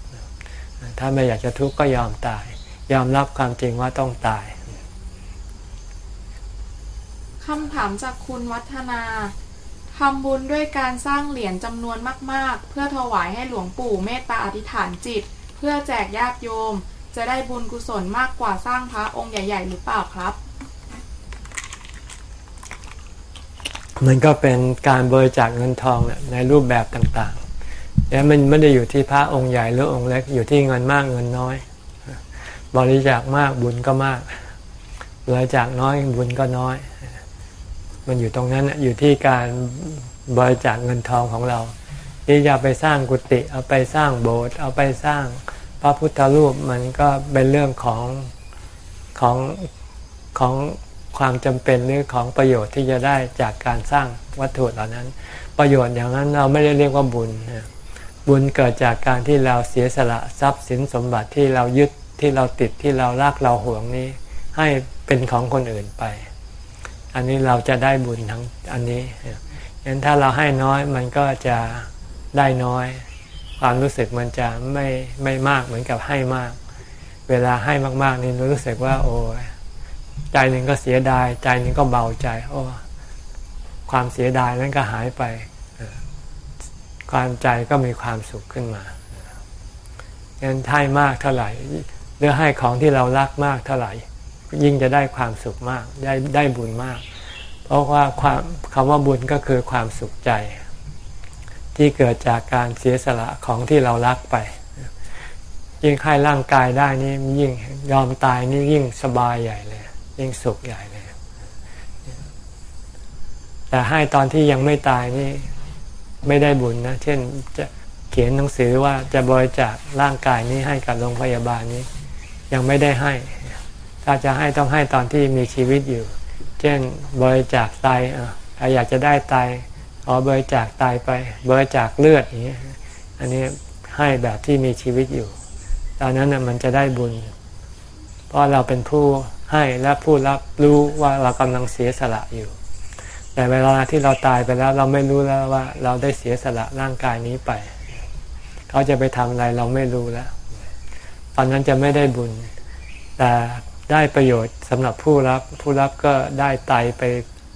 ถ้าไม่อยากจะทุกข์ก็ยอมตาย ยอมรับความจริงว่าต้องตายคำถามจากคุณวัฒนาทำบุญด้วยการสร้างเหรียญจำนวนมาก ๆ เพื่อถวายให้หลวงปู่เมตตาอธิษฐานจิต เพื่อแจกญาติโยม จะได้บุญกุศลมากกว่าสร้างพระองค์ใหญ่ ๆ หรือเปล่าครับ มันก็เป็นการบริจาคเงินทองในรูปแบบต่างๆแล้วมันไม่ได้อยู่ที่พระองค์ใหญ่หรือองค์เล็กอยู่ที่เงินมากเงินน้อย บริจาคมากบุญก็มาก บริจาคน้อยบุญก็น้อย มันอยู่ตรงนั้นอยู่ที่การบริจาคเงินทองของเราที่จะไปสร้างกุฏิเอาไปสร้างโบสถ์เอาไปสร้างพระพุทธรูปมันก็เป็นเรื่องของของของ ความจำเป็นหรือของประโยชน์ที่จะได้จากการสร้างวัตถุเหล่านั้น ประโยชน์อย่างนั้นเราไม่ได้เรียกว่าบุญ บุญเกิดจากการที่เราเสียสละทรัพย์สินสมบัติที่เรายึดที่เราติดที่เรารักเราหวงนี้ ให้เป็นของคนอื่นไป อันนี้เราจะได้บุญทั้งอันนี้ยันถ้าเราให้น้อยมันก็จะได้น้อย ความรู้สึกมันจะไม่ไม่มากเหมือนกับให้มาก เวลาให้มากๆนี่รู้สึกว่า โอ้ ใจหนึ่งก็เสียดาย ใจหนึ่งก็เบาใจโอ้ความเสียดายนั้นก็หายไป ความใจก็มีความสุขขึ้นมาเงั้นให้มากเท่าไหร่หรือให้ของที่เรารักมากเท่าไหร่ ยิ่งจะได้ความสุขมาก ได้ได้บุญมาก เพราะว่าความคำว่าบุญก็คือความสุขใจ ที่เกิดจากการเสียสละของที่เรารักไป ยิ่งให้ร่างกายได้นี่ยิ่งยอมตายนี่ยิ่งสบายใหญ่เลย ยิ่งสุขใหญ่เลยแต่ให้ตอนที่ยังไม่ตายนี่ไม่ได้บุญนะ เช่นจะเขียนหนังสือว่าจะบริจาคร่างกายนี้ให้กับโรงพยาบาลนี้ ยังไม่ได้ให้ ถ้าจะให้ต้องให้ตอนที่มีชีวิตอยู่ เช่นบริจาคไตใครอยากจะได้ไตขอบริจาคไตไปบริจาคเลือดอย่างนี้ อันนี้ให้แบบที่มีชีวิตอยู่ ตอนนั้นมันจะได้บุญ เพราะเราเป็นผู้ ให้และผู้รับรู้ว่าเรากำลังเสียสละอยู่ แต่เวลาที่เราตายไปแล้วเราไม่รู้แล้วว่าเราได้เสียสละร่างกายนี้ไป เขาจะไปทำอะไรเราไม่รู้แล้วตอนนั้นจะไม่ได้บุญ แต่ได้ประโยชน์สำหรับผู้รับ ผู้รับก็ได้ไตไป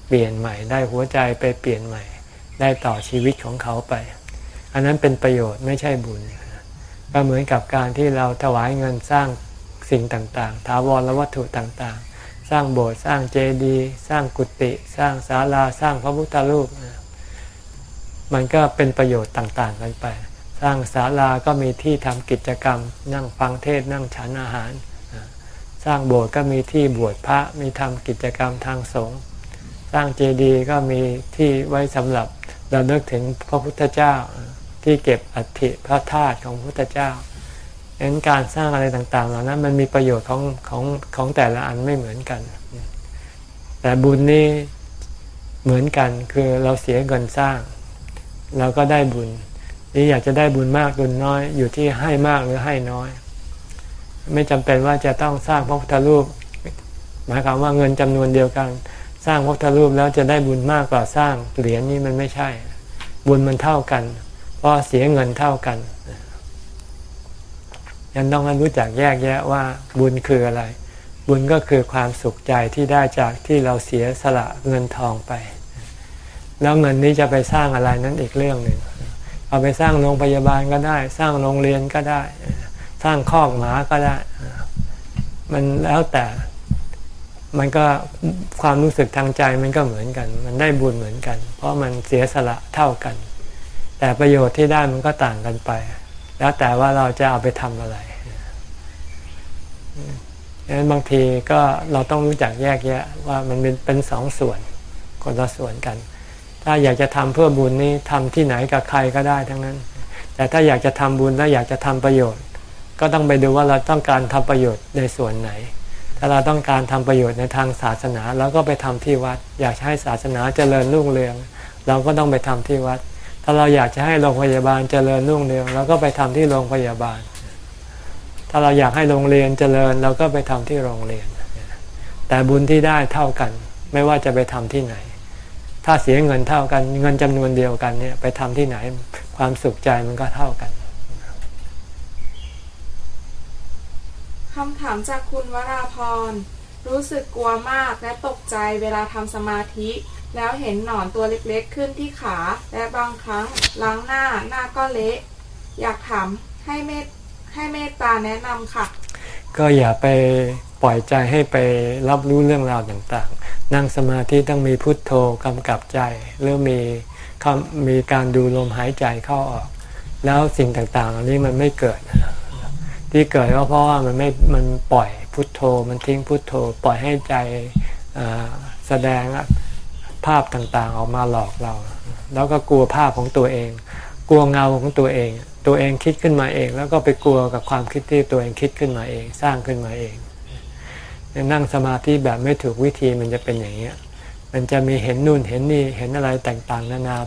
เปลี่ยนใหม่ ได้หัวใจไปเปลี่ยนใหม่ ได้ต่อชีวิตของเขาไป อันนั้นเป็นประโยชน์ไม่ใช่บุญ ก็เหมือนกับการที่เราถวายเงินสร้าง สิ่งต่างๆถาวรวัตถุต่างๆ สร้างโบสถ์สร้างเจดีย์สร้างกุฏิสร้างศาลาสร้างพระพุทธรูป มันก็เป็นประโยชน์ต่างๆกันไป สร้างศาลาก็มีที่ทำกิจกรรม นั่งฟังเทศนั่งฉันอาหารสสร้างโบสถ์ก็มีที่บวชพระมีทำกิจกรรมทางสงฆ์สร้างเจดีย์ก็มีที่ไว้สำหรับเราเลิกถึงพระพุทธเจ้าที่เก็บอัฐิพระธาตุของพระพุทธเจ้า ฉะนั้นการสร้างอะไรต่างๆเหล่านั้นมันมีประโยชน์ของของของแต่ละอันไม่เหมือนกัน แต่บุญนี่เหมือนกันคือเราเสียเงินสร้าง เราก็ได้บุญนี่อยากจะได้บุญมากบุญน้อย อยู่ที่ให้มากหรือให้น้อย ไม่จำเป็นว่าจะต้องสร้างพระพุทธรูป หมายความว่าเงินจำนวนเดียวกัน สร้างพระพุทธรูปแล้วจะได้บุญมากกว่าสร้างเหรียญนี่มันไม่ใช่ บุญมันเท่ากัน เพราะเสียเงินเท่ากัน ยังต้องรู้จักแยกแยะว่าบุญคืออะไร บุญก็คือความสุขใจที่ได้จากที่เราเสียสละเงินทองไป แล้วเงินนี้จะไปสร้างอะไรนั้นอีกเรื่องหนึ่งเอาไปสร้างโรงพยาบาลก็ได้ สร้างโรงเรียนก็ได้ สร้างคอกหมาก็ได้ มันแล้วแต่มันก็ความรู้สึกทางใจมันก็เหมือนกัน มันได้บุญเหมือนกัน เพราะมันเสียสละเท่ากัน แต่ประโยชน์ที่ได้มันก็ต่างกันไป แล้วแต่ว่าเราจะเอาไปทำอะไรดังนั้นบางทีก็เราต้องรู้จักแยกแยะว่ามันเป็นเป็นสองส่วนคนละส่วนกัน ถ้าอยากจะทำเพื่อบุญนี่ทำที่ไหนกับใครก็ได้ทั้งนั้น แต่ถ้าอยากจะทำบุญแล้วอยากจะทำประโยชน์ ก็ต้องไปดูว่าเราต้องการทำประโยชน์ในส่วนไหนถ้าเราต้องการทำประโยชน์ในทางศาสนาเราก็ไปทำที่วัด อยากให้ศาสนาเจริญรุ่งเรือง เราก็ต้องไปทำที่วัด ถ้าเราอยากจะให้โรงพยาบาลเจริญรุ่งเรืองเราก็ไปทำที่โรงพยาบาล ถ้าเราอยากให้โรงเรียนเจริญเราก็ไปทำที่โรงเรียน แต่บุญที่ได้เท่ากัน ไม่ว่าจะไปทำที่ไหน ถ้าเสียเงินเท่ากันเงินจำนวนเดียวกันเนี่ยไปทำที่ไหนความสุขใจมันก็เท่ากันคำถามจากคุณวราพร รู้สึกกลัวมากและตกใจเวลาทำสมาธิ แล้วเห็นหนอนตัวเล็กๆขึ้นที่ขา และบางครั้งล้างหน้าหน้าก็เละ อยากถามให้เมตให้เมตตาแนะนำค่ะ ก็อย่าไปปล่อยใจให้ไปรับรู้เรื่องราวต่างๆ นั่งสมาธิต้องมีพุทโธกำกับใจหรือมีมีการดูลมหายใจเข้าออก แล้วสิ่งต่างๆเหล่านี้มันไม่เกิด ที่เกิดก็เพราะว่ามันไม่มันปล่อยพุทโธ มันทิ้งพุทโธ ปล่อยให้ใจแสดง ภาพต่างๆ ออกมาหลอกเรา แล้วก็กลัวภาพของตัวเอง กลัวเงาของตัวเอง ตัวเองคิดขึ้นมาเอง แล้วก็ไปกลัวกับความคิดที่ตัวเองคิดขึ้นมาเอง สร้างขึ้นมาเองนั่งสมาธิแบบไม่ถูกวิธีมันจะเป็นอย่างนี้ยมันจะมีเห็นนู่นเห็นนี่เห็นอะไรต่างๆนานา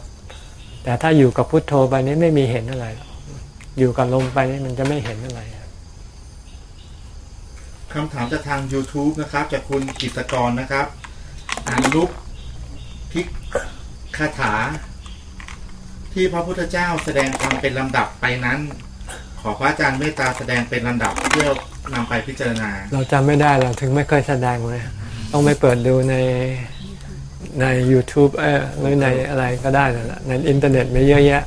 แต่ถ้าอยู่กับพุทโธไปนี่ไม่มีเห็นอะไร อยู่กับลมไปนี่มันจะไม่เห็นอะไรคำถามจากทาง YouTube นะครับจากคุณกิตกรนะครับอ่านลุก พิกคาถา ที่พระพุทธเจ้าแสดงธรรมเป็นลำดับไปนั้น ขอพระอาจารย์เมตตาแสดงเป็นลำดับเพื่อนำไปพิจารณา เราจำไม่ได้เราถึงไม่เคยแสดงเลยต้องไปเปิดดูในใน YouTube เออหรือในอะไรก็ได้นั่นแหละในอินเทอร์เน็ตมีเยอะแยะ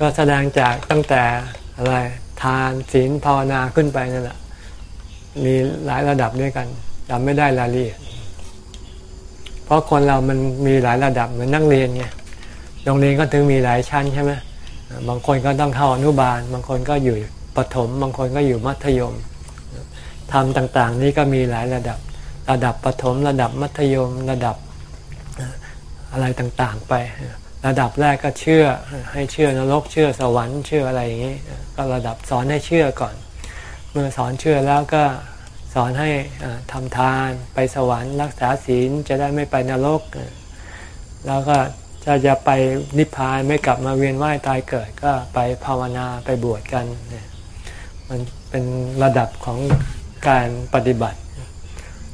ก็แสดงจากตั้งแต่อะไรทานศีลภาวนาขึ้นไปนั่นแหละมีหลายระดับด้วยกันจำไม่ได้รายละเอียด เพราะคนเรามันมีหลายระดับเหมือนนักเรียนไงโรงเรียนก็ถึงมีหลายชั้นใช่ไหมบางคนก็ต้องเข้าอนุบาล บางคนก็อยู่ปถม บางคนก็อยู่มัธยมทำต่างๆ นี่ก็มีหลายระดับ ระดับปถม ระดับมัธยม ระดับอะไรต่างๆ ไประดับแรกก็เชื่อให้เชื่อนรกเชื่อสวรรค์เชื่ออะไรอย่างนี้ ก็ระดับสอนให้เชื่อก่อน เมื่อสอนเชื่อแล้วก็ สอนให้ทำทานไปสวรรค์รักษาศีลจะได้ไม่ไปนรก แล้วก็จะจะไปนิพพานไม่กลับมาเวียนว่ายตายเกิดก็ไปภาวนาไปบวชกันเนี่ยมันเป็นระดับของการปฏิบัติ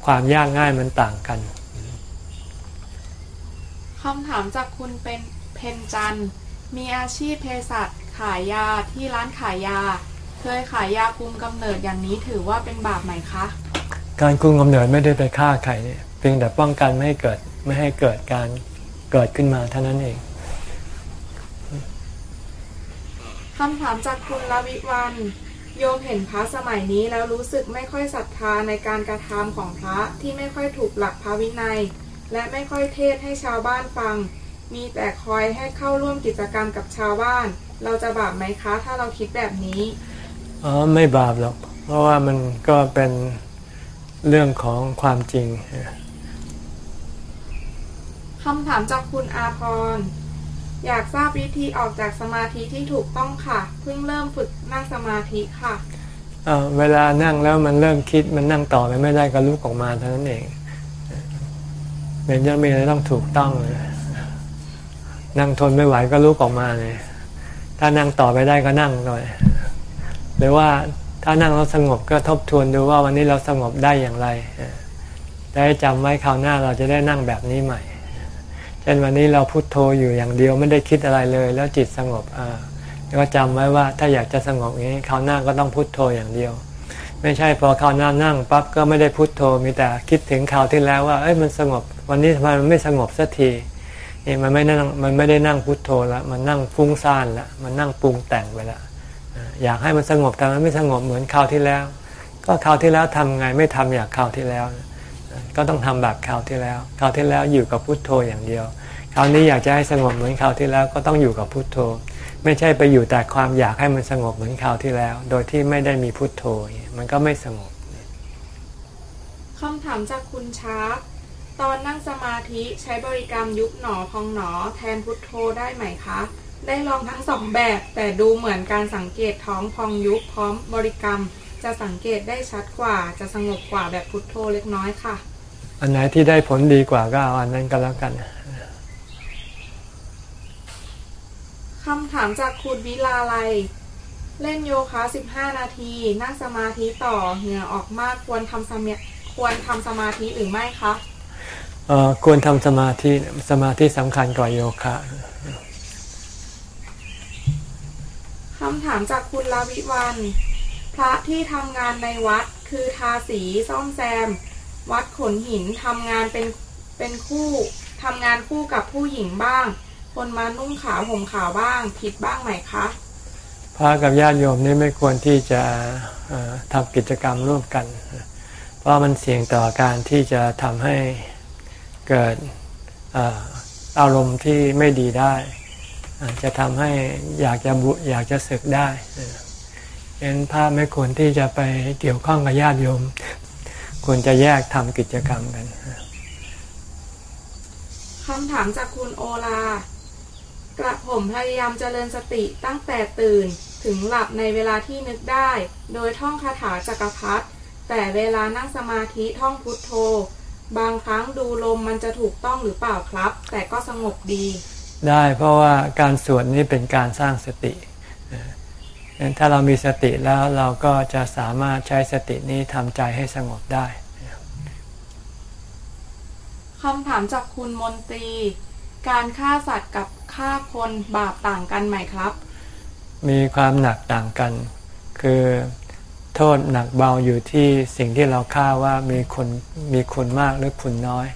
ความยากง่ายมันต่างกันคำถามจากคุณเป็นเพนจัน มีอาชีพเภสัชขายยาที่ร้านขายยา เคยขายยาคุมกำเนิดอย่างนี้ถือว่าเป็นบาปไหมคะ การคุมกำเนิดไม่ได้ไปฆ่าใครเนี่ยเพียงแต่ป้องกันไม่ให้เกิดไม่ให้เกิดการเกิดขึ้นมาเท่านั้นเองคำถามจากคุณลวิวันโยมเห็นพระสมัยนี้แล้วรู้สึกไม่ค่อยศรัทธาในการกระทำของพระที่ไม่ค่อยถูกหลักพระวินัย และไม่ค่อยเทศให้ชาวบ้านฟัง มีแต่คอยให้เข้าร่วมกิจกรรมกับชาวบ้าน เราจะบาปไหมคะ ถ้าเราคิดแบบนี้ อ๋อไม่บาปหรอก เพราะว่ามันก็เป็นเรื่องของความจริงคำถามจากคุณอาพร อยากทราบวิธีออกจากสมาธิที่ถูกต้องค่ะ เพิ่งเริ่มฝึกนั่งสมาธิค่ะเอ่อเวลานั่งแล้วมันเริ่มคิดมันนั่งต่อไปไม่ได้ก็ลุกออกมาเท่านั้นเองเป็นจะมีอะไรต้องถูกต้องเลยนั่งทนไม่ไหวก็ลุกออกมาเลย ถ้านั่งต่อไปได้ก็นั่งหน่อย หรือว่าถ้านั่งแล้วสงบก็ทบทวนดูว่าวันนี้เราสงบได้อย่างไรได้จำไว้คราวหน้าเราจะได้นั่งแบบนี้ใหม่เช่นวันนี้เราพุโทโธอยู่อย่างเดียวไม่ได้คิดอะไรเลย แล้วจิตสงบอ่าแล้วก็จำไว้ว่าถ้าอยากจะสงบอย่างนี้คราวหน้าก็ต้องพุโทโธอย่างเดียว ไม่ใช่พอคราวหน้านั่งปั๊บก็ไม่ได้พุโทโธมีแต่คิดถึงคราวที่แล้วว่าเอ้ยมันสงบ วันนี้ทำไมมันไม่สงบสักทีนี่มันไม่นั่งมันไม่ได้นั่งพุโทโธล้วมันนั่งฟุ้งซ่านล้วมันนั่งปรุงแต่งไปล้ว อยากให้มันสงบแต่มันไม่สงบเหมือนคราวที่แล้ว ก็คราวที่แล้วทำไงไม่ทำอยางคราวที่แล้ว ก็ต้องทำแบบคราวที่แล้วคราวที่แล้วอยู่กับพุทโธอย่างเดียวคราวนี้อยากจะให้สงบเหมือนคราวที่แล้วก็ต้องอยู่กับพุทโธ ไม่ใช่ไปอยู่แต่ความอยากให้มันสงบเหมือนคราวที่แล้ว โดยที่ไม่ได้มีพุทโธมันก็ไม่สงบคำถามจากคุณชาร์ปตอนนั่งสมาธิใช้บริกรรมยุบหนอพองหนอ แทนพุทโธได้ไหมคะ ได้ลองทั้งสองแบบ แต่ดูเหมือนการสังเกตท้องพองยุบพร้อมบริกรรม จะสังเกตได้ชัดกว่า จะสงบกว่าแบบพุทโธเล็กน้อยค่ะ อันไหนที่ได้ผลดีกว่าก็เอาอันนั้นก็แล้วกันคำถามจากคุณวิลาไลเล่นโยคะ 15 นาที นั่งสมาธิต่อเหงื่อออกมากควรทำสมาควรทำสมาธิหรือไม่คะเอ่อควรทำสมาธิสมาธิสำคัญกว่าโยคะ คำถามจากคุณลาวิวัน พระที่ทำงานในวัดคือทาสีซ่อมแซม วัดขนหินทำงานเป็นเป็นคู่ทำงานคู่กับผู้หญิงบ้าง คนมานุ่งขาวห่มขาวบ้าง ผิดบ้างไหมคะพระกับญาติโยมนี่ไม่ควรที่จะทำกิจกรรมร่วมกัน เพราะมันเสี่ยงต่อการที่จะทำให้เกิดอารมณ์ที่ไม่ดีได้ อาจจะทำให้อยากจะบุอยากจะศึกได้เห็นพระไม่ควรที่จะไปเกี่ยวข้องกับญาติโยม ควรจะแยกทำกิจกรรมกันคำถามจากคุณโอลากระผมพยายามเจริญสติตั้งแต่ตื่นถึงหลับในเวลาที่นึกได้ โดยท่องคาถาจักรพรรดิแต่เวลานั่งสมาธิท่องพุทโธ บางครั้งดูลมมันจะถูกต้องหรือเปล่าครับ แต่ก็สงบดี ได้เพราะว่าการสวดนี้เป็นการสร้างสติเอ่องั้นถ้าเรามีสติแล้วเราก็จะสามารถใช้สตินี้ทำใจให้สงบได้คำถามจากคุณมนตรี การฆ่าสัตว์กับฆ่าคนบาปต่างกันไหมครับ มีความหนักต่างกัน คือโทษหนักเบาอยู่ที่สิ่งที่เราฆ่าว่ามีคนมีคุณมากหรือคุณน้อย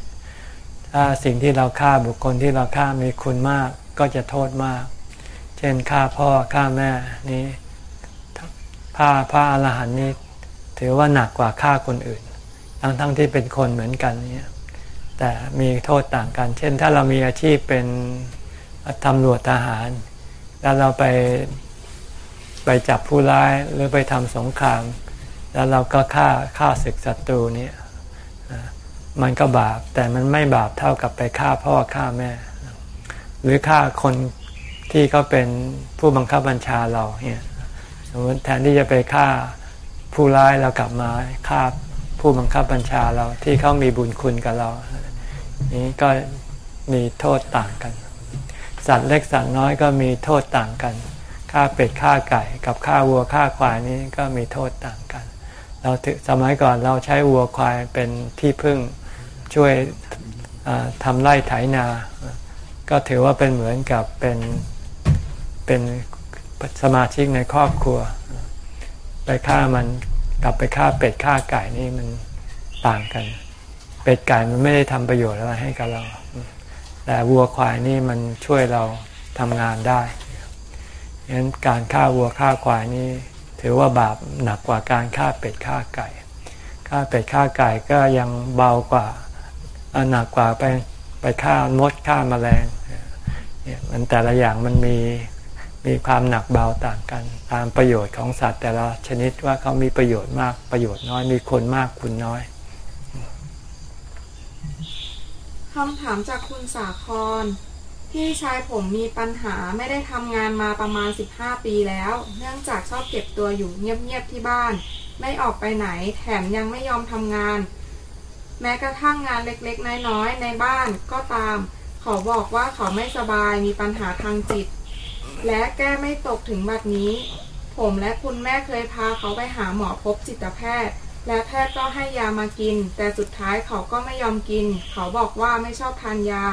ถ้าสิ่งที่เราฆ่าบุคคลที่เราฆ่ามีคุณมากก็จะโทษมาก เช่นฆ่าพ่อฆ่าแม่นี้ผ้าพระอรหันต์นี้ถือว่าหนักกว่าฆ่าคนอื่น ทั้งๆทที่เป็นคนเหมือนกันเนี่ยแต่มีโทษต่างกัน เช่น ถ้าเรามีอาชีพเป็นตำรวจทหาร แล้วเราไปไปจับผู้ร้ายหรือไปทำสงคราม แล้วเราก็ฆ่าฆ่าศึกศัตรูเนี่ย มันก็บาป แต่มันไม่บาปเท่ากับไปฆ่าพ่อฆ่าแม่ หรือฆ่าคนที่เขาเป็นผู้บังคับบัญชาเราเนี่ยสมมติแทนที่จะไปฆ่าผู้ร้ายเรากลับมาฆ่าผู้บังคับบัญชาเราที่เขามีบุญคุณกับเรา นี้ก็มีโทษต่างกัน สัตว์เล็กสัตว์น้อยก็มีโทษต่างกันฆ่าเป็ดฆ่าไก่ กับฆ่าวัวฆ่าควายนี้ก็มีโทษต่างกัน เราสมัยก่อนเราใช้วัวควายเป็นที่พึ่ง ช่วยทำไร่ไถนา ก็ถือว่าเป็นเหมือนกับเป็นเป็นสมาชิกในครอบครัว ไปฆ่ามันกลับไปฆ่าเป็ดฆ่าไก่นี่มันต่างกัน เป็ดไก่มันไม่ได้ทำประโยชน์อะไรให้กับเรา แต่วัวควายนี่มันช่วยเราทำงานได้ฉะนั้นการฆ่าวัวฆ่าควายนี่ถือว่าบาปหนักกว่าการฆ่าเป็ดฆ่าไก่ ฆ่าเป็ดฆ่าไก่ก็ยังเบากว่า อันหนักกว่าไปไปฆ่ามดฆ่ามาแมลงเนี่ยมันแต่ละอย่างมันมีมีความหนักเบาต่างกัน ตามประโยชน์ของสัตว์ แต่ละชนิดว่าเขามีประโยชน์มากประโยชน์น้อยมีคนมากคุณน้อยคำถามจากคุณสาครพี่ชายผมมีปัญหาไม่ได้ทำงานมาประมาณ 15 ปีแล้ว เนื่องจากชอบเก็บตัวอยู่เงียบๆที่บ้าน ไม่ออกไปไหนแถมยังไม่ยอมทำงาน แม้กระทั่งงานเล็กๆ น้อยๆ ในบ้านก็ตามขาบอกว่าเขาไม่สบายมีปัญหาทางจิต และแก้ไม่ตกถึงบัดนี้ ผมและคุณแม่เคยพาเขาไปหาหมอพบจิตแพทย์ และแพทย์ก็ให้ยามากิน แต่สุดท้ายเขาก็ไม่ยอมกิน เขาบอกว่าไม่ชอบทานยา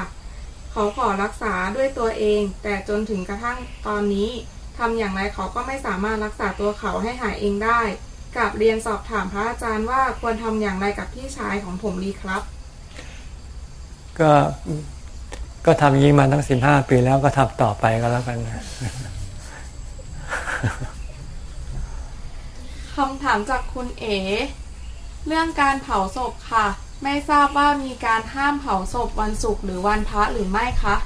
เขาขอรักษาด้วยตัวเอง แต่จนถึงกระทั่งตอนนี้ทำอย่างไรเขาก็ไม่สามารถรักษาตัวเขาให้หายเองได้ กับเรียนสอบถามพระอาจารย์ว่าควรทำอย่างไรกับพี่ชายของผมดีครับ ก็ก็ทำอย่างนี้มาตั้งสิบห้าปีแล้วก็ทำต่อไปก็แล้วกันนะคำถามจากคุณเอ๋ เรื่องการเผาศพค่ะ ไม่ทราบว่ามีการห้ามเผาศพวันศุกร์หรือวันพระหรือไม่คะ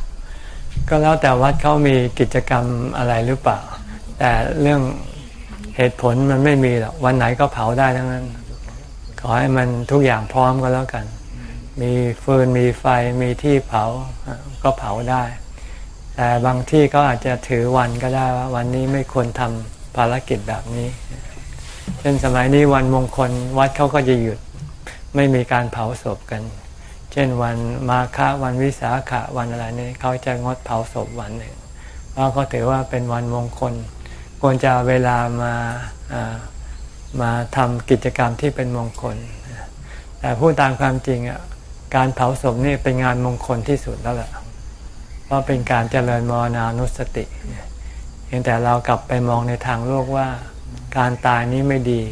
ก็แล้วแต่วัดเขามีกิจกรรมอะไรหรือเปล่า แต่เรื่อง เหตุผลมันไม่มีหรอกวันไหนก็เผาได้ทั้งนั้น ขอให้มันทุกอย่างพร้อมก็แล้วกัน มีฟืนมีไฟมีที่เผาก็เผาได้ แต่บางที่ก็อาจจะถือวันก็ได้ว่า วันนี้ไม่ควรทำภารกิจแบบนี้ เช่นสมัยนี้วันมงคลวัดเขาก็จะหยุดไม่มีการเผาศพกัน เช่นวันมาฆะวันวิสาขะวันอะไรนี่เขาจะงดเผาศพวันหนึ่งเพราะเขาถือว่าเป็นวันมงคล ควรจะเวลามาอ่ามาทำกิจกรรมที่เป็นมงคล แต่พูดตามความจริงอะการเผาศพนี่เป็นงานมงคลที่สุดแล้วแหละเพราะเป็นการเจริญมรณานุสติเพียงแต่เรากลับไปมองในทางโลกว่า การตายนี้ไม่ดี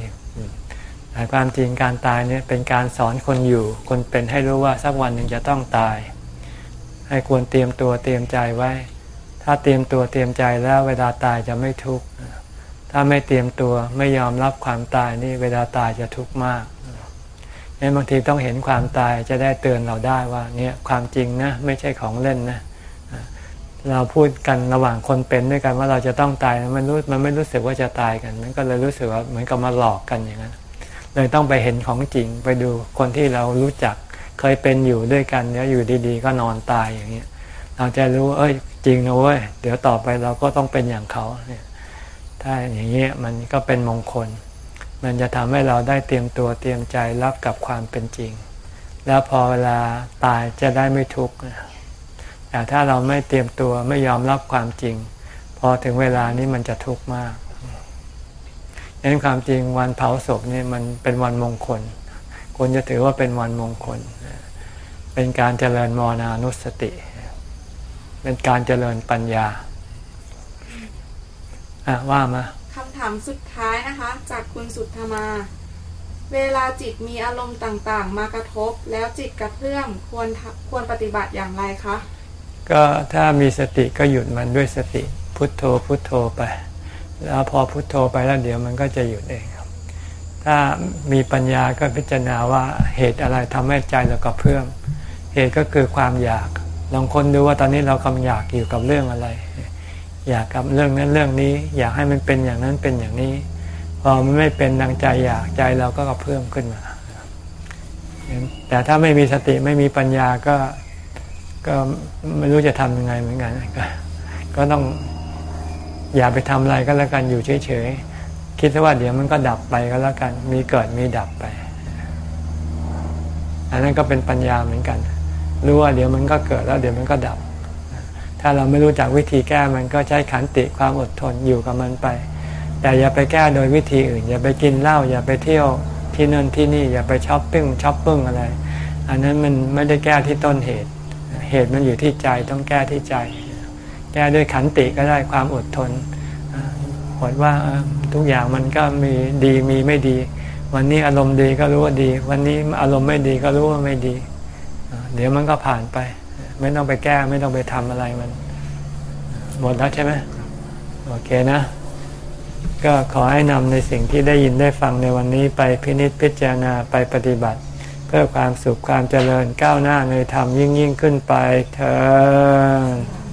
แต่ความจริงการตายเนี่ยเป็นการสอนคนอยู่ คนเป็นให้รู้ว่าสักวันหนึ่งจะต้องตาย ให้ควรเตรียมตัวเตรียมใจไว้ ถ้าเตรียมตัวเตรียมใจแล้วเวลาตายจะไม่ทุกข์ถ้าไม่เตรียมตัวไม่ยอมรับความตายนี่เวลาตายจะทุกข์มากงั้นบางทีต้องเห็นความตายจะได้เตือนเราได้ว่าเนี่ยความจริงนะไม่ใช่ของเล่นนะเราพูดกันระหว่างคนเป็นด้วยกันว่าเราจะต้องตายมันรู้มันไม่รู้สึกว่าจะตายกัน มันก็เลยรู้สึกว่าเหมือนกับมาหลอกกันอย่างนั้นเลยต้องไปเห็นของจริงไปดูคนที่เรารู้จักเคยเป็นอยู่ด้วยกันแล้วอยู่ดีๆ ก็นอนตายอย่างเงี้ยเราจะรู้เอ้ย จริงนะเว้ยเดี๋ยวต่อไปเราก็ต้องเป็นอย่างเขาเนี่ยถ้าอย่างเงี้มันก็เป็นมงคล มันจะทำให้เราได้เตรียมตัวเตรียมใจรับกับความเป็นจริง แล้วพอเวลาตายจะได้ไม่ทุกข์แต่ถ้าเราไม่เตรียมตัวไม่ยอมรับความจริง พอถึงเวลานี้มันจะทุกข์มากดังนั้นความจริงวันเผาศพนี่มันเป็นวันมงคลควรจะถือว่าเป็นวันมงคล เป็นการเจริญมรณานุสติ เป็นการเจริญปัญญาอะว่ามาคำถามสุดท้ายนะคะ จากคุณสุทธมา เวลาจิตมีอารมณ์ต่างๆ มากระทบแล้วจิตกระเพื่อมควรทำควรปฏิบัติอย่างไรคะก็ถ้ามีสติก็หยุดมันด้วยสติ พุทโธพุทโธไป แล้วพอพุทโธไปแล้วเดี๋ยวมันก็จะหยุดเองครับ ถ้ามีปัญญาก็พิจารณาว่าเหตุอะไรทำให้ใจเรากระเพื่อมเหตุก็คือความอยาก ลองคนดูว่าตอนนี้เรากำลังอยากอยู่กับเรื่องอะไร อยากกับเรื่องนั้นเรื่องนี้ อยากให้มันเป็นอย่างนั้นเป็นอย่างนี้ พอมันไม่เป็นดังใจอยากใจเราก็กระเพื่มขึ้นมา แต่ถ้าไม่มีสติไม่มีปัญญาก็ก็ไม่รู้จะทำยังไงเหมือนกันก็ก็ต้องอย่าไปทำอะไรก็แล้วกันอยู่เฉยๆ คิดว่าเดี๋ยวมันก็ดับไปก็แล้วกัน มีเกิดมีดับไป อันนั้นก็เป็นปัญญาเหมือนกัน รู้ว่าเดี๋ยวมันก็เกิดแล้วเดี๋ยวมันก็ดับ ถ้าเราไม่รู้จักวิธีแก้มันก็ใช้ขันติความอดทนอยู่กับมันไป แต่อย่าไปแก้โดยวิธีอื่น อย่าไปกินเหล้าอย่าไปเที่ยวที่นั่นที่นี่อย่าไปช้อปปิ้งช้อปปิ้งอะไร อันนั้นมันไม่ได้แก้ที่ต้นเหตุ เหตุมันอยู่ที่ใจต้องแก้ที่ใจ แก้ด้วยขันติก็ได้ความอดทนอดว่าทุกอย่างมันก็มีดีมีไม่ดี วันนี้อารมณ์ดีก็รู้ว่าดี วันนี้อารมณ์ไม่ดีก็รู้ว่าไม่ดี เดี๋ยวมันก็ผ่านไป ไม่ต้องไปแก้ไม่ต้องไปทำอะไรมัน หมดแล้วใช่ไหมโอเคนะ ก็ขอให้นำในสิ่งที่ได้ยินได้ฟังในวันนี้ไปพินิจพิจารณาไปปฏิบัติ เพื่อความสุขความเจริญก้าวหน้าในธรรมยิ่งยิ่งขึ้นไปเธอ